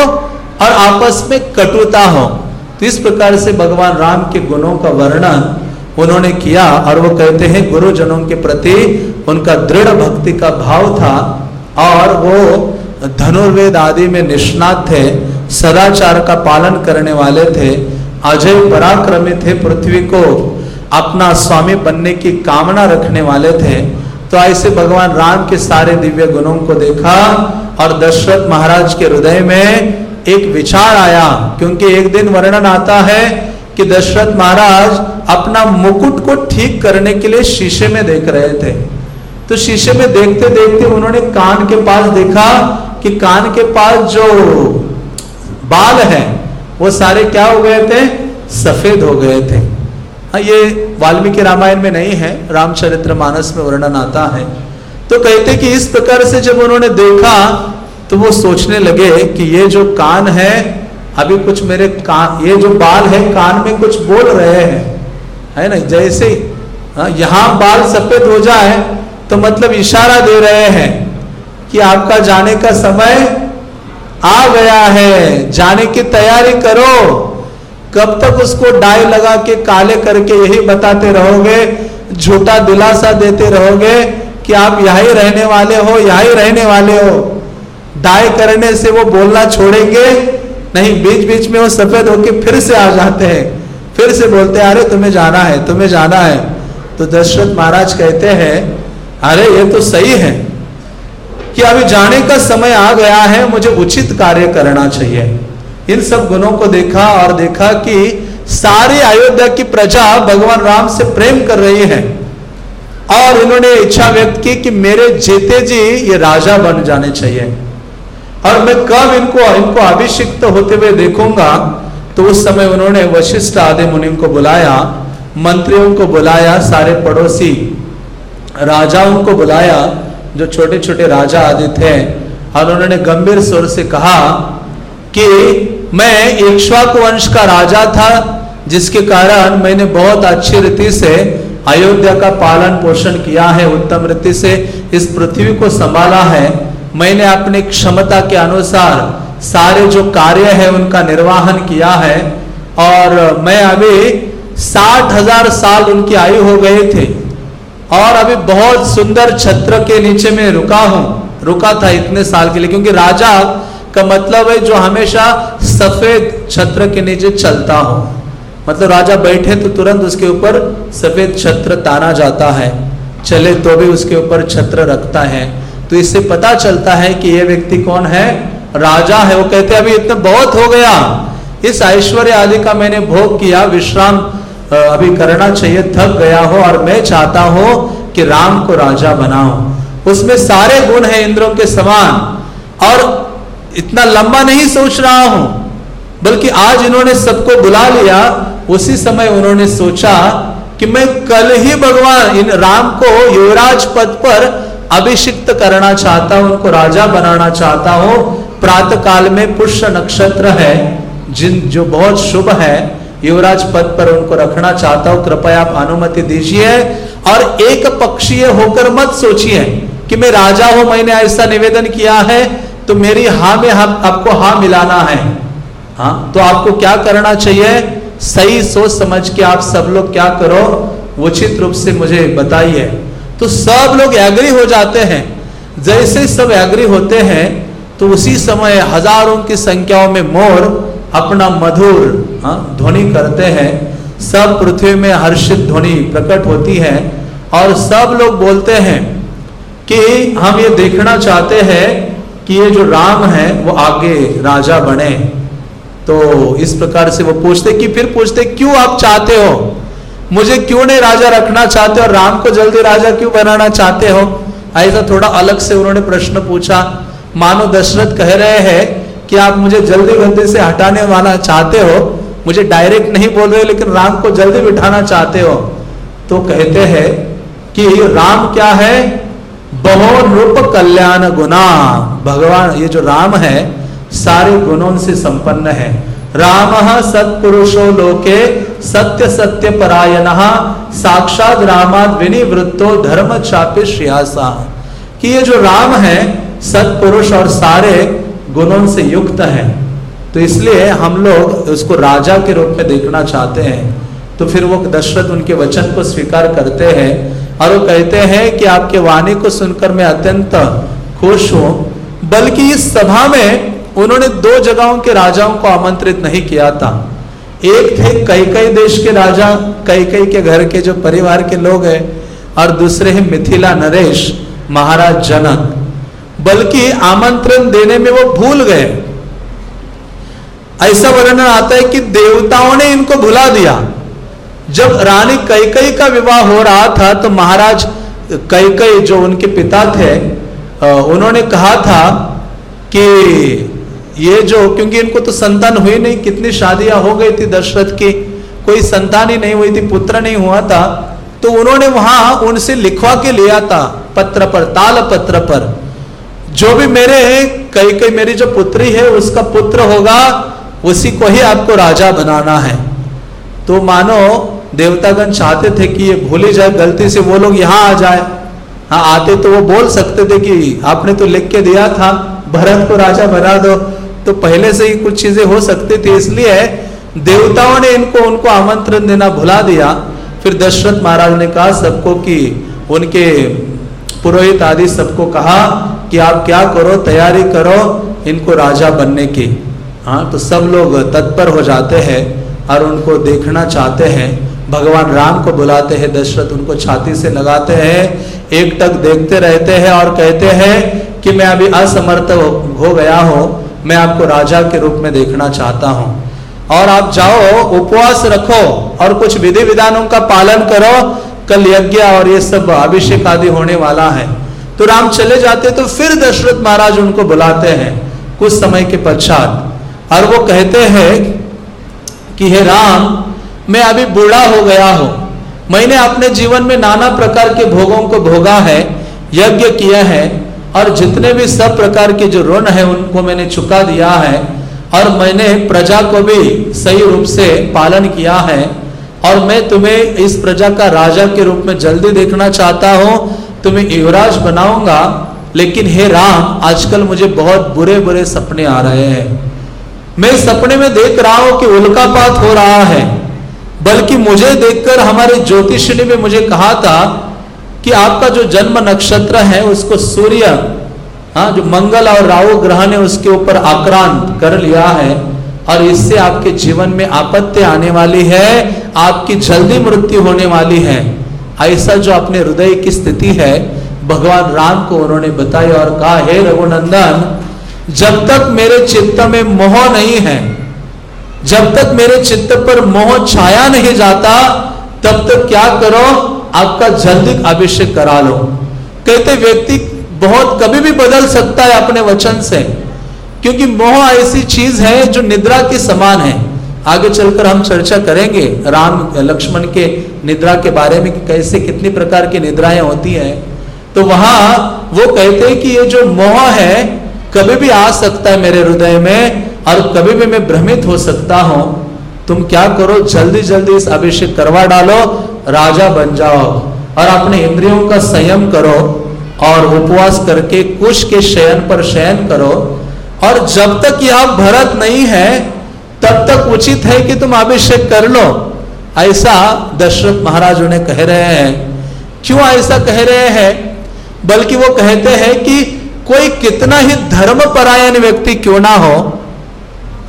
और आपस में कटुता हो। तो इस प्रकार से भगवान राम के गुणों का वर्णन उन्होंने किया और वो कहते हैं, गुरुजनों के प्रति उनका दृढ़ भक्ति का भाव था और वो धनुर्वेद आदि में निष्णात थे, सदाचार का पालन करने वाले थे, अजय पराक्रमी थे, पृथ्वी को अपना स्वामी बनने की कामना रखने वाले थे। तो ऐसे भगवान राम के सारे दिव्य गुणों को देखा और दशरथ महाराज के हृदय में एक विचार आया, क्योंकि एक दिन वर्णन आता है कि दशरथ महाराज अपना मुकुट को ठीक करने के लिए शीशे में देख रहे थे। तो शीशे में देखते देखते उन्होंने कान के पास देखा कि कान के पास जो बाल है, वो सारे क्या हो गए थे? सफ़ेद हो गए थे। ये वाल्मीकि रामायण में नहीं है रामचरित्र मानस में वर्णन आता है। तो कहते कि इस प्रकार से जब उन्होंने देखा तो वो सोचने लगे कि ये जो कान है अभी कुछ मेरे कान ये जो बाल है कान में कुछ बोल रहे हैं। है ना? जैसे हाँ, यहाँ बाल सफ़ेद हो जाए तो मतलब इशारा दे रहे हैं कि आपका जाने का समय आ गया है जाने की तैयारी करो। कब तक उसको डाई लगा के काले करके यही बताते रहोगे, झूठा दिलासा देते रहोगे कि आप यही रहने वाले हो, यही रहने वाले हो। डाई करने से वो बोलना छोड़ेंगे? नहीं बीच बीच में वो सफ़ेद होके फिर से आ जाते हैं। फिर से बोलते हैं, अरे, तुम्हें जाना है, तुम्हें जाना है। तो दशरथ महाराज कहते हैं, अरे, ये तो सही है कि अभी जाने का समय आ गया है, मुझे उचित कार्य करना चाहिए। इन सब गुणों को देखा और देखा कि सारी अयोध्या की प्रजा भगवान राम से प्रेम कर रही है। और इन्होंने इच्छा व्यक्त की कि मेरे जेते जी ये राजा बन जाने चाहिए। और मैं कब इनको इनको अभिषिक्त होते हुए देखूँगा तो उस समय उन्होंने वशिष्ठ आदि मुनि को बुलाया, मंत्रियों को बुलाया, सारे पड़ोसी राजाओं को बुलाया, जो छोटे छोटे राजा आदि थे। और उन्होंने गंभीर स्वर से कहा कि मैं इक्ष्वाकु वंश का राजा था, जिसके कारण मैंने बहुत अच्छी रीति से अयोध्या का पालन पोषण किया है, उत्तम रीति से इस पृथ्वी को संभाला है। मैंने अपनी क्षमता के अनुसार सारे जो कार्य है उनका निर्वाहन किया है और मैं अभी साठ हज़ार साल उनकी आयु हो गए थे और अभी बहुत सुंदर छत्र के नीचे में रुका हूँ। रुका था इतने साल के लिए, क्योंकि राजा का मतलब है जो हमेशा सफ़ेद छत्र के नीचे चलता हो। मतलब राजा बैठे तो तुरंत उसके ऊपर सफ़ेद छत्र ताना जाता है। चले तो भी उसके ऊपर छत्र रखता है। तो इससे पता चलता है कि यह व्यक्ति कौन है? राजा है। वो कहते अभी इतना बहुत हो गया। इस ऐश्वर्य आदि का मैंने भोग किया। विश्राम अभी करना चाहिए। थक गया हो और मैं चाहता हूँ कि राम को राजा बनाओ उसमें सारे गुण हैं इंद्रों के समान। और इतना लंबा नहीं सोच रहा हूँ, बल्कि आज इन्होंने सबको बुला लिया, उसी समय उन्होंने सोचा कि मैं कल ही भगवान, इन राम को युवराज पद पर अभिषिक्त करना चाहता हूँ, उनको राजा बनाना चाहता हूँ। प्रातः काल में पुष्य नक्षत्र है, जिन, जो बहुत शुभ है, युवराज पद पर उनको रखना चाहता हूँ। कृपया आप अनुमति दीजिए और एक पक्षीय होकर मत सोचिए कि मैं राजा हूँ, मैंने ऐसा निवेदन किया है। तो मेरी हा में हा, आपको हा मिलाना है। हाँ तो आपको क्या करना चाहिए? सही सोच समझ के आप सब लोग क्या करो? उचित रूप से मुझे बताइए। तो सब लोग एग्री हो जाते हैं। जैसे सब एग्री होते हैं तो उसी समय हज़ारों की संख्याओं में मोर अपना मधुर हाँ, ध्वनि करते हैं। सब पृथ्वी में हर्षित ध्वनि प्रकट होती है और सब लोग बोलते हैं कि हम ये देखना चाहते हैं कि ये जो राम है, वो आगे राजा बने। तो इस प्रकार से वो पूछते कि फिर पूछते, क्यों आप चाहते हो? मुझे क्यों नहीं राजा रखना चाहते और राम को जल्दी राजा क्यों बनाना चाहते हो? ऐसा थोड़ा अलग से उन्होंने प्रश्न पूछा। मानो दशरथ कह रहे हैं कि आप मुझे जल्दी गद्दे से हटाने वाला चाहते हो। मुझे डायरेक्ट नहीं बोल रहे, लेकिन राम को जल्दी बिठाना चाहते हो। तो कहते हैं कि राम क्या है? बहु रूप कल्याण गुना भगवान, ये जो राम है, सारे गुणों से संपन्न है। राम सत्पुरुषो लोके सत्य सत्य परायण, साक्षात रामाद विनिवृत्तो धर्म चापे श्रियासा। कि ये जो राम है, सत्पुरुष और सारे गुणों से युक्त है। तो इसलिए हम लोग उसको राजा के रूप में देखना चाहते हैं। तो फिर वो दशरथ उनके वचन को स्वीकार करते हैं और वो कहते हैं कि आपके वाणी को सुनकर मैं अत्यंत खुश हूँ, बल्कि इस सभा में उन्होंने दो जगहों के राजाओं को आमंत्रित नहीं किया था। एक थे कई कई देश के राजा कई कई के घर के जो परिवार के लोग हैं, और दूसरे हैं मिथिला नरेश, महाराज जनक। बल्कि आमंत्रण देने में वो भूल गए। ऐसा वर्णन आता है कि देवताओं ने इनको भुला दिया। जब रानी कई कई का विवाह हो रहा था तो महाराज कई कई जो उनके पिता थे उन्होंने कहा था कि ये जो, क्योंकि इनको तो संतान हुई नहीं, कितनी शादियाँ हो गई थी दशरथ की, कोई संतान ही नहीं हुई थी, पुत्र नहीं हुआ था तो उन्होंने वहाँ उनसे लिखवा के लिया था, पत्र पर, ताल पत्र पर, जो भी मेरे कई कई मेरी जो पुत्री है, उसका पुत्र होगा, उसी को ही आपको राजा बनाना है। तो मानो देवतागण चाहते थे कि ये भूली जाए, गलती से वो लोग यहाँ आ जाए। हाँ आते तो वो बोल सकते थे कि आपने तो लिख के दिया था, भरत को राजा बना दो। तो पहले से ही कुछ चीज़ें हो सकती थी, इसलिए देवताओं ने इनको, उनको आमंत्रण देना भुला दिया। फिर दशरथ महाराज ने कहा सबको कि, उनके पुरोहित आदि सबको कहा कि आप क्या करो, तैयारी करो इनको राजा बनने की। हाँ तो सब लोग तत्पर हो जाते हैं और उनको देखना चाहते हैं। भगवान राम को बुलाते हैं, दशरथ उनको छाती से लगाते हैं, एक टक देखते रहते हैं और कहते हैं कि मैं अभी असमर्थ हो गया हूँ, मैं आपको राजा के रूप में देखना चाहता हूँ। और आप जाओ, उपवास रखो और कुछ विधि विधानों का पालन करो, कल यज्ञ और ये सब अभिषेक आदि होने वाला है। तो राम चले जाते तो फिर दशरथ महाराज उनको बुलाते हैं, कुछ समय के पश्चात। और वो कहते हैं कि, हे राम मैं अभी बूढ़ा हो गया हूँ। मैंने अपने जीवन में नाना प्रकार के भोगों को भोगा है, यज्ञ किया है, और जितने भी सब प्रकार के जो ऋण है, उनको मैंने चुका दिया है, और मैंने प्रजा को भी सही रूप से पालन किया है, और मैं तुम्हें इस प्रजा का राजा के रूप में जल्दी देखना चाहता हूँ। तुम्हें युवराज बनाऊँगा, लेकिन हे राम, आजकल मुझे बहुत बुरे बुरे सपने आ रहे हैं। मैं सपने में देख रहा हूँ कि उल्कापात हो रहा है बल्कि मुझे देखकर हमारे ज्योतिषी ने मुझे कहा था कि आपका जो जन्म नक्षत्र है, उसको सूर्य हाँ जो मंगल और राहु ग्रह ने उसके ऊपर आक्रांत कर लिया है और इससे आपके जीवन में आपत्ति आने वाली है, आपकी जल्दी मृत्यु होने वाली है। ऐसा जो अपने हृदय की स्थिति है, भगवान राम को उन्होंने बताई और कहा, हे रघुनंदन, जब तक मेरे चित्त में मोह नहीं है जब तक मेरे चित्त पर मोह छाया नहीं जाता, तब तक क्या करो? आपका जल्दी अभिषेक करा लो। कहते व्यक्ति बहुत कभी भी बदल सकता है अपने वचन से, क्योंकि मोह ऐसी चीज़ है जो निद्रा के समान है। आगे चलकर हम चर्चा करेंगे राम, लक्ष्मण के निद्रा के बारे में कि कैसे कितनी प्रकार की निद्राएँ होती हैं। तो वहाँ वो कहते हैं कि ये जो मोह है, कभी भी आ सकता है मेरे हृदय में। और कभी भी मैं भ्रमित हो सकता हूँ, तुम क्या करो, जल्दी जल्दी इस अभिषेक करवा डालो, राजा बन जाओ और अपने इंद्रियों का संयम करो और उपवास करके कुश के शयन पर शयन करो। और जब तक यह भरत नहीं है, तब तक उचित है कि तुम अभिषेक कर लो। ऐसा दशरथ महाराज उन्हें कह रहे हैं। क्यों ऐसा कह रहे हैं? बल्कि वो कहते हैं कि कोई कितना ही धर्म परायण व्यक्ति क्यों ना हो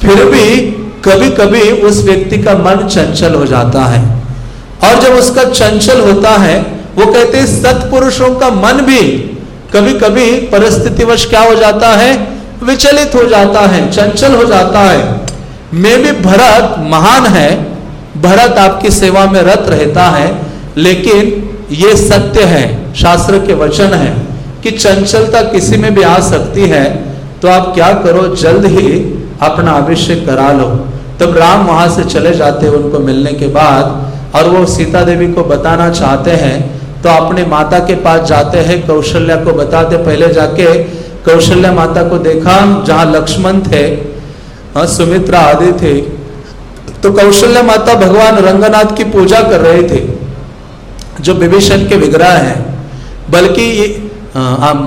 फिर भी कभी कभी उस व्यक्ति का मन चंचल हो जाता है। और जब उसका चंचल होता है, वो कहते हैं, सत्पुरुषों का मन भी कभी कभी परिस्थितिवश क्या हो जाता है? विचलित हो जाता है, चंचल हो जाता है। मैं भी भरत महान है, भरत आपकी सेवा में रत रहता है, लेकिन ये सत्य है, शास्त्र के वचन है कि चंचलता किसी में भी आ सकती है तो आप क्या करो, जल्द ही अपना अभिषेक करा लो। तब राम वहाँ से चले जाते हैं उनको मिलने के बाद और वो सीता देवी को बताना चाहते हैं। तो अपने माता के पास जाते हैं कौशल्या को बताते पहले जाके कौशल्या माता को देखा जहाँ लक्ष्मण थे हाँ, सुमित्रा आदि थे। तो कौशल्या माता भगवान रंगनाथ की पूजा कर रहे थे जो विभीषण के विग्रह हैं। बल्कि हम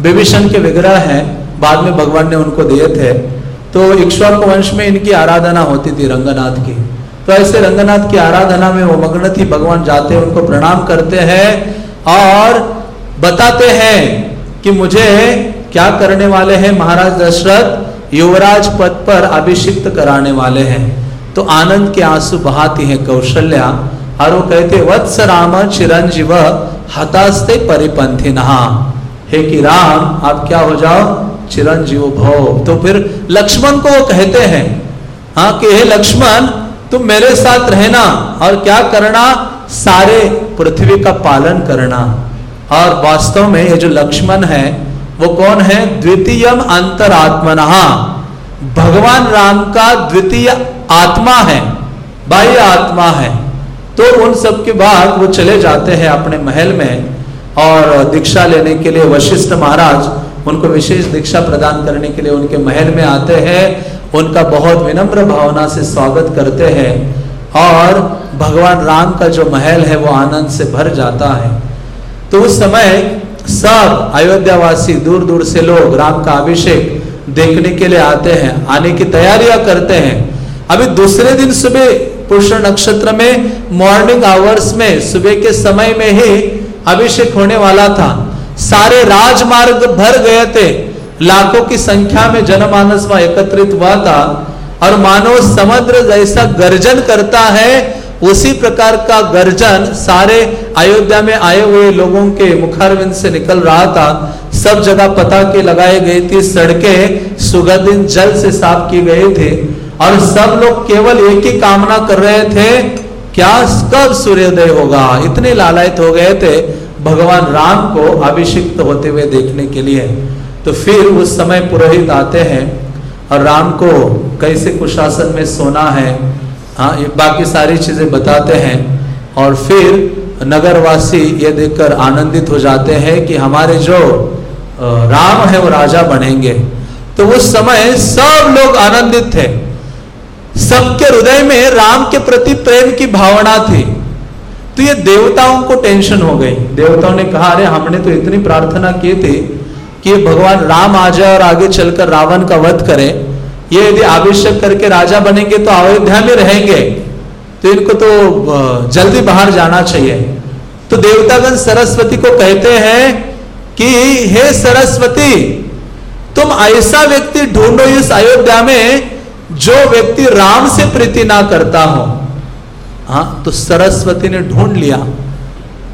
विभीषण के विग्रह हैं। बाद में भगवान ने उनको दिए थे। तो इक्ष्वाकु वंश में इनकी आराधना होती थी रंगनाथ की। तो ऐसे रंगनाथ की आराधना में वो मग्न थी भगवान जाते हैं, उनको प्रणाम करते हैं और बताते हैं कि मुझे क्या करने वाले हैं महाराज दशरथ, युवराज पद पर अभिषिक्त कराने वाले हैं। तो आनंद के आँसू बहाती हैं कौशल्या और वो कहते वत्स राम चिरंजीव हतास्ते परिपंथी नहा हे कि राम, आप क्या हो जाओ? चिरंजीव भव। तो फिर लक्ष्मण को वो कहते हैं हाँ कि हे लक्ष्मण, तुम मेरे साथ रहना और क्या करना? सारे पृथ्वी का पालन करना। और वास्तव में ये जो लक्ष्मण है, वो कौन है? द्वितीय अंतरात्मना। भगवान राम का द्वितीय आत्मा है, बाह्य आत्मा है। तो उन सब के बाद वो चले जाते हैं अपने महल में और दीक्षा लेने के लिए वशिष्ठ महाराज उनको विशेष दीक्षा प्रदान करने के लिए उनके महल में आते हैं, उनका बहुत विनम्र भावना से स्वागत करते हैं और भगवान राम का जो महल है वो आनंद से भर जाता है। तो उस समय सब अयोध्यावासी दूर दूर से लोग राम का अभिषेक देखने के लिए आते हैं, आने की तैयारियाँ करते हैं। अभी दूसरे दिन सुबह पुरुष नक्षत्र में मॉर्निंग आवर्स में सुबह के समय में ही अभिषेक होने वाला था। सारे राजमार्ग भर गए थे। लाखों की संख्या में जनमानस में एकत्रित हुआ था। और मानो समुद्र जैसा गर्जन करता है, उसी प्रकार का गर्जन सारे अयोध्या में आए हुए लोगों के मुखारविंद से निकल रहा था। सब जगह पता के लगाए गई थी, सड़कें सुगंधित जल से साफ़ की गए थे। और सब लोग केवल एक ही कामना कर रहे थे, क्या कब सूर्योदय होगा? इतने लालायत हो गए थे। भगवान राम को अभिषिक्त होते हुए देखने के लिए। तो फिर उस समय पुरोहित आते हैं और राम को कैसे कुशासन में सोना है हाँ ये बाकी सारी चीज़ें बताते हैं। और फिर नगरवासी ये देखकर आनंदित हो जाते हैं कि हमारे जो राम है वो राजा बनेंगे। तो उस समय सब लोग आनंदित थे। सबके हृदय में राम के प्रति प्रेम की भावना थी। तो ये देवताओं को टेंशन हो गई। देवताओं ने कहा, अरे, हमने तो इतनी प्रार्थना की थी कि भगवान राम आ जाए और आगे चलकर रावण का वध करे। ये यदि आवश्यक करके राजा बनेंगे तो अयोध्या में रहेंगे। तो इनको तो जल्दी बाहर जाना चाहिए। तो देवतागण सरस्वती को कहते हैं कि, हे सरस्वती, तुम ऐसा व्यक्ति ढूंढो इस अयोध्या में जो व्यक्ति राम से प्रीति ना करता हो। हाँ तो सरस्वती ने ढूंढ लिया।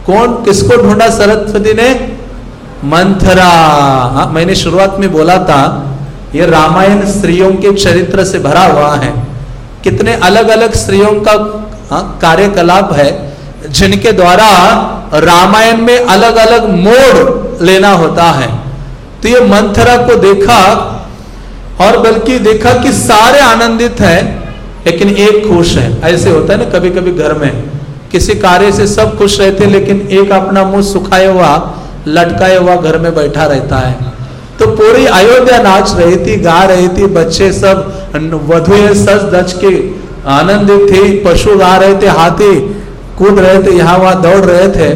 कौन किसको ढूंढा सरस्वती ने? मंथरा। हाँ मैंने शुरुआत में बोला था ये रामायण स्त्रियों के चरित्र से भरा हुआ है। कितने अलग अलग स्त्रियों का हाँ, कार्यकलाप है जिनके द्वारा रामायण में अलग अलग मोड़ लेना होता है। तो ये मंथरा को देखा और बल्कि देखा कि सारे आनंदित हैं लेकिन एक खुश है। ऐसे होता है ना कभी कभी घर में, किसी कार्य से सब खुश रहते हैं, लेकिन एक अपना मुँह सुखाया हुआ, लटकाया हुआ घर में बैठा रहता है। तो पूरी अयोध्या नाच रही थी, गा रही थी, बच्चे सब वधु सच दच के आनंदित थे, पशु गा रहे थे, हाथी कूद रहे थे, यहाँ वहाँ दौड़ रहे थे।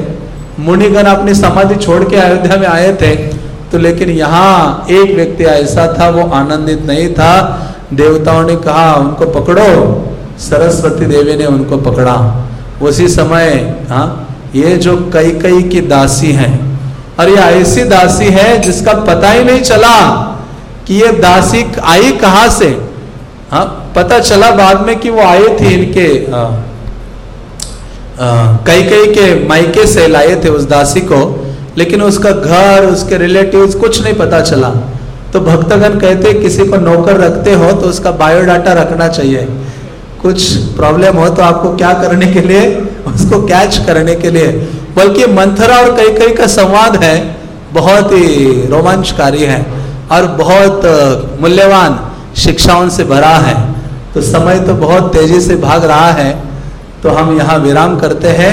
मुनिगण अपनी समाधि छोड़ के अयोध्या में आए थे। तो लेकिन यहाँ एक व्यक्ति ऐसा था, वो आनंदित नहीं था। देवताओं ने कहा उनको पकड़ो। सरस्वती देवी ने उनको पकड़ा। उसी समय हाँ ये जो कई कई की दासी हैं और ये ऐसी दासी है जिसका पता ही नहीं चला कि ये दासी आई कहाँ से। हाँ पता चला बाद में कि वो आए थे इनके आ, कई कई के मायके से लाए थे उस दासी को लेकिन उसका घर उसके रिलेटिव्स कुछ नहीं पता चला। तो भक्तगण कहते किसी को नौकर रखते हो तो उसका बायोडाटा रखना चाहिए। कुछ प्रॉब्लम हो तो आपको क्या करने के लिए, उसको कैच करने के लिए। बल्कि मंथरा और कई कई का संवाद है, बहुत ही रोमांचकारी है और बहुत मूल्यवान शिक्षाओं से भरा है। तो समय तो बहुत तेज़ी से भाग रहा है तो हम यहाँ विराम करते हैं।